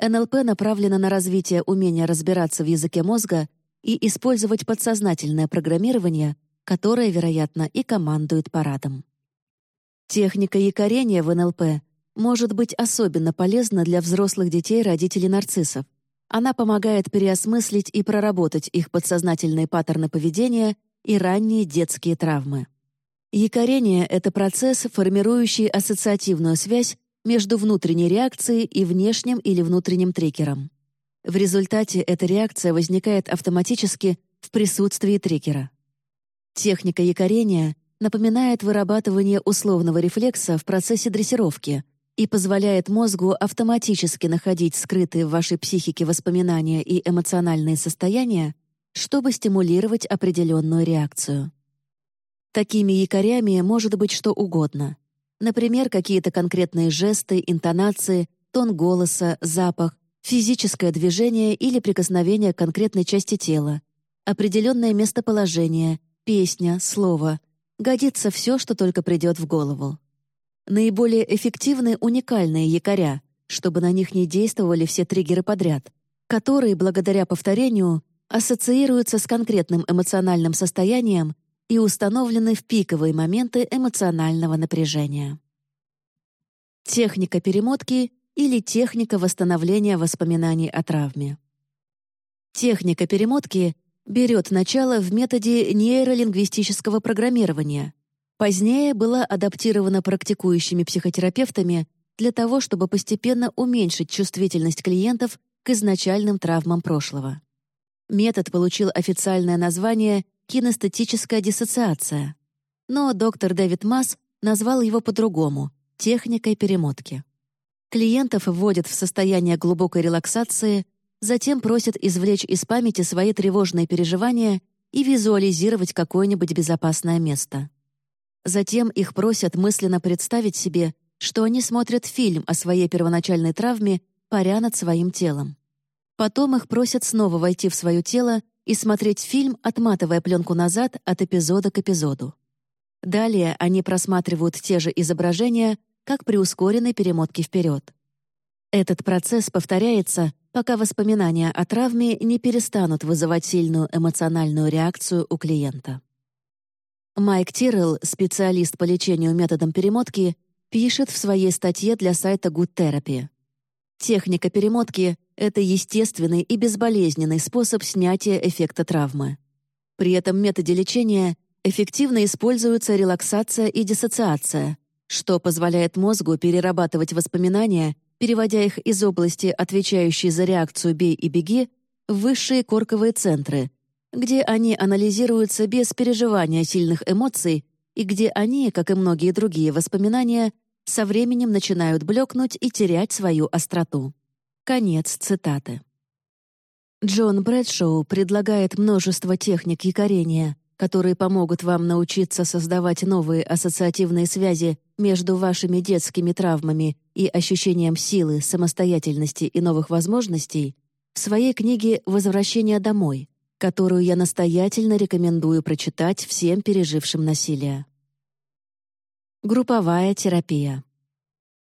НЛП направлено на развитие умения разбираться в языке мозга и использовать подсознательное программирование, которое, вероятно, и командует парадом. Техника якорения в НЛП может быть особенно полезна для взрослых детей родителей нарциссов. Она помогает переосмыслить и проработать их подсознательные паттерны поведения и ранние детские травмы. Якорение — это процесс, формирующий ассоциативную связь между внутренней реакцией и внешним или внутренним триггером. В результате эта реакция возникает автоматически в присутствии триггера. Техника якорения напоминает вырабатывание условного рефлекса в процессе дрессировки и позволяет мозгу автоматически находить скрытые в вашей психике воспоминания и эмоциональные состояния, чтобы стимулировать определенную реакцию. Такими якорями может быть что угодно. Например, какие-то конкретные жесты, интонации, тон голоса, запах, физическое движение или прикосновение к конкретной части тела, определенное местоположение, песня, слово. Годится все, что только придет в голову. Наиболее эффективны уникальные якоря, чтобы на них не действовали все триггеры подряд, которые, благодаря повторению, ассоциируются с конкретным эмоциональным состоянием и установлены в пиковые моменты эмоционального напряжения. Техника перемотки или техника восстановления воспоминаний о травме. Техника перемотки берет начало в методе нейролингвистического программирования. Позднее была адаптирована практикующими психотерапевтами для того, чтобы постепенно уменьшить чувствительность клиентов к изначальным травмам прошлого. Метод получил официальное название кинестетическая диссоциация. Но доктор Дэвид Масс назвал его по-другому — техникой перемотки. Клиентов вводят в состояние глубокой релаксации, затем просят извлечь из памяти свои тревожные переживания и визуализировать какое-нибудь безопасное место. Затем их просят мысленно представить себе, что они смотрят фильм о своей первоначальной травме, паря над своим телом. Потом их просят снова войти в свое тело и смотреть фильм, отматывая пленку назад от эпизода к эпизоду. Далее они просматривают те же изображения, как при ускоренной перемотке вперед. Этот процесс повторяется, пока воспоминания о травме не перестанут вызывать сильную эмоциональную реакцию у клиента. Майк Тиррелл, специалист по лечению методом перемотки, пишет в своей статье для сайта Good Therapy. Техника перемотки — это естественный и безболезненный способ снятия эффекта травмы. При этом методе лечения эффективно используются релаксация и диссоциация, что позволяет мозгу перерабатывать воспоминания, переводя их из области, отвечающей за реакцию «бей и беги», в высшие корковые центры, где они анализируются без переживания сильных эмоций и где они, как и многие другие воспоминания, со временем начинают блекнуть и терять свою остроту. Конец цитаты. Джон Брэдшоу предлагает множество техник якорения, которые помогут вам научиться создавать новые ассоциативные связи между вашими детскими травмами и ощущением силы, самостоятельности и новых возможностей, в своей книге «Возвращение домой», которую я настоятельно рекомендую прочитать всем пережившим насилие. Групповая терапия.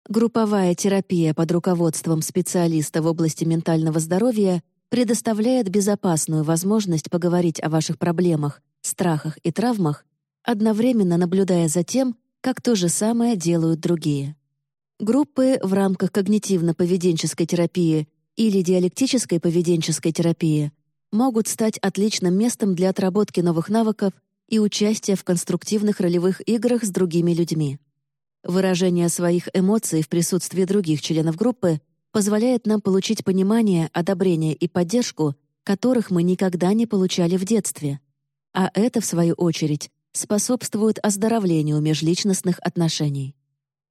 Групповая терапия под руководством специалиста в области ментального здоровья предоставляет безопасную возможность поговорить о ваших проблемах, страхах и травмах, одновременно наблюдая за тем, как то же самое делают другие. Группы в рамках когнитивно-поведенческой терапии или диалектической поведенческой терапии могут стать отличным местом для отработки новых навыков и участия в конструктивных ролевых играх с другими людьми. Выражение своих эмоций в присутствии других членов группы позволяет нам получить понимание, одобрение и поддержку, которых мы никогда не получали в детстве. А это, в свою очередь, способствует оздоровлению межличностных отношений.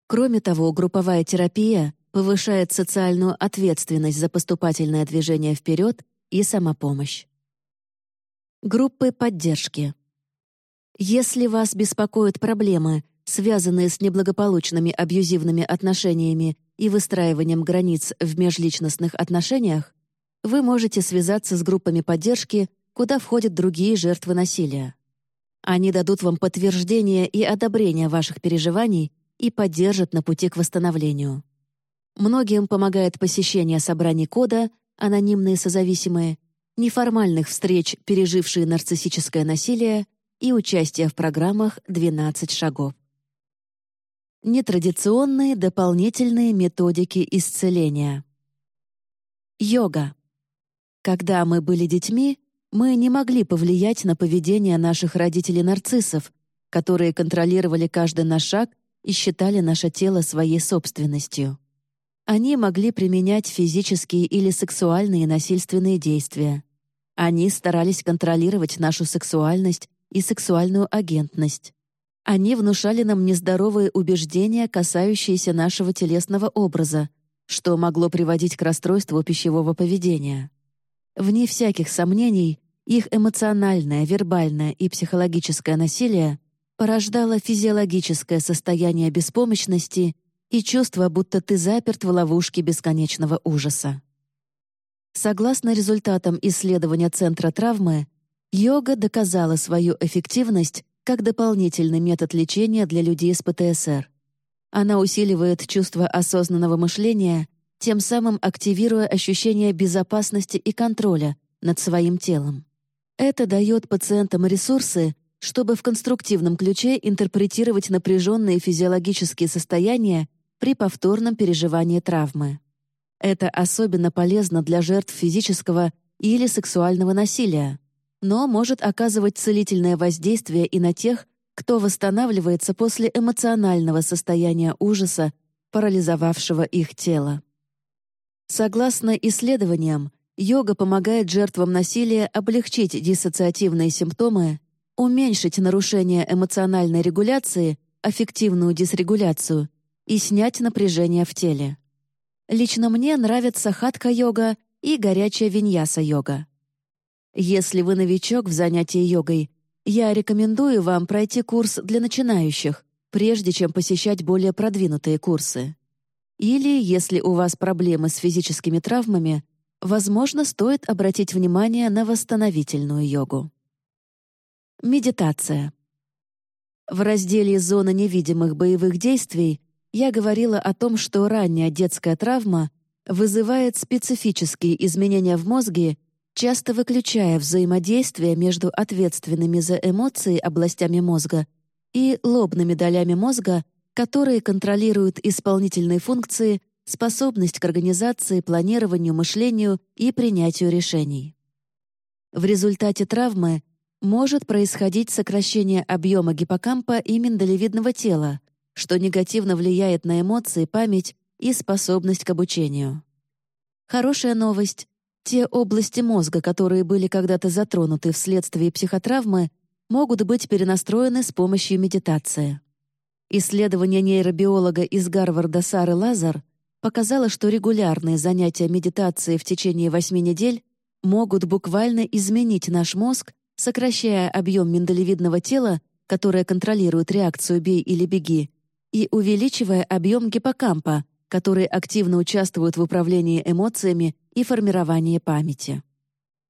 Кроме того, групповая терапия повышает социальную ответственность за поступательное движение вперед и самопомощь. Группы поддержки. Если вас беспокоят проблемы, связанные с неблагополучными абьюзивными отношениями и выстраиванием границ в межличностных отношениях, вы можете связаться с группами поддержки, куда входят другие жертвы насилия. Они дадут вам подтверждение и одобрение ваших переживаний и поддержат на пути к восстановлению. Многим помогает посещение собраний кода, анонимные созависимые, неформальных встреч, пережившие нарциссическое насилие, и участие в программах «12 шагов». Нетрадиционные дополнительные методики исцеления. Йога. Когда мы были детьми, мы не могли повлиять на поведение наших родителей-нарциссов, которые контролировали каждый наш шаг и считали наше тело своей собственностью. Они могли применять физические или сексуальные насильственные действия. Они старались контролировать нашу сексуальность и сексуальную агентность. Они внушали нам нездоровые убеждения, касающиеся нашего телесного образа, что могло приводить к расстройству пищевого поведения. Вне всяких сомнений, их эмоциональное, вербальное и психологическое насилие порождало физиологическое состояние беспомощности и чувство, будто ты заперт в ловушке бесконечного ужаса. Согласно результатам исследования Центра травмы, йога доказала свою эффективность как дополнительный метод лечения для людей с ПТСР. Она усиливает чувство осознанного мышления, тем самым активируя ощущение безопасности и контроля над своим телом. Это дает пациентам ресурсы, чтобы в конструктивном ключе интерпретировать напряженные физиологические состояния при повторном переживании травмы. Это особенно полезно для жертв физического или сексуального насилия, но может оказывать целительное воздействие и на тех, кто восстанавливается после эмоционального состояния ужаса, парализовавшего их тело. Согласно исследованиям, йога помогает жертвам насилия облегчить диссоциативные симптомы, уменьшить нарушение эмоциональной регуляции, аффективную дисрегуляцию и снять напряжение в теле. Лично мне нравятся хатха-йога и горячая виньяса-йога. Если вы новичок в занятии йогой, я рекомендую вам пройти курс для начинающих, прежде чем посещать более продвинутые курсы. Или, если у вас проблемы с физическими травмами, возможно, стоит обратить внимание на восстановительную йогу. Медитация. В разделе «Зона невидимых боевых действий» я говорила о том, что ранняя детская травма вызывает специфические изменения в мозге, часто выключая взаимодействие между ответственными за эмоции областями мозга и лобными долями мозга, которые контролируют исполнительные функции, способность к организации, планированию, мышлению и принятию решений. В результате травмы может происходить сокращение объема гиппокампа и миндалевидного тела, что негативно влияет на эмоции, память и способность к обучению. Хорошая новость — те области мозга, которые были когда-то затронуты вследствие психотравмы, могут быть перенастроены с помощью медитации. Исследование нейробиолога из Гарварда Сары Лазар показало, что регулярные занятия медитацией в течение 8 недель могут буквально изменить наш мозг, сокращая объем миндалевидного тела, которое контролирует реакцию «бей или беги», и увеличивая объем гиппокампа, который активно участвует в управлении эмоциями и формировании памяти.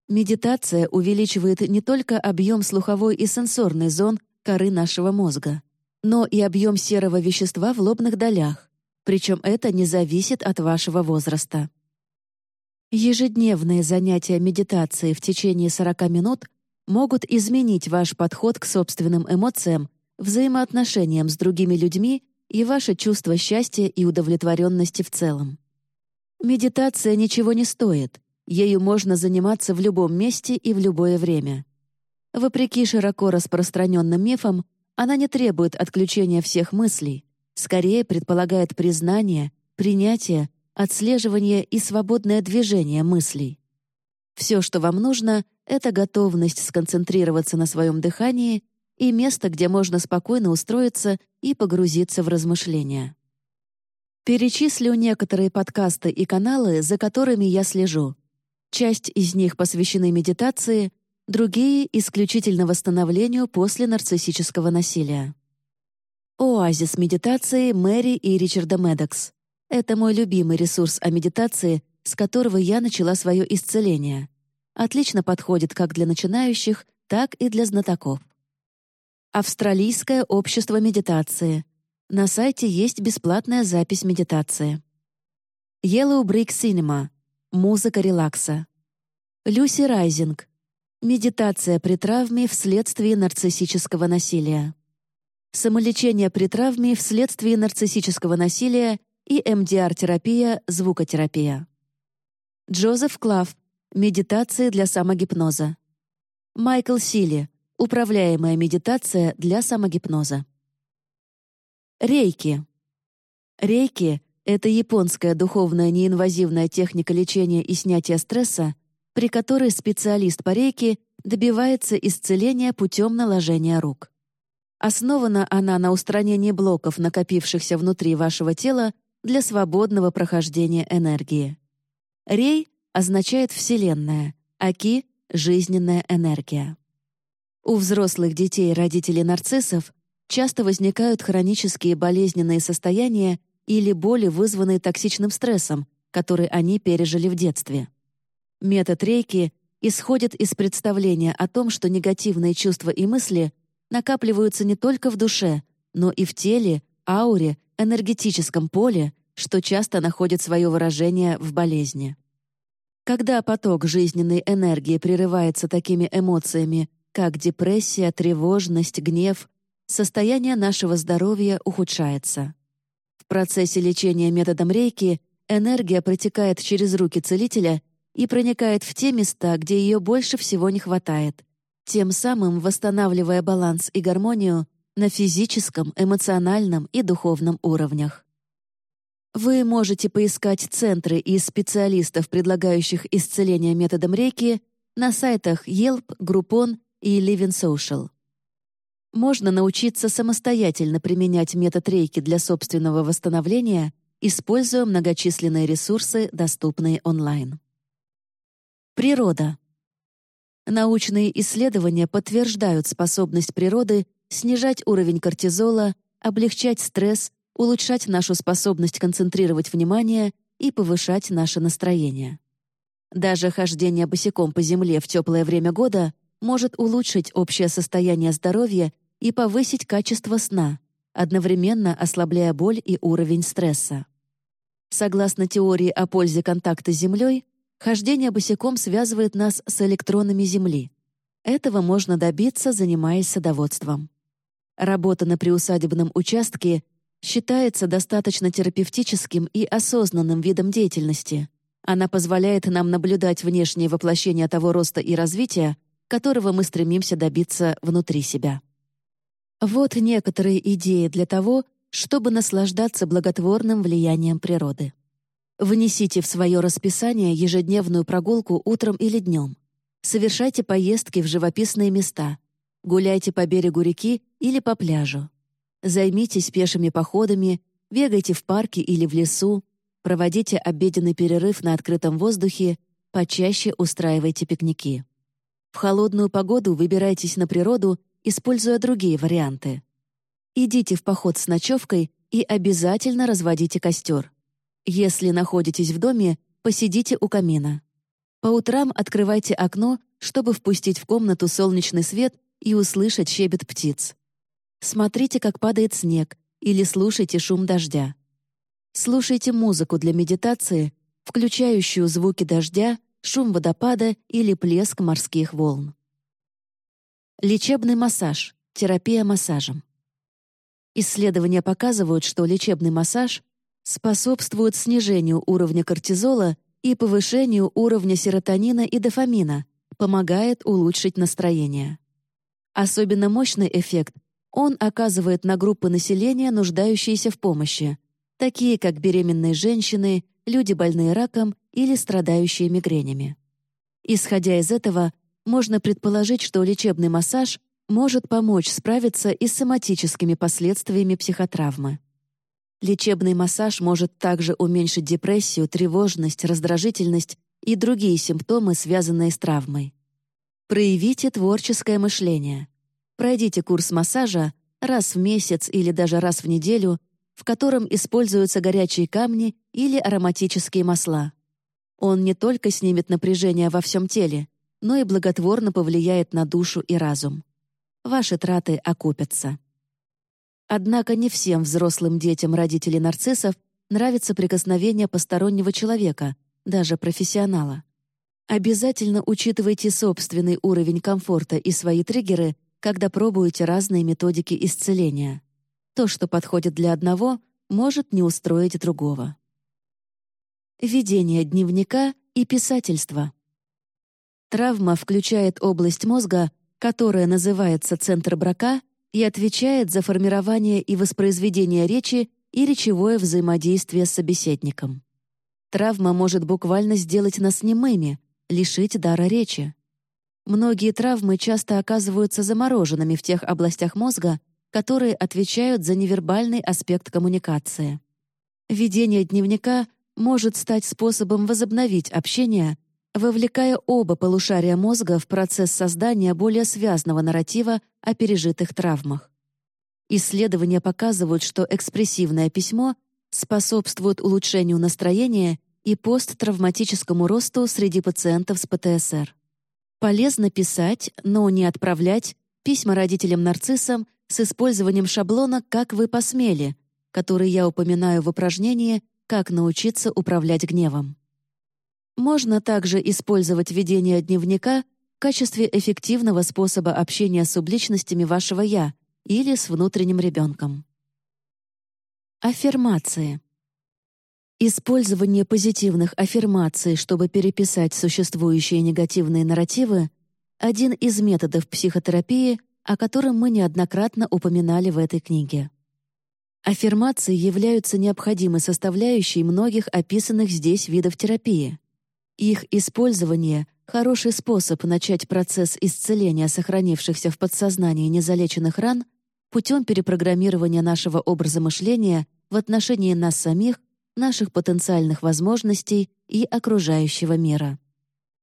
Медитация увеличивает не только объем слуховой и сенсорной зон коры нашего мозга, но и объем серого вещества в лобных долях, причем это не зависит от вашего возраста. Ежедневные занятия медитацией в течение 40 минут могут изменить ваш подход к собственным эмоциям, взаимоотношениям с другими людьми и ваше чувство счастья и удовлетворенности в целом. Медитация ничего не стоит, ею можно заниматься в любом месте и в любое время. Вопреки широко распространенным мифам, она не требует отключения всех мыслей, скорее предполагает признание, принятие, отслеживание и свободное движение мыслей. Все, что вам нужно, это готовность сконцентрироваться на своем дыхании и место, где можно спокойно устроиться и погрузиться в размышления. Перечислю некоторые подкасты и каналы, за которыми я слежу. Часть из них посвящены медитации, другие — исключительно восстановлению после нарциссического насилия. «Оазис медитации» Мэри и Ричарда Медокс. Это мой любимый ресурс о медитации, с которого я начала свое исцеление. Отлично подходит как для начинающих, так и для знатоков. Австралийское общество медитации. На сайте есть бесплатная запись медитации. Yellow Brick Cinema. Музыка релакса. Люси Райзинг. Медитация при травме вследствие нарциссического насилия. Самолечение при травме вследствие нарциссического насилия и МДР-терапия, звукотерапия. Джозеф Клав. Медитации для самогипноза. Майкл Сили. Управляемая медитация для самогипноза. Рейки. Рейки — это японская духовная неинвазивная техника лечения и снятия стресса, при которой специалист по рейки добивается исцеления путем наложения рук. Основана она на устранении блоков, накопившихся внутри вашего тела для свободного прохождения энергии. Рей означает «вселенная», аки — жизненная энергия. У взрослых детей родителей нарциссов часто возникают хронические болезненные состояния или боли, вызванные токсичным стрессом, который они пережили в детстве. Метод рейки исходит из представления о том, что негативные чувства и мысли накапливаются не только в душе, но и в теле, ауре энергетическом поле, что часто находит свое выражение в болезни. Когда поток жизненной энергии прерывается такими эмоциями, как депрессия, тревожность, гнев, состояние нашего здоровья ухудшается. В процессе лечения методом рейки энергия протекает через руки целителя и проникает в те места, где ее больше всего не хватает, тем самым восстанавливая баланс и гармонию на физическом, эмоциональном и духовном уровнях. Вы можете поискать центры и специалистов, предлагающих исцеление методом рейки, на сайтах Yelp, Groupon и Living Social. Можно научиться самостоятельно применять метод рейки для собственного восстановления, используя многочисленные ресурсы, доступные онлайн. Природа. Научные исследования подтверждают способность природы снижать уровень кортизола, облегчать стресс, улучшать нашу способность концентрировать внимание и повышать наше настроение. Даже хождение босиком по земле в теплое время года может улучшить общее состояние здоровья и повысить качество сна, одновременно ослабляя боль и уровень стресса. Согласно теории о пользе контакта с Землей, хождение босиком связывает нас с электронами Земли. Этого можно добиться, занимаясь садоводством. Работа на приусадебном участке считается достаточно терапевтическим и осознанным видом деятельности. Она позволяет нам наблюдать внешнее воплощение того роста и развития, которого мы стремимся добиться внутри себя. Вот некоторые идеи для того, чтобы наслаждаться благотворным влиянием природы. Внесите в свое расписание ежедневную прогулку утром или днем. Совершайте поездки в живописные места. Гуляйте по берегу реки или по пляжу. Займитесь пешими походами, бегайте в парке или в лесу, проводите обеденный перерыв на открытом воздухе, почаще устраивайте пикники. В холодную погоду выбирайтесь на природу, используя другие варианты. Идите в поход с ночевкой и обязательно разводите костер. Если находитесь в доме, посидите у камина. По утрам открывайте окно, чтобы впустить в комнату солнечный свет и услышать щебет птиц. Смотрите, как падает снег, или слушайте шум дождя. Слушайте музыку для медитации, включающую звуки дождя, шум водопада или плеск морских волн. Лечебный массаж, терапия массажем. Исследования показывают, что лечебный массаж способствует снижению уровня кортизола и повышению уровня серотонина и дофамина, помогает улучшить настроение. Особенно мощный эффект он оказывает на группы населения, нуждающиеся в помощи, такие как беременные женщины, люди больные раком или страдающие мигренями. Исходя из этого, можно предположить, что лечебный массаж может помочь справиться и с соматическими последствиями психотравмы. Лечебный массаж может также уменьшить депрессию, тревожность, раздражительность и другие симптомы, связанные с травмой. Проявите творческое мышление. Пройдите курс массажа раз в месяц или даже раз в неделю, в котором используются горячие камни или ароматические масла. Он не только снимет напряжение во всем теле, но и благотворно повлияет на душу и разум. Ваши траты окупятся. Однако не всем взрослым детям родителей нарциссов нравится прикосновение постороннего человека, даже профессионала. Обязательно учитывайте собственный уровень комфорта и свои триггеры, когда пробуете разные методики исцеления. То, что подходит для одного, может не устроить другого. Ведение дневника и писательство. Травма включает область мозга, которая называется центр брака и отвечает за формирование и воспроизведение речи и речевое взаимодействие с собеседником. Травма может буквально сделать нас немыми, лишить дара речи. Многие травмы часто оказываются замороженными в тех областях мозга, которые отвечают за невербальный аспект коммуникации. Ведение дневника может стать способом возобновить общение, вовлекая оба полушария мозга в процесс создания более связанного нарратива о пережитых травмах. Исследования показывают, что экспрессивное письмо способствует улучшению настроения и посттравматическому росту среди пациентов с ПТСР. Полезно писать, но не отправлять письма родителям-нарциссам с использованием шаблона «Как вы посмели», который я упоминаю в упражнении «Как научиться управлять гневом». Можно также использовать ведение дневника в качестве эффективного способа общения с субличностями вашего «я» или с внутренним ребенком. Аффирмации. Использование позитивных аффирмаций, чтобы переписать существующие негативные нарративы, один из методов психотерапии, о котором мы неоднократно упоминали в этой книге. Аффирмации являются необходимой составляющей многих описанных здесь видов терапии. Их использование — хороший способ начать процесс исцеления сохранившихся в подсознании незалеченных ран путем перепрограммирования нашего образа мышления в отношении нас самих, наших потенциальных возможностей и окружающего мира.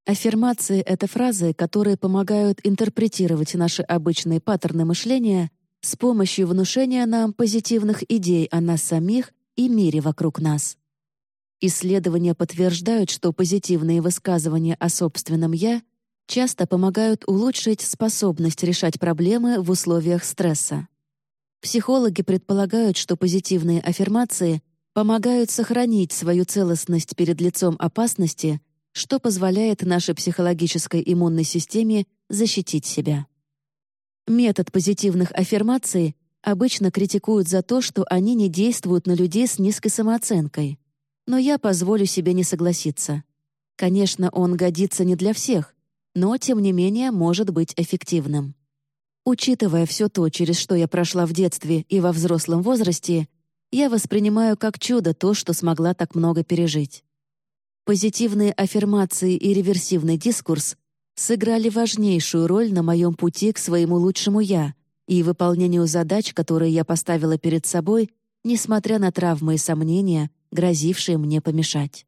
Аффирмации — это фразы, которые помогают интерпретировать наши обычные паттерны мышления с помощью внушения нам позитивных идей о нас самих и мире вокруг нас. Исследования подтверждают, что позитивные высказывания о собственном «я» часто помогают улучшить способность решать проблемы в условиях стресса. Психологи предполагают, что позитивные аффирмации помогают сохранить свою целостность перед лицом опасности, что позволяет нашей психологической иммунной системе защитить себя. Метод позитивных аффирмаций обычно критикуют за то, что они не действуют на людей с низкой самооценкой, но я позволю себе не согласиться. Конечно, он годится не для всех, но, тем не менее, может быть эффективным. Учитывая все то, через что я прошла в детстве и во взрослом возрасте, я воспринимаю как чудо то, что смогла так много пережить. Позитивные аффирмации и реверсивный дискурс сыграли важнейшую роль на моем пути к своему лучшему «я» и выполнению задач, которые я поставила перед собой, несмотря на травмы и сомнения, грозившие мне помешать.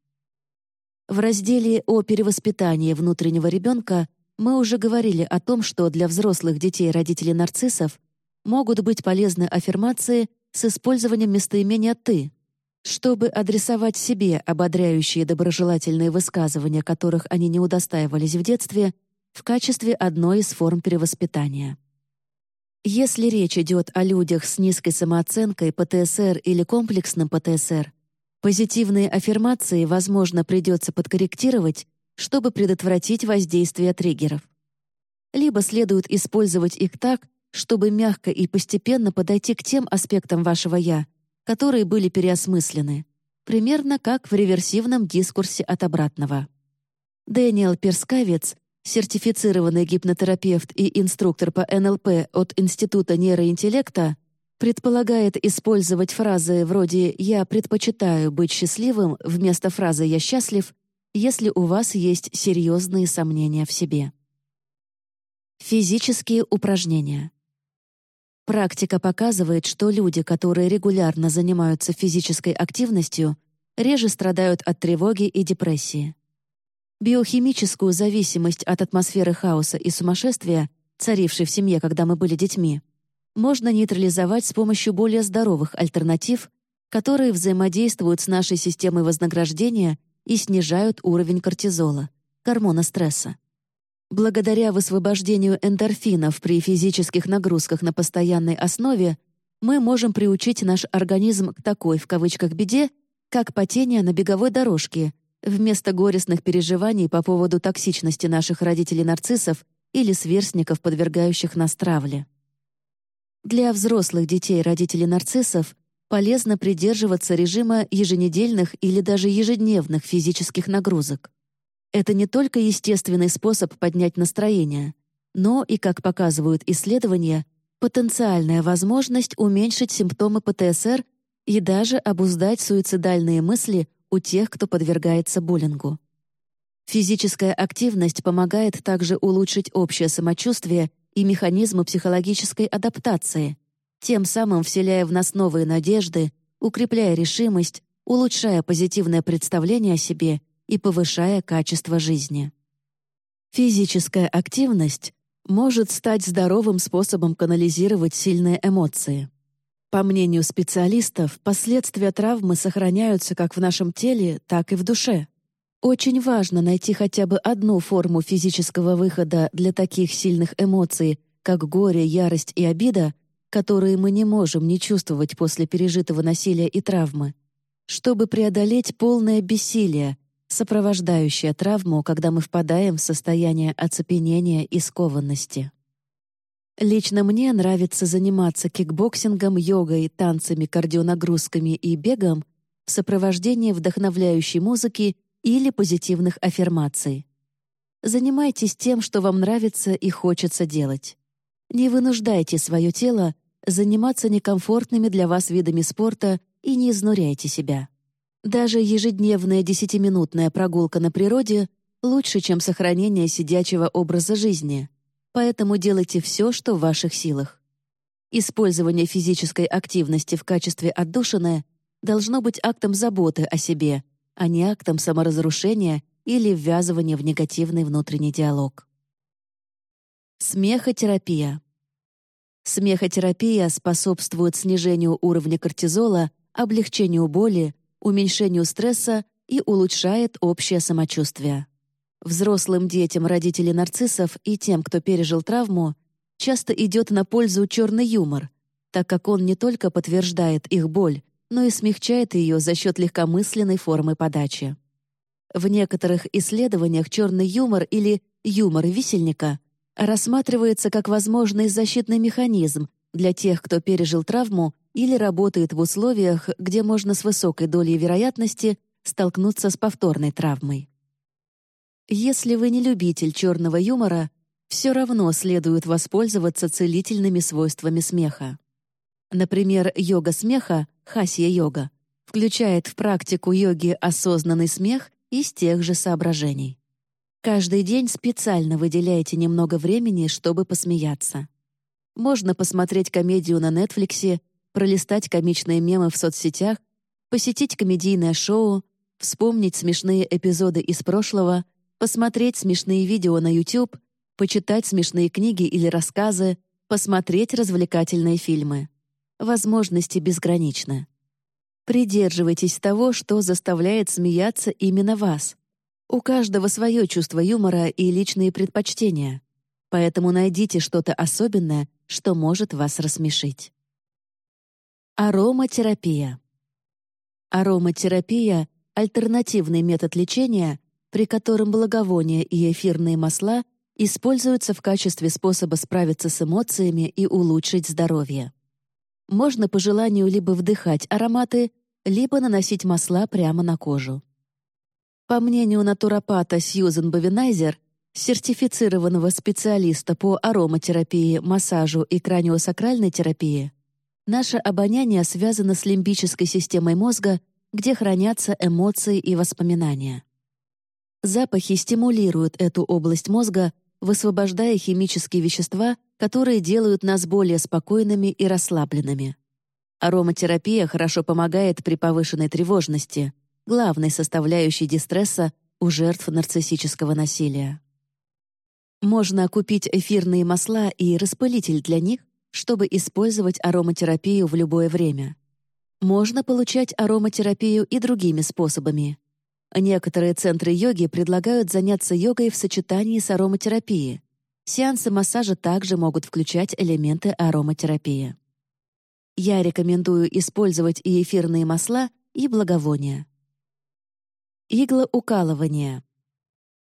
В разделе о перевоспитании внутреннего ребенка мы уже говорили о том, что для взрослых детей родителей нарциссов могут быть полезны аффирмации с использованием местоимения «ты», чтобы адресовать себе ободряющие доброжелательные высказывания, которых они не удостаивались в детстве, в качестве одной из форм перевоспитания. Если речь идет о людях с низкой самооценкой, ПТСР или комплексным ПТСР, Позитивные аффирмации, возможно, придется подкорректировать, чтобы предотвратить воздействие триггеров. Либо следует использовать их так, чтобы мягко и постепенно подойти к тем аспектам вашего «я», которые были переосмыслены, примерно как в реверсивном дискурсе от обратного. Дэниел Перскавец, сертифицированный гипнотерапевт и инструктор по НЛП от Института нейроинтеллекта, предполагает использовать фразы вроде «я предпочитаю быть счастливым» вместо фразы «я счастлив», если у вас есть серьезные сомнения в себе. Физические упражнения. Практика показывает, что люди, которые регулярно занимаются физической активностью, реже страдают от тревоги и депрессии. Биохимическую зависимость от атмосферы хаоса и сумасшествия, царившей в семье, когда мы были детьми, можно нейтрализовать с помощью более здоровых альтернатив, которые взаимодействуют с нашей системой вознаграждения и снижают уровень кортизола, гормона стресса. Благодаря высвобождению эндорфинов при физических нагрузках на постоянной основе мы можем приучить наш организм к такой, в кавычках, беде, как потение на беговой дорожке, вместо горестных переживаний по поводу токсичности наших родителей-нарциссов или сверстников, подвергающих нас травле. Для взрослых детей родителей-нарциссов полезно придерживаться режима еженедельных или даже ежедневных физических нагрузок. Это не только естественный способ поднять настроение, но и, как показывают исследования, потенциальная возможность уменьшить симптомы ПТСР и даже обуздать суицидальные мысли у тех, кто подвергается буллингу. Физическая активность помогает также улучшить общее самочувствие и механизмы психологической адаптации, тем самым вселяя в нас новые надежды, укрепляя решимость, улучшая позитивное представление о себе и повышая качество жизни. Физическая активность может стать здоровым способом канализировать сильные эмоции. По мнению специалистов, последствия травмы сохраняются как в нашем теле, так и в душе. Очень важно найти хотя бы одну форму физического выхода для таких сильных эмоций, как горе, ярость и обида, которые мы не можем не чувствовать после пережитого насилия и травмы, чтобы преодолеть полное бессилие, сопровождающее травму, когда мы впадаем в состояние оцепенения и скованности. Лично мне нравится заниматься кикбоксингом, йогой, танцами, кардионагрузками и бегом в сопровождении вдохновляющей музыки или позитивных аффирмаций. Занимайтесь тем, что вам нравится и хочется делать. Не вынуждайте свое тело заниматься некомфортными для вас видами спорта и не изнуряйте себя. Даже ежедневная десятиминутная прогулка на природе лучше, чем сохранение сидячего образа жизни, поэтому делайте все, что в ваших силах. Использование физической активности в качестве отдушины должно быть актом заботы о себе, а не актом саморазрушения или ввязывания в негативный внутренний диалог. Смехотерапия. Смехотерапия способствует снижению уровня кортизола, облегчению боли, уменьшению стресса и улучшает общее самочувствие. Взрослым детям родителей нарциссов и тем, кто пережил травму, часто идет на пользу черный юмор, так как он не только подтверждает их боль, но и смягчает ее за счет легкомысленной формы подачи. В некоторых исследованиях черный юмор или юмор висельника рассматривается как возможный защитный механизм для тех, кто пережил травму или работает в условиях, где можно с высокой долей вероятности столкнуться с повторной травмой. Если вы не любитель черного юмора, все равно следует воспользоваться целительными свойствами смеха. Например, йога смеха, хасья-йога, включает в практику йоги осознанный смех из тех же соображений. Каждый день специально выделяйте немного времени, чтобы посмеяться. Можно посмотреть комедию на Нетфликсе пролистать комичные мемы в соцсетях, посетить комедийное шоу, вспомнить смешные эпизоды из прошлого, посмотреть смешные видео на YouTube, почитать смешные книги или рассказы, посмотреть развлекательные фильмы. Возможности безграничны. Придерживайтесь того, что заставляет смеяться именно вас. У каждого свое чувство юмора и личные предпочтения. Поэтому найдите что-то особенное, что может вас рассмешить. Ароматерапия. Ароматерапия — альтернативный метод лечения, при котором благовония и эфирные масла используются в качестве способа справиться с эмоциями и улучшить здоровье. Можно по желанию либо вдыхать ароматы, либо наносить масла прямо на кожу. По мнению натуропата Сьюзен Бовенайзер, сертифицированного специалиста по ароматерапии, массажу и краниосакральной терапии, наше обоняние связано с лимбической системой мозга, где хранятся эмоции и воспоминания. Запахи стимулируют эту область мозга, высвобождая химические вещества, которые делают нас более спокойными и расслабленными. Ароматерапия хорошо помогает при повышенной тревожности, главной составляющей дистресса у жертв нарциссического насилия. Можно купить эфирные масла и распылитель для них, чтобы использовать ароматерапию в любое время. Можно получать ароматерапию и другими способами. Некоторые центры йоги предлагают заняться йогой в сочетании с ароматерапией. Сеансы массажа также могут включать элементы ароматерапии. Я рекомендую использовать и эфирные масла, и благовония. Иглоукалывание.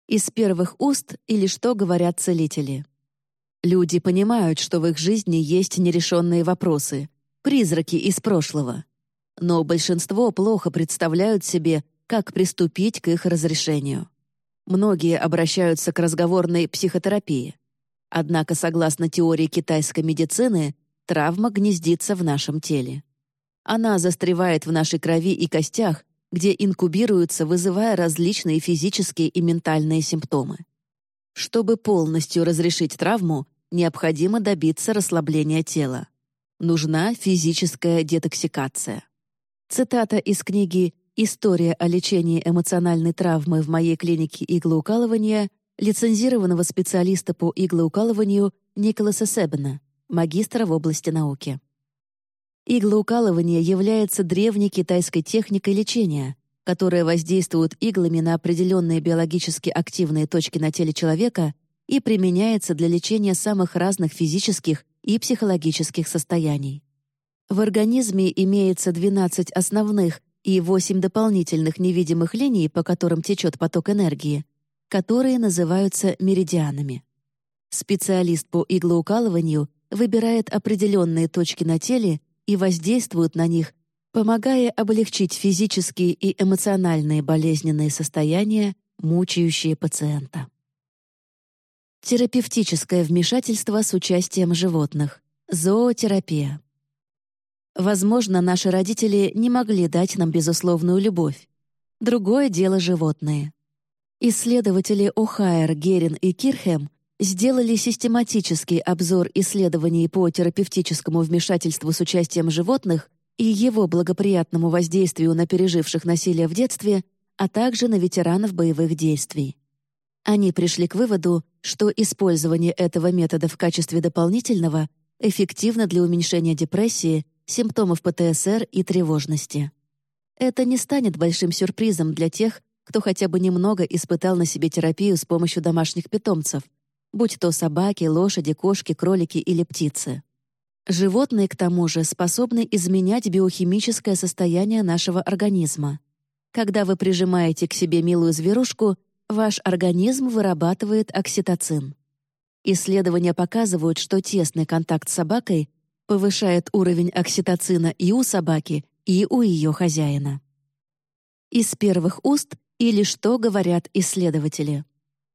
Из первых уст или что говорят целители. Люди понимают, что в их жизни есть нерешенные вопросы, призраки из прошлого. Но большинство плохо представляют себе, как приступить к их разрешению. Многие обращаются к разговорной психотерапии. Однако, согласно теории китайской медицины, Травма гнездится в нашем теле. Она застревает в нашей крови и костях, где инкубируется, вызывая различные физические и ментальные симптомы. Чтобы полностью разрешить травму, необходимо добиться расслабления тела. Нужна физическая детоксикация. Цитата из книги «История о лечении эмоциональной травмы в моей клинике иглоукалывания» лицензированного специалиста по иглоукалыванию Николаса Себена, магистра в области науки. Иглоукалывание является древней китайской техникой лечения, которая воздействует иглами на определенные биологически активные точки на теле человека и применяется для лечения самых разных физических и психологических состояний. В организме имеется 12 основных и 8 дополнительных невидимых линий, по которым течет поток энергии, которые называются меридианами. Специалист по иглоукалыванию выбирает определенные точки на теле и воздействует на них, помогая облегчить физические и эмоциональные болезненные состояния, мучающие пациента. Терапевтическое вмешательство с участием животных. Зоотерапия. Возможно, наши родители не могли дать нам безусловную любовь. Другое дело — животные. Исследователи О'Хайер, Герин и Кирхем сделали систематический обзор исследований по терапевтическому вмешательству с участием животных и его благоприятному воздействию на переживших насилие в детстве, а также на ветеранов боевых действий. Они пришли к выводу, что использование этого метода в качестве дополнительного эффективно для уменьшения депрессии, симптомов ПТСР и тревожности. Это не станет большим сюрпризом для тех, кто хотя бы немного испытал на себе терапию с помощью домашних питомцев — будь то собаки, лошади, кошки, кролики или птицы. Животные, к тому же, способны изменять биохимическое состояние нашего организма. Когда вы прижимаете к себе милую зверушку, ваш организм вырабатывает окситоцин. Исследования показывают, что тесный контакт с собакой повышает уровень окситоцина и у собаки, и у ее хозяина. Из первых уст или что говорят исследователи.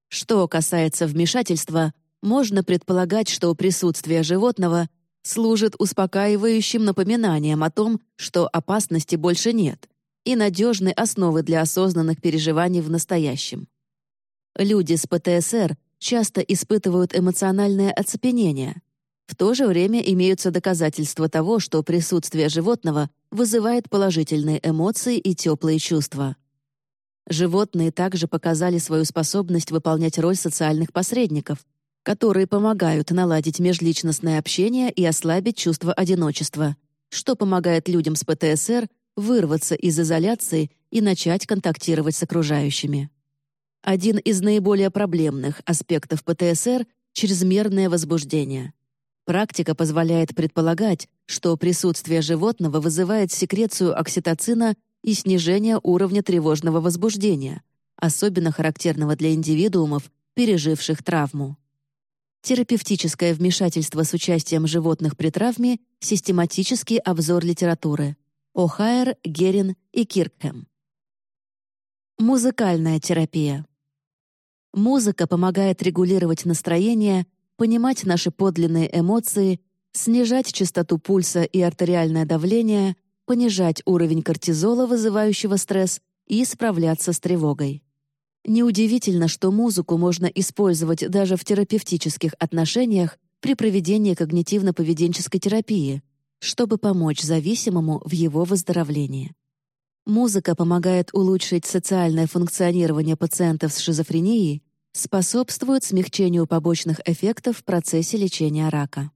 Что касается вмешательства, можно предполагать, что присутствие животного служит успокаивающим напоминанием о том, что опасности больше нет, и надежной основы для осознанных переживаний в настоящем. Люди с ПТСР часто испытывают эмоциональное оцепенение. В то же время имеются доказательства того, что присутствие животного вызывает положительные эмоции и теплые чувства. Животные также показали свою способность выполнять роль социальных посредников, которые помогают наладить межличностное общение и ослабить чувство одиночества, что помогает людям с ПТСР вырваться из изоляции и начать контактировать с окружающими. Один из наиболее проблемных аспектов ПТСР — чрезмерное возбуждение. Практика позволяет предполагать, что присутствие животного вызывает секрецию окситоцина и снижение уровня тревожного возбуждения, особенно характерного для индивидуумов, переживших травму. Терапевтическое вмешательство с участием животных при травме — систематический обзор литературы. О'Хайер, Герин и Киркхэм. Музыкальная терапия. Музыка помогает регулировать настроение, понимать наши подлинные эмоции, снижать частоту пульса и артериальное давление, понижать уровень кортизола, вызывающего стресс, и справляться с тревогой. Неудивительно, что музыку можно использовать даже в терапевтических отношениях при проведении когнитивно-поведенческой терапии, чтобы помочь зависимому в его выздоровлении. Музыка помогает улучшить социальное функционирование пациентов с шизофренией, способствует смягчению побочных эффектов в процессе лечения рака.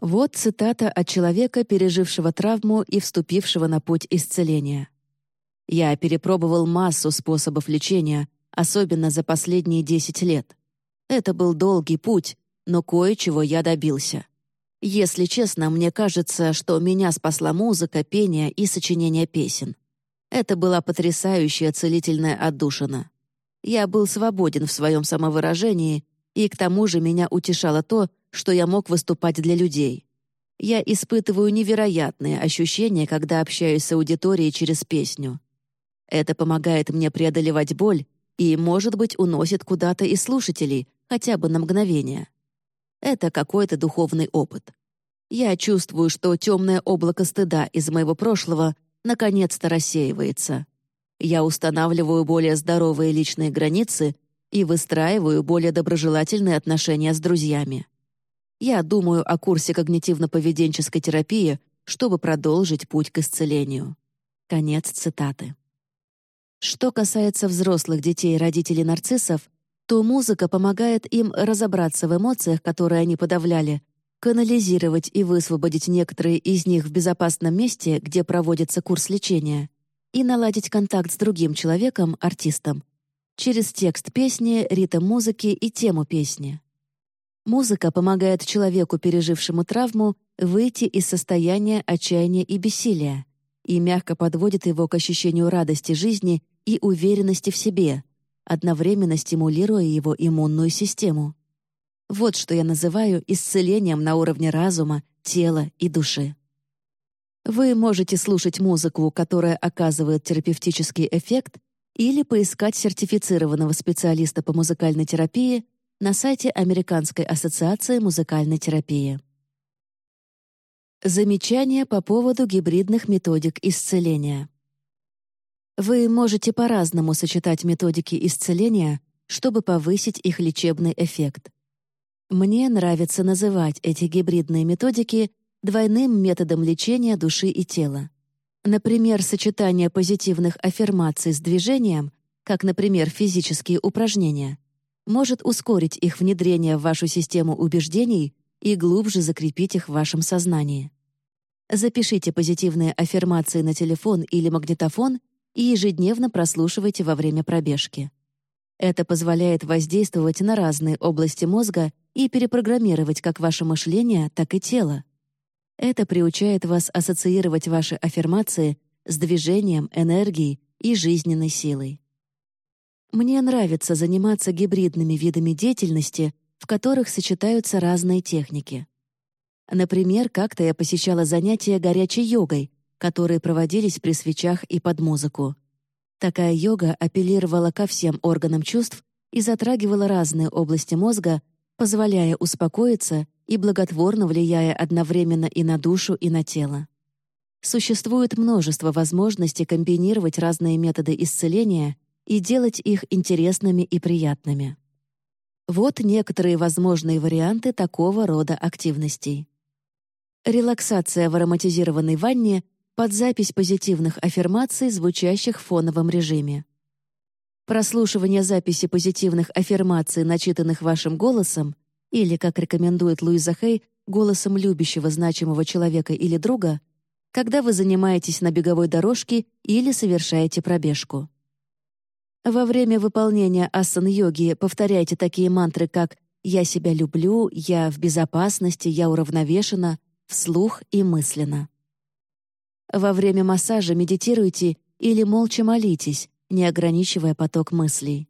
Вот цитата от человека, пережившего травму и вступившего на путь исцеления. «Я перепробовал массу способов лечения, особенно за последние 10 лет. Это был долгий путь, но кое-чего я добился. Если честно, мне кажется, что меня спасла музыка, пение и сочинение песен. Это была потрясающая целительная отдушина. Я был свободен в своем самовыражении, и к тому же меня утешало то, что я мог выступать для людей. Я испытываю невероятные ощущения, когда общаюсь с аудиторией через песню. Это помогает мне преодолевать боль и, может быть, уносит куда-то и слушателей, хотя бы на мгновение. Это какой-то духовный опыт. Я чувствую, что темное облако стыда из моего прошлого наконец-то рассеивается. Я устанавливаю более здоровые личные границы и выстраиваю более доброжелательные отношения с друзьями. Я думаю о курсе когнитивно-поведенческой терапии, чтобы продолжить путь к исцелению. Конец цитаты. Что касается взрослых детей и родителей нарциссов, то музыка помогает им разобраться в эмоциях, которые они подавляли, канализировать и высвободить некоторые из них в безопасном месте, где проводится курс лечения, и наладить контакт с другим человеком, артистом, через текст песни, ритм музыки и тему песни. Музыка помогает человеку, пережившему травму, выйти из состояния отчаяния и бессилия и мягко подводит его к ощущению радости жизни и уверенности в себе, одновременно стимулируя его иммунную систему. Вот что я называю исцелением на уровне разума, тела и души. Вы можете слушать музыку, которая оказывает терапевтический эффект, или поискать сертифицированного специалиста по музыкальной терапии на сайте Американской ассоциации музыкальной терапии. Замечания по поводу гибридных методик исцеления. Вы можете по-разному сочетать методики исцеления, чтобы повысить их лечебный эффект. Мне нравится называть эти гибридные методики двойным методом лечения души и тела. Например, сочетание позитивных аффирмаций с движением, как, например, физические упражнения, может ускорить их внедрение в вашу систему убеждений и глубже закрепить их в вашем сознании. Запишите позитивные аффирмации на телефон или магнитофон и ежедневно прослушивайте во время пробежки. Это позволяет воздействовать на разные области мозга и перепрограммировать как ваше мышление, так и тело. Это приучает вас ассоциировать ваши аффирмации с движением, энергией и жизненной силой. Мне нравится заниматься гибридными видами деятельности, в которых сочетаются разные техники. Например, как-то я посещала занятия горячей йогой, которые проводились при свечах и под музыку. Такая йога апеллировала ко всем органам чувств и затрагивала разные области мозга, позволяя успокоиться и благотворно влияя одновременно и на душу, и на тело. Существует множество возможностей комбинировать разные методы исцеления и делать их интересными и приятными. Вот некоторые возможные варианты такого рода активностей. Релаксация в ароматизированной ванне под запись позитивных аффирмаций, звучащих в фоновом режиме. Прослушивание записи позитивных аффирмаций, начитанных вашим голосом, или, как рекомендует Луиза Хей, голосом любящего значимого человека или друга, когда вы занимаетесь на беговой дорожке или совершаете пробежку. Во время выполнения асан-йоги повторяйте такие мантры, как «Я себя люблю», «Я в безопасности», «Я уравновешена», вслух и мысленно. Во время массажа медитируйте или молча молитесь, не ограничивая поток мыслей.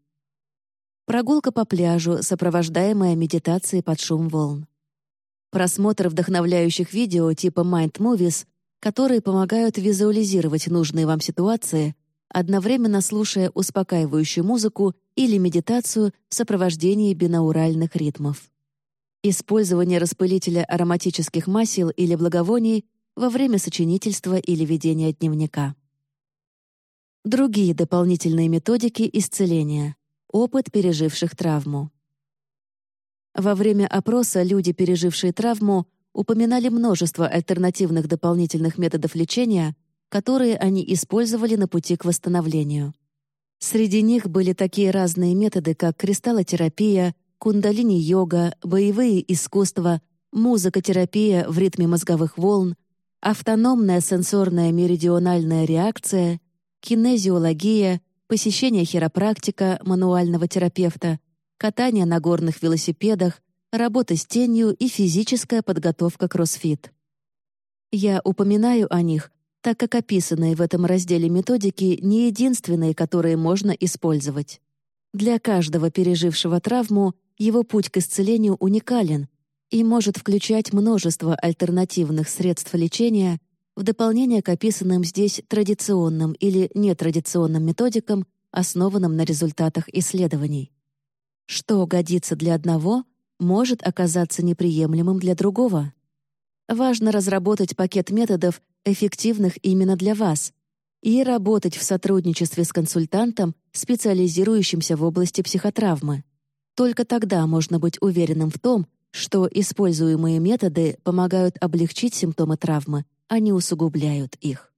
Прогулка по пляжу, сопровождаемая медитацией под шум волн. Просмотр вдохновляющих видео типа Mind Movies, которые помогают визуализировать нужные вам ситуации, одновременно слушая успокаивающую музыку или медитацию в сопровождении бинауральных ритмов. Использование распылителя ароматических масел или благовоний во время сочинительства или ведения дневника. Другие дополнительные методики исцеления. Опыт переживших травму. Во время опроса люди, пережившие травму, упоминали множество альтернативных дополнительных методов лечения, которые они использовали на пути к восстановлению. Среди них были такие разные методы, как кристаллотерапия, кундалини-йога, боевые искусства, музыкотерапия в ритме мозговых волн, автономная сенсорная меридиональная реакция, кинезиология, посещение хиропрактика, мануального терапевта, катание на горных велосипедах, работа с тенью и физическая подготовка кроссфит. Я упоминаю о них, так как описанные в этом разделе методики не единственные, которые можно использовать. Для каждого пережившего травму его путь к исцелению уникален и может включать множество альтернативных средств лечения в дополнение к описанным здесь традиционным или нетрадиционным методикам, основанным на результатах исследований. Что годится для одного, может оказаться неприемлемым для другого. Важно разработать пакет методов, эффективных именно для вас, и работать в сотрудничестве с консультантом, специализирующимся в области психотравмы. Только тогда можно быть уверенным в том, что используемые методы помогают облегчить симптомы травмы, а не усугубляют их.